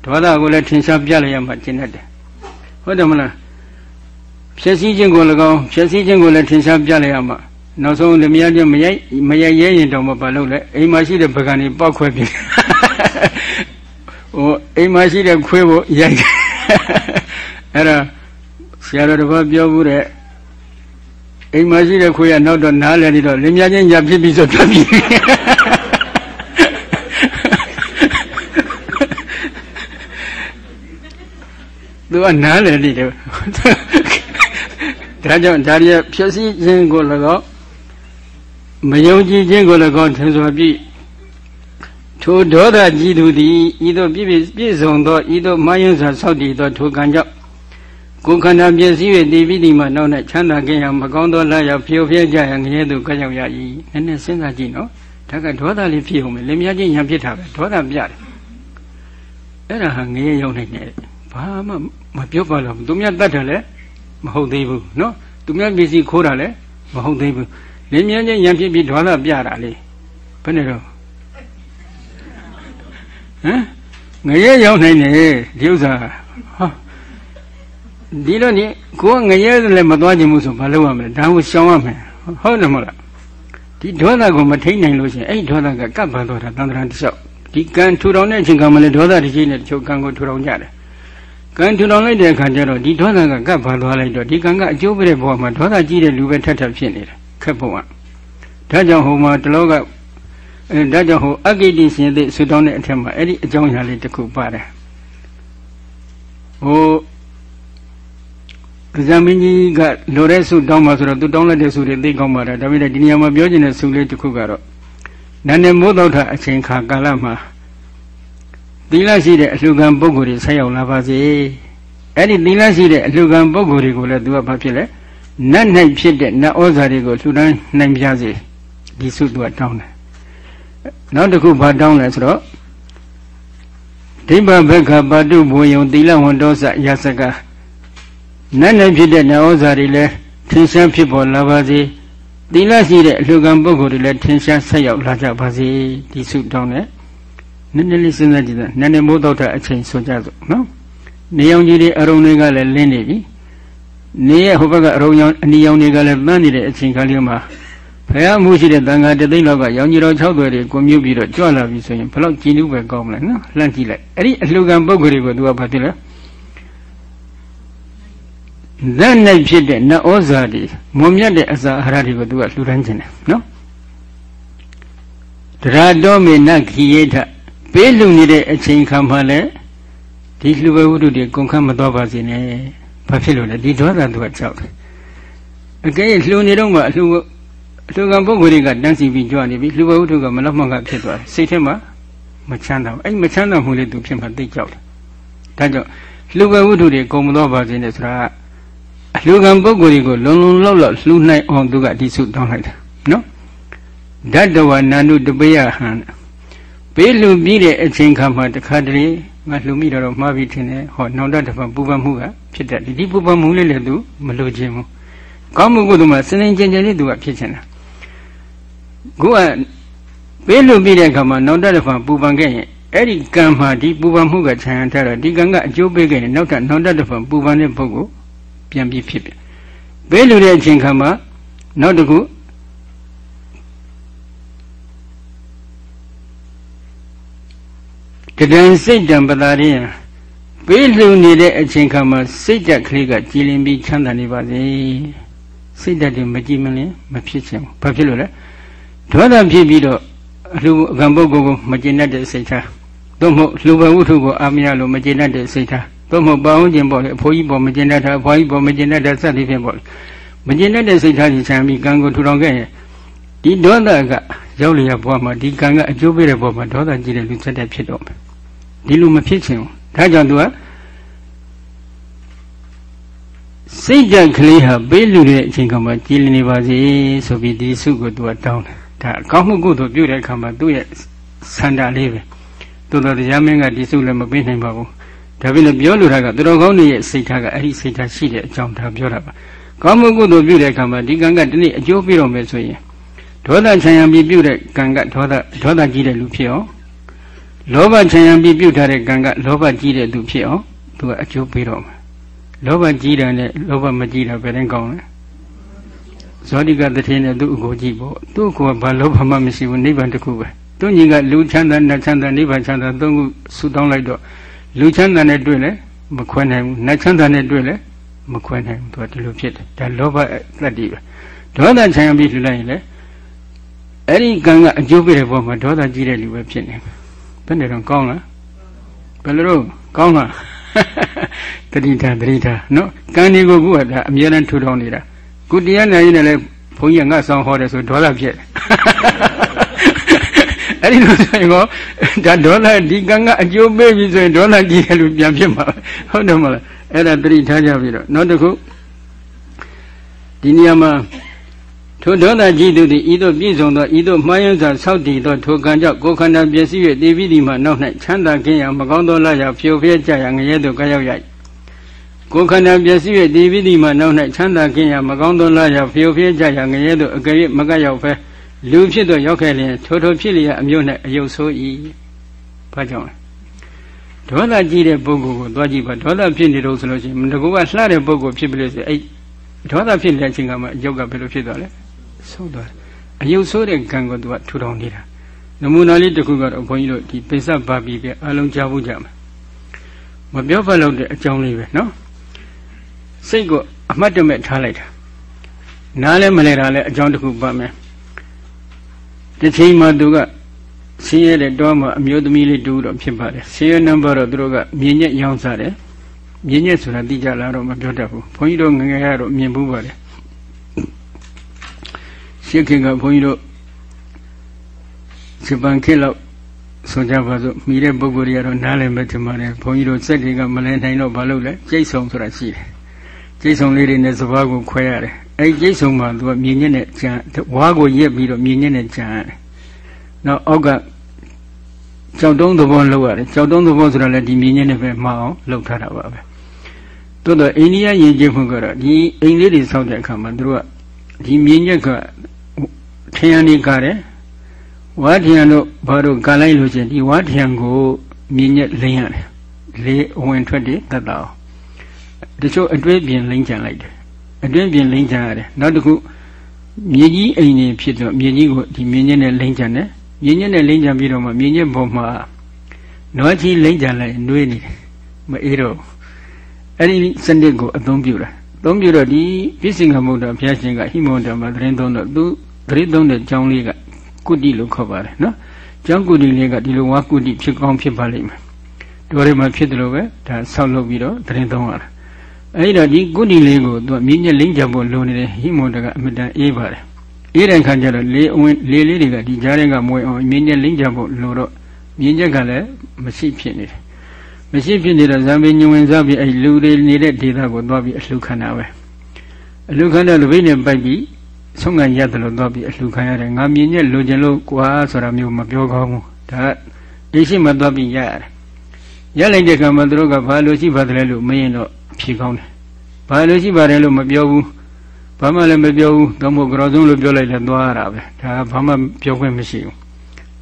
ဒေါသကိုလည်းထင်ရှားပြလိုက်ရမှကျင့်တတ်တယ်ဟုတ်တယ်မလားဖြည့်ဆည်းခြင်းကို၎င်းဖြည့်ဆည်းခြင်းကိုလည်းထင်ရှားပြလိုက်ရမှနောက်ဆုံးသမီးချင်းမရိုက်မရိုက်ရဲရင်တော့မပါလို့လေအိမ်မှာရှိတဲ့ပကံတွေပောက်ခွဲပြီဟိုအိမ်မှာရှိတဲ့ခွေးကိုရိုက်အဲ့ဒါ ဆရာတော်တစ်ပါးပြောဘူးတဲ့အိမ်မှာရှိတဲ့ခွေးကနောက်တော့နားလဲနေတော့လင်းမြချင်းညာဖြစ်ပြီဆိုပြပြီသူကနားလဲနေတယ်ဒါကြောင့်ဒါရီဖြည့်စည်းခြင်းကို၎င်းမယုံကြည်ခြင်းကို၎င်းထင်စွာပြီးထိုဒေါသကြီးသူသည်ဤသို့ပြည့်ပြည့်စုံသောဤသို့မာယွန်းစွာဆောက်တည်သောထိုကံကြောင့် ကိုယ်ခန္ဓာပြည့်စည်၍တည်ပြီးဒီမှနောက်၌ချမ်းသာခြင်းရမကောင်းသောလာရောက်ဖြိုဖျက်ကြရငရဲသို့ကရောက်ရ၏နည်းနည်းစဉ်းစားကြည့်နော်ဒါကဒေါသလေးဖြစ်အောင်မယ်လင်မယားချင်းရံဖြစ်တာပဲဒေါသပြတယ်အဲ့ဒါဟာငရဲရောက်နိုင်တယ်ဘာမှမပြောပါလို့သူများတတ်တယ်လေမဟုတ်သေးဘူးနော်သူများပစ္စည်းခိုးတာလည်းမဟုတ်သေးဘူးလင်းမြန်းချင်းရံဖြစ်ပြီးဒေါသပြတာလေဘယ်နဲ့တော့ဟမ်ငရဲရောက်နိုင်တယ်ဒီဥစ္စာဟာ ဒီလိုနေကိုကငရဲလည်းမသွားခြင်းမှုဆိုဘာလုပ်ရမလဲဒါကိုရှောင်ရမယ်ဟုတ်တယ်မဟုတ်လားဒီဒေါသကိုမထိန်နိုင်လို့ရှိရင်အဲ့ဒီဒေါသကကပ်ပန်သွားတာတန်ត្រာတစ်လျှောက်ဒီကံထူထောင်တဲ့အချိန်ကမှလည်းဒေါသတစ်ချိန်နဲ့တချို့ကံကိုထူထောင်ကြတယ်ကံထူထောင်လိုက်တဲ့အခါကျတော့ဒီဒေါသကကပ်ပန်သွားလိုက်တော့ဒီကံကအကျိုးပေးတဲ့ဘဝမှာဒေါသကြီးတဲ့လူပဲထပ်ထပ်ဖြစ်နေတယ်ခက်ဖို့ကဒါကြောင့်ဟိုမှာတလောကအဲဒါကြောင့်ဟိုအဂိတိရှင်သိဆူတောင်းတဲ့အထက်မှာအဲ့ဒီအကြောင်းအရာလေးတစ်ခုပါတယ်ဟို ဇာမင်းကြီးကလိုတဲ့ဆုတောင်းမှာဆိုတော့သူတောင်းလိုက်တဲ့ဆုတွေသိကောင်းပါတယ်ဒါပေမဲ့ဒီနေရာမှာပြောချင်တဲ့ဆုလေးတစ်ခုကတော့နန္ဒမိုးသောထအချိန်ခါကာလမှာသီလရှိတဲ့အလှခံပုဂ္ဂိုလ်တွေဆက်ရောက်လာပါစေအဲ့ဒီသီလရှိတဲ့အလှခံပုဂ္ဂိုလ်တွေကိုလည်းသူကဘာဖြစ်လဲနတ်၌ဖြစ်တဲ့နတ်ဩဇာတွေကိုလှူဒန်းနိုင်ပြစေဒီဆုသူကတောင်းတယ်နောက်တစ်ခုဘာတောင်းလဲဆိုတော့ဒိဗ္ဗဘက္ခပါတုဘုံယုံသီလဝန္တောစယသက နတ်နဲ့ဖြစ်တဲ့နတ်ဩဇာတွေလည်းထင်ရှားဖြစ်ပေါ်လာပါစေသီလရှိတဲ့အလှကံပုဂ္ဂိုလ်တွေလည်းထင်ရှားဆက်ရောက်လာကြပါစေဒီဆုတောင်းတယ်နည်းနည်းလေးစဉ်းစားကြည့်တာနည်းနည်းမိုးတော့တဲ့အချိန်ဆိုကြစို့နော်နေအောင်ကြီးတွေအရုံတွေကလည်းလင်းနေပြီနေရဲ့ဟိုဘက်ကအရုံရောင်အနီရောင်တွေကလည်းပန်းနေတဲ့အချိန်ခါလေးမှာဖယားမှုရှိတဲ့တန်ခါတသိန်းလောက်ကရောင်ကြီးတော်၆သွယ်တွေကိုမြုပ်ပြီးတော့ကြွလာပြီဆိုရင်ဘလောက်ကြည်နူးပဲကောင်းမလဲနော်လှမ်းကြည့်လိုက်အဲ့ဒီအလှကံပုဂ္ဂိုလ်တွေကိုသူကဘာဖြစ်လဲ ဇက်၌ဖြစ်တဲ့နတ်ဩဇာတွေမွန်မြတ်တဲ့အစာအာဟာရတွေကိုသူကလှူဒန်းခြင်းတယ်နော်တရာတော်မေနခိယေထပေးလူနေတဲ့အချိန်ခါမှလည်းဒီလှူဘဝတ္ထုတွေကုန်ခန်းမတော်ပါစေနဲ့ဘာဖြစ်လို့လဲဒီဒေါသသူကကြောက်တယ်အကဲလှူနေတော့မှအလှူအလှူကံပုဂ္ဂိုလ်တွေကတန်းစီပြီးကြွနေပြီလှူဘဝတ္ထုကမလောက်မှကဖြစ်သွားတယ်စိတ်ထဲမှာမချမ်းသာဘူးအဲ့မချမ်းသာမှုလေးသူဖြစ်မှသိကြောက်တယ်ဒါကြောင့်လှူဘဝတ္ထုတွေကုန်မတော်ပါစေနဲ့ဆိုတာ အလှူကံပုဂ္ဂိုလ်တွေကိုလုံလုံလောက်လောက်လှူနိုင်အောင်သူကဒီစုတောင်းလိုက်တာနော်ဓတ္တဝနန္ဒုတပယဟံပေးလှူပြီးတဲ့အချိန်ခါမှာတခါတလေငါလှူမိတော့မှားပြီးထင်တယ်ဟောနောင်တတဖန်ပူပန်မှုကဖြစ်တယ်ဒီပူပန်မှုလေးလည်းသူမလိုချင်ဘူးကောင်းမှုကုသိုလ်မှာစနေကြင်ကြင်လေးသူကဖြစ်ချင်တာခုကပေးလှူပြီးတဲ့အခါမှာနောင်တတဖန်ပူပန်ခဲ့ရင်အဲ့ဒီကံမှာဒီပူပန်မှုကခြံထားတော့ဒီကံကအကျိုးပေးခဲ့ရင်နောက်ထပ်နောင်တတဖန်ပူပန်တဲ့ပုဂ္ဂိုလ် ပြန်ပြီးဖြစ်ပြန်ပေးလူတဲ့အချိန်ခါမှာနောက်တစ်ခုတဒံစိတ်တံပတာရိယပေးလူနေတဲ့အချိန်ခါမှာစိတ်ဓာတ်ကလေးကကြည်လင်ပြီးချမ်းသာနေပါစေစိတ်ဓာတ်တွေမကြည်မလင်မဖြစ်ချင်ဘူးဘာဖြစ်လို့လဲဒေါသဖြစ်ပြီးတော့အလှအကံပုဂ္ဂိုလ်ကိုမကျေနပ်တဲ့စိတ်ထားသို့မဟုတ်လှူဘဝုထုကိုအာမရလို့မကျေနပ်တဲ့စိတ်ထား သို့မဟုတ်ပအောင်ခြင်းပေါ့လေအဖိုးကြီးပေါ်မကျင်တတ်တာအဖွားကြီးပေါ်မကျင်တတ်တာစသည်ဖြင့်ပေါ့လေမကျင်တတ်တဲ့စိတ်ထားကြီးချမ်းပြီးကံကိုထူထောင်ခဲ့ရင်ဒီဒေါသကရောက်လျက်ဘဝမှာဒီကံကအကျိုးပေးတဲ့ဘဝမှာဒေါသကြီးတဲ့လူချက်တဲ့ဖြစ်တော့မယ်ဒီလူမဖြစ်ချင်ဘူးဒါကြောင့်သူကစိတ်ဓာတ်ကလေးဟာပေးလူတဲ့အချိန်ကမှကြည်လင်နေပါစေဆိုပြီးဒီစုကိုသူကတောင်းတယ်ဒါအကောင်းမှုကုသိုလ်ပြုတဲ့အခါမှာသူ့ရဲ့ဆန္ဒလေးပဲတော်တော်တရားမင်းကဒီစုလည်းမပေးနိုင်ပါဘူး ဒါပေမဲ့ပြောလိုတာကသူတော်ကောင်းတွေရဲ့စိတ်ထားကအဲ့ဒီစိတ်ထားရှိတဲ့အကြောင်းဒါပြောတာပါကောင်းမှုကုသိုလ်ပြုတဲ့အခါမှာဒီကံကဒီနေ့အကျိုးပေးတော့မယ်ဆိုရင်ဒေါသချမ်းရံပြီးပြုတဲ့ကံကဒေါသဒေါသကြီးတဲ့လူဖြစ်အောင်လောဘချမ်းရံပြီးပြုထားတဲ့ကံကလောဘကြီးတဲ့သူဖြစ်အောင်သူကအကျိုးပေးတော့မှာလောဘကြီးတာနဲ့လောဘမကြီးတာပဲတိုင်းကောင်းလဲဇောတိကတထေနဲ့သူ့အကိုကြီးပေါ့သူ့အကိုကဘာလောဘမှမရှိဘူးနိဗ္ဗာန်တစ်ခုပဲသူညီကလူချမ်းသာနတ်ချမ်းသာနိဗ္ဗာန်ချမ်းသာသုံးခုဆူတောင်းလိုက်တော့ လူချမ်းသာနဲ့တွေ့လဲမခွဲနိုင်ဘူးနတ်ချမ်းသာနဲ့တွေ့လဲမခွဲနိုင်ဘူးသူကဒီလိုဖြစ်တယ်ဒါလောဘတတ္တိပဲဒေါသချမ်းပြီးလှလိုက်ရင်လေအဲ့ဒီကံကအကျိုးပေးတဲ့ပုံမှာဒေါသကြီးတဲ့လူပဲဖြစ်နေဘယ်နဲ့တော့ကောင်းလားဘယ်လိုတော့ကောင်းလားတတိတာတတိတာနော်ကံဒီကိုခုကဒါအမြဲတမ်းထူထောင်နေတာကုတရားနိုင်ရင်လည်းဘုန်းကြီးကငါဆောင်ဟောတယ်ဆိုဒေါသဖြစ် အဲ့ဒီလိုဆိုရင်ကောဒါဒေါသဒီကံကအကျိုးပေးပြီဆိုရင်ဒေါသကြီးတယ်လို့ပြန်ဖြစ်မှာဟုတ်တယ်မလားအဲ့ဒါတတိထားကြပြီတော့နောက်တစ်ခုဒီနေရာမှာထိုဒေါသကြီးသူသည်ဤသို့ပြည့်စုံသောဤသို့မှားယွင်းစွာဆောက်တည်သောထိုကံကြောင့်ကိုယ်ခန္ဓာပျက်စီး၍တည်ပြီးသည်မှနောက်၌ချမ်းသာခြင်းရာမကောင်းသောလရာဖြိုဖျက်ကြရာငရဲသို့ကရောက်ရ၏ကိုယ်ခန္ဓာပျက်စီး၍တည်ပြီးသည်မှနောက်၌ချမ်းသာခြင်းရာမကောင်းသောလရာဖြိုဖျက်ကြရာငရဲသို့အကယ်၍မကရောက်ဖဲ လူဖြစ်သောရောက်ခဲ့လျင်ထိုထိုဖြစ်လျက်အမျိုး၌အယုတ်ဆိုး၏ဘာကြောင့်လဲဒေါသကြီးတဲ့ပုဂ္ဂိုလ်ကိုသွားကြည့်ပါဒေါသဖြစ်နေတော့ဆိုလို့ရှိရင်ငကောကလှတဲ့ပုဂ္ဂိုလ်ဖြစ်ပြီလို့ဆိုအဲ့ဒေါသဖြစ်တဲ့အချိန်ကမှအယုတ်ကဘယ်လိုဖြစ်သွားလဲဆုံးသွားတယ်အယုတ်ဆိုးတဲ့ကံကိုသူကထူထောင်နေတာနမူနာလေးတစ်ခုကတော့ဘုန်းကြီးတို့ဒီပိဿဘာဘီကအလုံးကြားဖို့ကြမှာမပြောဖတ်လို့တဲ့အကြောင်းလေးပဲနော်စိတ်ကိုအမှတ်တမဲ့ထားလိုက်တာနားလည်းမလဲတာလည်းအကြောင်းတစ်ခုပါမယ် တစ်ချိန်မှသူကဆင်းရဲတဲ့တောမှာအမျိုးသမီးလေးတူတော့ဖြစ်ပါတယ်ဆင်းရဲနံပါတ်တော့သူတို့ကမြင်ညက်ရောင်းစားတယ်မြင်ညက်ဆိုတာသိကြလားတော့မပြောတတ်ဘူးဘုန်းကြီးတို့ငငယ်ရတော့မြင်ဘူးပါတယ်ရှစ်ခင်ကဘုန်းကြီးတို့ဂျပန်ခေတ်လောက်ဆိုကြပါစို့မိတဲ့ပုဂ္ဂိုလ်တွေကတော့နားလည်မဲ့ထင်ပါတယ်ဘုန်းကြီးတို့စက်တွေကမလဲနိုင်တော့ဘာလို့လဲကြိတ်ဆုံဆိုတာရှိတယ်ကြိတ်ဆုံလေးတွေနဲ့စဘာကိုခွဲရတယ် အဲဒီကြိတ်ဆုံမှာသူကမြင်ညက်နဲ့ကြံဝါကိုရက်ပြီးတော့မြင်ညက်နဲ့ကြံရတယ်နောက်အောက်ကကြောက်တုံးသဘောလောက်ရတယ်ကြောက်တုံးသဘောဆိုတာလည်းဒီမြင်ညက်နဲ့ပဲမအောင်လောက်ထားတာပါပဲတိုးတော့အိန္ဒိယယဉ်ကျေးမှုကတော့ဒီအိမ်လေးတွေဆောက်တဲ့အခါမှာသူတို့ကဒီမြင်ညက်ကထရန်နေကြတယ်ဝါထရန်တို့ဘာတို့ကလိုက်လို့ချင်းဒီဝါထရန်ကိုမြင်ညက်လိမ့်ရတယ်လေးဝင်ထွက်တွေတတ်တာအောင်တချို့အတွဲပြင်လိမ့်ကြံလိုက်တယ် အတွဲပြင်လိမ့်ကြံရတယ်နောက်တစ်ခုမြေကြီးအိမ်နေဖြစ်တော့မြေကြီးကိုဒီမြင်ညက်နဲ့လိမ့်ကြံတယ်မြင်ညက်နဲ့လိမ့်ကြံပြီးတော့မှမြင်ညက်ပေါ်မှာနွားကြီးလိမ့်ကြံလိုက်နှွေးနေတယ်မအေးတော့အဲ့ဒီစနစ်ကိုအသုံးပြုတာသုံးပြုတော့ဒီပြည့်စင်ကမုဒ္ဒဘုရားရှင်ကဟိမဝန္တမှာသတင်းသုံးတော့သူသတင်းသုံးတဲ့ကျောင်းလေးကကုတိလို့ခေါ်ပါတယ်နော်ကျောင်းကုတိလေးကဒီလိုဝါကုတိဖြစ်ကောင်းဖြစ်ပါလိမ့်မယ်တော်ရဲမှာဖြစ်တယ်လို့ပဲဒါဆောက်လုပ်ပြီးတော့သတင်းသုံးရတာ အဲဒီတော့ဒီကုတိလေးကိုသူကမြင်းညက်လင်းကြဖို့လိုနေတယ်ဟိမဝန္တကအမြဲတမ်းအေးပါတယ်အေးတဲ့ခါကျတော့လေအဝင်လေလေးတွေကဒီကြားထဲကမွေအောင်မြင်းညက်လင်းကြဖို့လိုတော့မြင်းညက်ကလည်းမရှိဖြစ်နေတယ်မရှိဖြစ်နေတော့ဇံပင်ညဝင်စားပြီးအဲလူတွေနေတဲ့ဒေသကိုသွားပြီးအလှခံတာပဲအလှခံတဲ့လူပိနဲ့ပိုက်ပြီးဆုံးခံရတယ်လို့သွားပြီးအလှခံရတယ်ငါမြင်ညက်လိုချင်လို့ကွာဆိုတာမျိုးမပြောကောင်းဘူးဒါအိရှိမသွားပြီးရရတယ်ရလိုက်တဲ့ကံမှာသူတို့ကဘာလို့ရှိပါတယ်လို့မင်းတော့ ဖြေကောင်းတယ်ဘာလို့ရှိပါတယ်လို့မပြောဘူးဘာမှလည်းမပြောဘူးတော့မို့ကြောဆုံးလို့ပြောလိုက်လဲသွားရတာပဲဒါဘာမှပြောခွင့်မရှိဘူး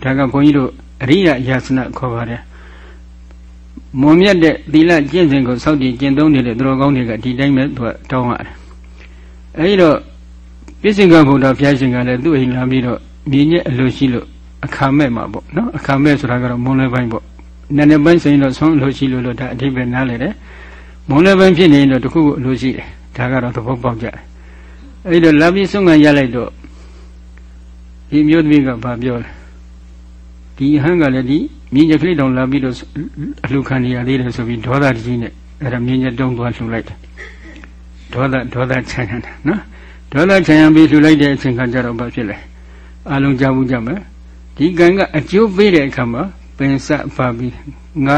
ဒါကဘုန်းကြီးတို့အရိယယာစနခေါ်ပါတယ်မွန်မြတ်တဲ့သီလကျင့်စဉ်ကိုစောင့်တည်ကျင့်သုံးနေတဲ့သူတော်ကောင်းတွေကဒီတိုင်းပဲသူကတောင်းရတယ်အဲဒီတော့ပြည့်စင်ကဘုရားဘုရားရှင်ကလည်းသူ့အိမ်လာပြီးတော့မြင်ညက်အလိုရှိလို့အခါမဲ့မှာပေါ့နော်အခါမဲ့ဆိုတာကတော့မွန်လဲပိုင်းပေါ့နည်းနည်းပိုင်းဆိုရင်တော့ဆုံးအလိုရှိလို့လို့ဒါအထိပ္ပယ်နားလေတယ် မွန်လဲပိုင်းဖြစ်နေရင်တော့တခုခုအလိုရှိတယ်ဒါကတော့သဘောပေါက်ကြတယ်အဲဒီတော့လာပြီးဆုံးခံရလိုက်တော့ဒီမျိုးသမီးကဘာပြောလဲဒီဟန်ကလည်းဒီမြင်းချက်ကလေးတောင်လာပြီးတော့အလှခံနေရသေးတယ်ဆိုပြီးဒေါသကြီးနဲ့အဲ့ဒါမြင်းချက်တုံးသွားလှူလိုက်တယ်ဒေါသဒေါသချမ်းသာနော်ဒေါသချမ်းပြီးလှူလိုက်တဲ့အချိန်ခါကျတော့ဘာဖြစ်လဲအလုံးကြဘူးကြမယ်ဒီကံကအကျိုးပေးတဲ့အခါမှာ ပင်စပါပြီးငါ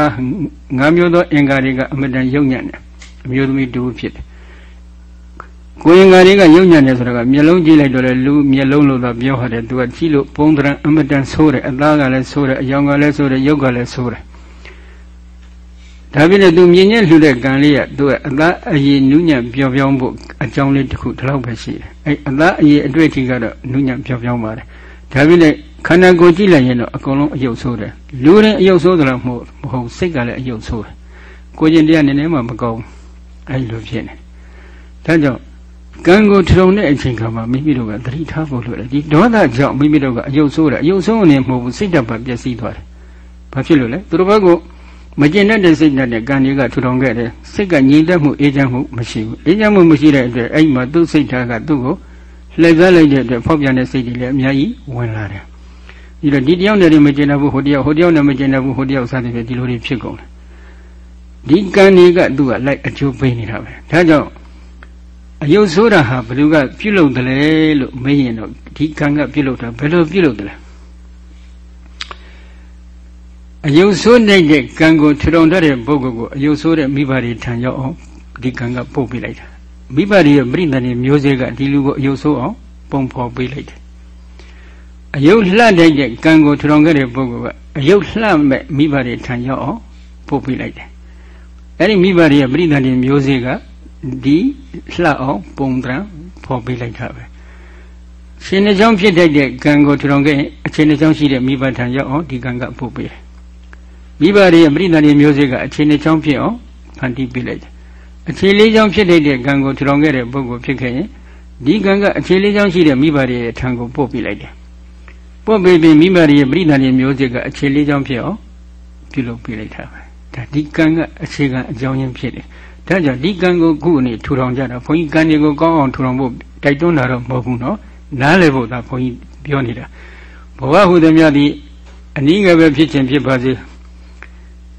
ငါမျိုးသောအင်္ဂါတွေကအမတန်ယုံညံ့တယ်အမျိုးသမီးတူဖြစ်တယ်ကိုရင်္ဂါတွေကယုံညံ့တယ်ဆိုတာကမျက်လုံးကြည့်လိုက်တော့လေလူမျက်လုံးလို့သာပြောရတယ်သူကကြည့်လို့ပုံတရံအမတန်ဆိုးတယ်အသားကလည်းဆိုးတယ်အယောင်ကလည်းဆိုးတယ်ရုပ်ကလည်းဆိုးတယ်ဒါပြည့်နဲ့သူမြင်ညက်လှူတဲ့ကံလေးကသူကအသားအရည်နုညံ့ပျော်ပြောင်းဖို့အကြောင်းလေးတစ်ခုဒီလောက်ပဲရှိတယ်အဲအသားအရည်အတွေ့အထိကတော့နုညံ့ပျော်ပြောင်းပါတယ်ဒါပြည့်နဲ့ ခန္ဓာကိုယ်ကြည့်လိုက်ရင်တော့အကုန်လုံးအယုတ်ဆိုးတယ်လူရင်အယုတ်ဆိုးတယ်လို့မဟုတ်မဟုတ်စိတ်ကလည်းအယုတ်ဆိုးတယ်ကိုကျင်တရားနည်းနည်းမှမကောင်းအဲ့လိုဖြစ်နေဒါကြောင့်ကံကိုထုံတဲ့အချိန်ခါမှာမိမိတို့ကသတိထားဖို့လိုတယ်ဒီဒေါသကြောင့်မိမိတို့ကအယုတ်ဆိုးတယ်အယုတ်ဆိုးနေမဟုတ်ဘူးစိတ်တပ်ပါပျက်စီးသွားတယ်ဘာဖြစ်လို့လဲသူတို့ဘက်ကမကျင်တတ်တဲ့စိတ်နဲ့ကံတွေကထူထောင်ခဲ့တယ်စိတ်ကငြိမ်သက်မှုအေးချမ်းမှုမရှိဘူးအေးချမ်းမှုမရှိတဲ့အတွက်အဲ့မှာသူ့စိတ်ထားကသူ့ကိုလှည့်စားလိုက်တဲ့အတွက်ဖောက်ပြန်တဲ့စိတ်တွေလည်းအများကြီးဝင်လာတယ် ဒီတော့ဒီတယောက်နဲ့မကျင်တတ်ဘူးဟိုတယောက်ဟိုတယောက်နဲ့မကျင်တတ်ဘူးဟိုတယောက်စသဖြင့်ဒီလိုတွေဖြစ်ကုန်တယ်ဒီကံတွေကသူကလိုက်အကျိုးပေးနေတာပဲဒါကြောင့်အယုတ်ဆိုးတာဟာဘယ်သူကပြုလုပ်တယ်လဲလို့မေးရင်တော့ဒီကံကပြုလုပ်တာဘယ်လိုပြုလုပ်တယ်လဲအယုတ်ဆိုးနေတဲ့ကံကိုထူထောင်တတ်တဲ့ပုဂ္ဂိုလ်ကိုအယုတ်ဆိုးတဲ့မိဘတွေထံရောက်အောင်ဒီကံကပို့ပေးလိုက်တာမိဘတွေရဲ့ပြိတ္တန်တွေမျိုးစေ့ကဒီလူကိုအယုတ်ဆိုးအောင်ပုံဖော်ပေးလိုက်တယ် အယုတ်လှတဲ့ကံကိုထူထောင်ခဲ့တဲ့ပုဂ္ဂိုလ်ကအယုတ်လှမဲ့မိဘတွေထံရောက်အောင်ပို့ပေးလိုက်တယ်အဲ့ဒီမိဘတွေရဲ့ပြိတ္တန်တွေမျိုးစေ့ကဒီလှအောင်ပုံတံဖော်ပေးလိုက်တာပဲရှင်နှကြောင်းဖြစ်တတ်တဲ့ကံကိုထူထောင်ခဲ့ရင်အခြေနှကြောင်းရှိတဲ့မိဘထံရောက်အောင်ဒီကံကပို့ပေးတယ်မိဘတွေရဲ့ပြိတ္တန်တွေမျိုးစေ့ကအခြေနှကြောင်းဖြစ်အောင်ဖန်တီးပေးလိုက်တယ်အခြေလေးကြောင်းဖြစ်တဲ့ကံကိုထူထောင်ခဲ့တဲ့ပုဂ္ဂိုလ်ဖြစ်ခဲ့ရင်ဒီကံကအခြေလေးကြောင်းရှိတဲ့မိဘတွေရဲ့ထံကိုပို့ပေးလိုက်တယ် ပို့ပေးပြီးမိဘတွေရဲ့ပြိတ္တန်တွေမျိုးစေ့ကအခြေလေးကြောင်းဖြစ်အောင်ပြုလုပ်ပေးလိုက်တာပဲဒါဒီကံကအခြေခံအကြောင်းရင်းဖြစ်တယ်ဒါကြောင့်ဒီကံကိုခုအနေထူထောင်ကြတာဘုန်းကြီးကံတွေကိုကောင်းအောင်ထူထောင်ဖို့တိုက်တွန်းတာတော့မဟုတ်ဘူးနော်နားလည်ဖို့သာဘုန်းကြီးပြောနေတာဘဝဟုသည်များသည်အနည်းငယ်ပဲဖြစ်ခြင်းဖြစ်ပါစေ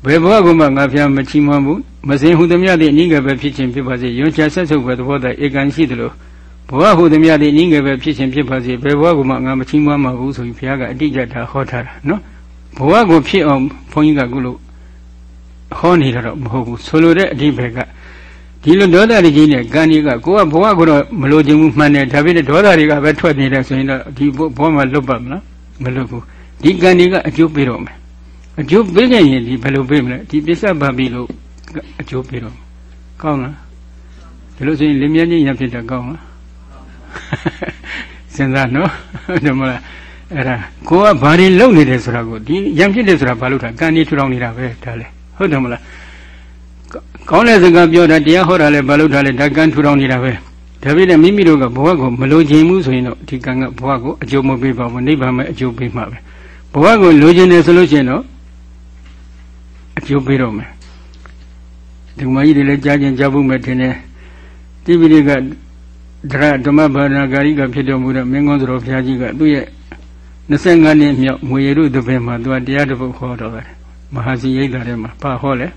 ဘယ်ဘဝကမှငါဖျားမချီးမွမ်းဘူးမစင်ဟုသည်များသည်အနည်းငယ်ပဲဖြစ်ခြင်းဖြစ်ပါစေယွန်ချဆက်ဆုပ်ပဲသဘောတည်းဧကန်ရှိသလို ဘဝဟုသည်များသည်အနည်းငယ်ပဲဖြစ်ခြင်းဖြစ်ပါစေဘယ်ဘဝကမှငါမချီးမွမ်းမှာဘူးဆိုပြီးဘုရားကအတိအကျတာဟောထားတာနော်ဘဝကိုဖြစ်အောင်ဘုန်းကြီးကခုလို့ဟောနေတာတော့မဟုတ်ဘူးဆိုလိုတဲ့အဓိပ္ပာယ်ကဒီလိုဒေါသတွေကြီးနဲ့ကံကြီးကကိုကဘဝကိုတော့မလိုချင်ဘူးမှန်တယ်ဒါပေမဲ့ဒေါသတွေကပဲထွက်နေတယ်ဆိုရင်တော့ဒီဘဝမှာလွတ်ပါမလားမလွတ်ဘူးဒီကံကြီးကအကျိုးပေးတော့မယ်အကျိုးပေးခဲ့ရင်ဒီဘယ်လိုပေးမလဲဒီပစ္စဗဗီလို့အကျိုးပေးတော့ကောင်းလားဒီလိုဆိုရင်လင်းမြန်းချင်းရဖြစ်တာကောင်းလား စဉ်းစားနော်ဒီမလားအဲ့ဒါကိုကဘာတွေလုပ်နေတယ်ဆိုတာကိုဒီရံဖြစ်တယ်ဆိုတာဘာလို့ထားကံကြီးထူထောင်နေတာပဲဒါလေဟုတ်တယ်မလားကောင်းတဲ့စကားပြောတာတရားဟောတာလည်းဘာလို့ထားလဲဓာတ်ကံထူထောင်နေတာပဲဒါပေမဲ့မိမိတို့ကဘဝကိုမလိုချင်ဘူးဆိုရင်တော့ဒီကံကဘဝကိုအကျိုးမပေးပါဘူးနိဗ္ဗာန်မဲ့အကျိုးပေးမှာပဲဘဝကိုလိုချင်တယ်ဆိုလို့ရှိရင်တော့အကျိုးပေးတော့မယ်ဒီမကြီးတွေလည်းကြားခြင်းကြားဖို့မဲ့ထင်တယ်တိပိဋက ဒရဓမ္မဘာနာဂာရိကဖြစ်တော်မူတဲ့မင်းကုန်းသတော်ဘုရားကြီးကသူ့ရဲ့25နှစ်မြောက်ငွေရုပ်တစ်ပင်မှာသူကတရားတစ်ပုဒ်ဟောတော်တယ်မဟာစီရိတ်တာထဲမှာဘာဟောလဲ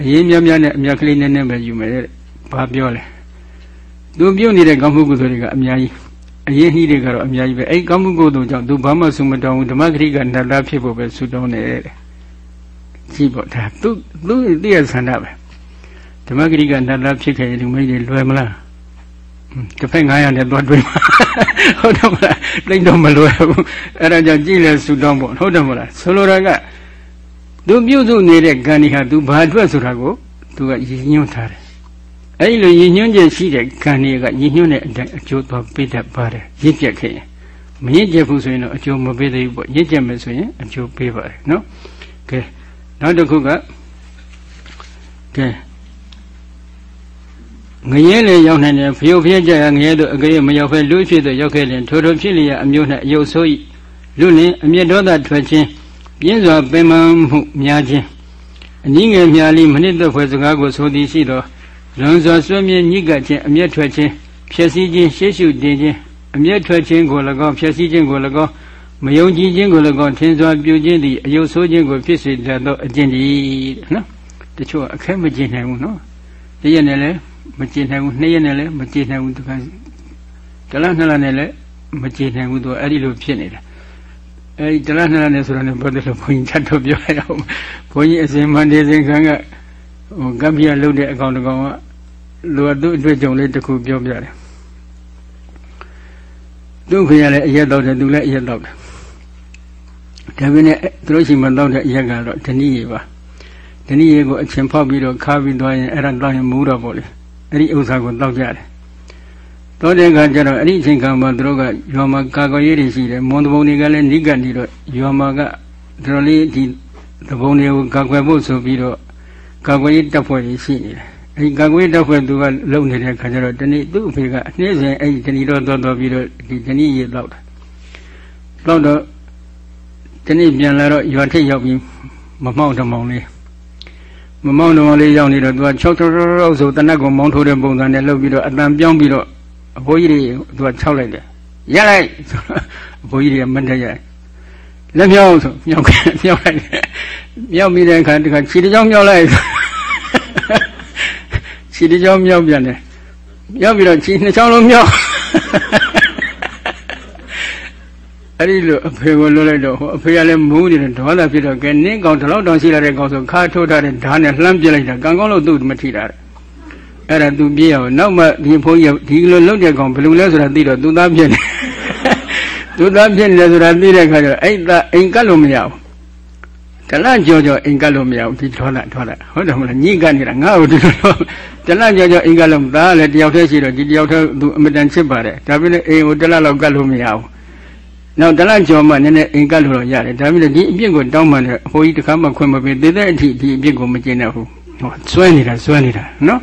အရေးများများနဲ့အမြတ်ကလေးနည်းနည်းပဲယူမယ်တဲ့ဘာပြောလဲသူပြုတ်နေတဲ့ကောင်းမှုကုသိုလ်တွေကအများကြီးအရေးနှီးတွေကတော့အများကြီးပဲအဲ့ကောင်းမှုကုသိုလ်ကြောင့်သူဘာမှဆုမတောင်းဘူးဓမ္မဂရိကနတ်သားဖြစ်ဖို့ပဲဆုတောင်းနေတယ်ကြည့်ပေါ့ဒါသူသူတည့်ရဆန္ဒပဲဓမ္မဂရိကနတ်သားဖြစ်ခဲ့ရင်ဒီမိတွေလွယ်မလား တစ်ဖက်900နဲ့သွားတွေးမှာဟုတ်တယ်မလားတိတ်တော့မလွယ်ဘူးအဲ့ဒါကြောင့်ကြည့်လဲဆုတောင်းပေါ့ဟုတ်တယ်မလားဆိုလိုတာကသူပြုစုနေတဲ့ကံဒီဟာသူဘာအတွက်ဆိုတာကိုသူကရည်ညွှန်းထားတယ်အဲဒီလိုရည်ညွှန်းချက်ရှိတဲ့ကံတွေကရည်ညွှန်းတဲ့အတိုင်းအကျိုးသွားပေးတတ်ပါတယ်ရင့်ကျက်ခဲ့ရင်မရင့်ကျက်ဘူးဆိုရင်တော့အကျိုးမပေးသေးဘူးပေါ့ရင့်ကျက်မယ်ဆိုရင်အကျိုးပေးပါတယ်နော်ကဲနောက်တစ်ခုကကဲ ငရဲလေရောက်နိုင်တယ်ဖျုတ်ဖျက်ကြရငရဲတို့အကလေးမရောက်ဖဲလူဖြစ်တဲ့ရောက်ခဲ့ရင်ထိုထိုဖြစ်လျက်အမျိုးနဲ့အယုတ်ဆိုးဤလူလင်အမျက်ဒေါသထွက်ခြင်းပြင်းစွာပင်ပန်းမှုများခြင်းအနည်းငယ်မြာလီမနစ်သက်ဖွယ်စကားကိုဆိုသည်ရှိသောလွန်စွာဆွေးမြေညှိကပ်ခြင်းအမျက်ထွက်ခြင်းဖြည့်ဆည်းခြင်းရှေ့ရှုတင်ခြင်းအမျက်ထွက်ခြင်းကို၎င်းဖြည့်ဆည်းခြင်းကို၎င်းမယုံကြည်ခြင်းကို၎င်းထင်စွာပြုခြင်းသည်အယုတ်ဆိုးခြင်းကိုဖြစ်စေတတ်သောအကျင့်ဒီနော်တချို့အခက်မကျင်နိုင်ဘူးနော်တရက်နဲ့လည်း မကျင်နိုင်ဘူးနှစ်ရက်နဲ့လည်းမကျင်နိုင်ဘူးတခါတလားနှစ်လားနဲ့လည်းမကျင်နိုင်ဘူးသူအဲ့ဒီလိုဖြစ်နေတာအဲဒီတလားနှစ်လားနဲ့ဆိုတာနဲ့ဘာလို့လဲဘုန်းကြီးချက်တော့ပြောရအောင်ဘုန်းကြီးအစဉ်မှန်ဒီစဉ်ခံကဟိုကပ္ပိယလုတ်တဲ့အကောင်တကောင်ကလူကသူ့အတွေ့အကြုံလေးတစ်ခုပြောပြတယ်သူ့ဖေရလည်းအရက်တော့တယ်သူလည်းအရက်တော့တယ်ဒါပေမဲ့သူတို့ရှိမှတော့တဲ့အရက်ကတော့ဓဏီရေပါဓဏီရေကိုအချင်းဖောက်ပြီးတော့ခါပြီးသွားရင်အဲ့ဒါတော့ရင်မူးတော့ပေါ့လေ အဲ့ဒီဥစ္စာကိုတောက်ကြတယ်တော့တဲ့အခါကျတော့အဲ့ဒီအချိန်ခါမှာသူတို့ကရွာမှာကာကွယ်ရေးတွေရှိတယ်မွန်တဘုံတွေကလည်းနိကနေတော့ရွာမှာကတော်လေးဒီတဘုံတွေကိုကာကွယ်ဖို့ဆိုပြီးတော့ကာကွယ်ရေးတပ်ဖွဲ့ကြီးရှိနေတယ်အဲဒီကာကွယ်ရေးတပ်ဖွဲ့သူကလုံနေတဲ့အခါကျတော့တနေ့သူ့အဖေကအနှင်းစဉ်အဲ့ဒီတဏီတော့တော်တော်ပြီးတော့ဒီတဏီရေလောက်တာလောက်တော့တနေ့ပြန်လာတော့ရွာထိပ်ရောက်ပြီးမမောက်တမောင်လေး မမောက်တမောင်လေးရောက်နေတော့သူက6 6 6ဆိုတနက်ကောင်မောင်းထိုးတဲ့ပုံစံနဲ့လှုပ်ပြီးတော့အတန်ပြောင်းပြီးတော့အဘိုးကြီးတွေသူက6လိုက်တယ်ရက်လိုက်ဆိုတော့အဘိုးကြီးတွေကမတက်ရလက်မြောက်ဆိုမြောက်မြောက်လိုက်မြောက်ပြီးတဲ့အခါတခါခြေတစ်ချောင်းမြောက်လိုက်ခြေတစ်ချောင်းမြောက်ပြန်တယ်မြောက်ပြီးတော့ခြေနှစ်ချောင်းလုံးမြောက် အဲ့ဒီလိုအဖေကိုလွတ်လိုက်တော့ဟိုအဖေကလည်းမူးနေတယ်ဒေါသဖြစ်တော့ကဲနင်းကောင်ဒီလောက်တောင်ရှိလာတဲ့ကောင်ဆိုခါထိုးထားတဲ့ဓာတ်နဲ့လှမ်းပြလိုက်တာကံကောင်းလို့သူ့မထိတာတဲ့အဲ့ဒါသူပြေးအောင်နောက်မှဒီဘုန်းကြီးဒီလိုလုတ်တဲ့ကောင်ဘယ်လိုလဲဆိုတာသိတော့သူသားပြည့်နေသူသားပြည့်နေတယ်ဆိုတာသိတဲ့အခါကျတော့အဲ့ဒါအိမ်ကတ်လို့မရဘူးတလန့်ကြောကြောအိမ်ကတ်လို့မရဘူးဒီထောလာထောလာဟုတ်တယ်မလားညိကနေတာငါ့ကိုဒီလိုတလန့်ကြောကြောအိမ်ကတ်လို့သားလည်းတယောက်တည်းရှိတော့ဒီတယောက်တည်းသူအမတန်ချစ်ပါတယ်ဒါပေမဲ့အိမ်ကိုတလန့်လောက်ကတ်လို့မရဘူး နောက်တလန့်ကြောမှနည်းနည်းအိမ်ကတ်လို့တော့ရတယ်ဒါပေမဲ့ဒီအပြစ်ကိုတောင်းမှလည်းအဖိုးကြီးတစ်ခါမှခွင့်မပေးသေးတဲ့အထိဒီအပြစ်ကိုမကျင့်တတ်ဘူးဟောစွဲနေတာစွဲနေတာနော်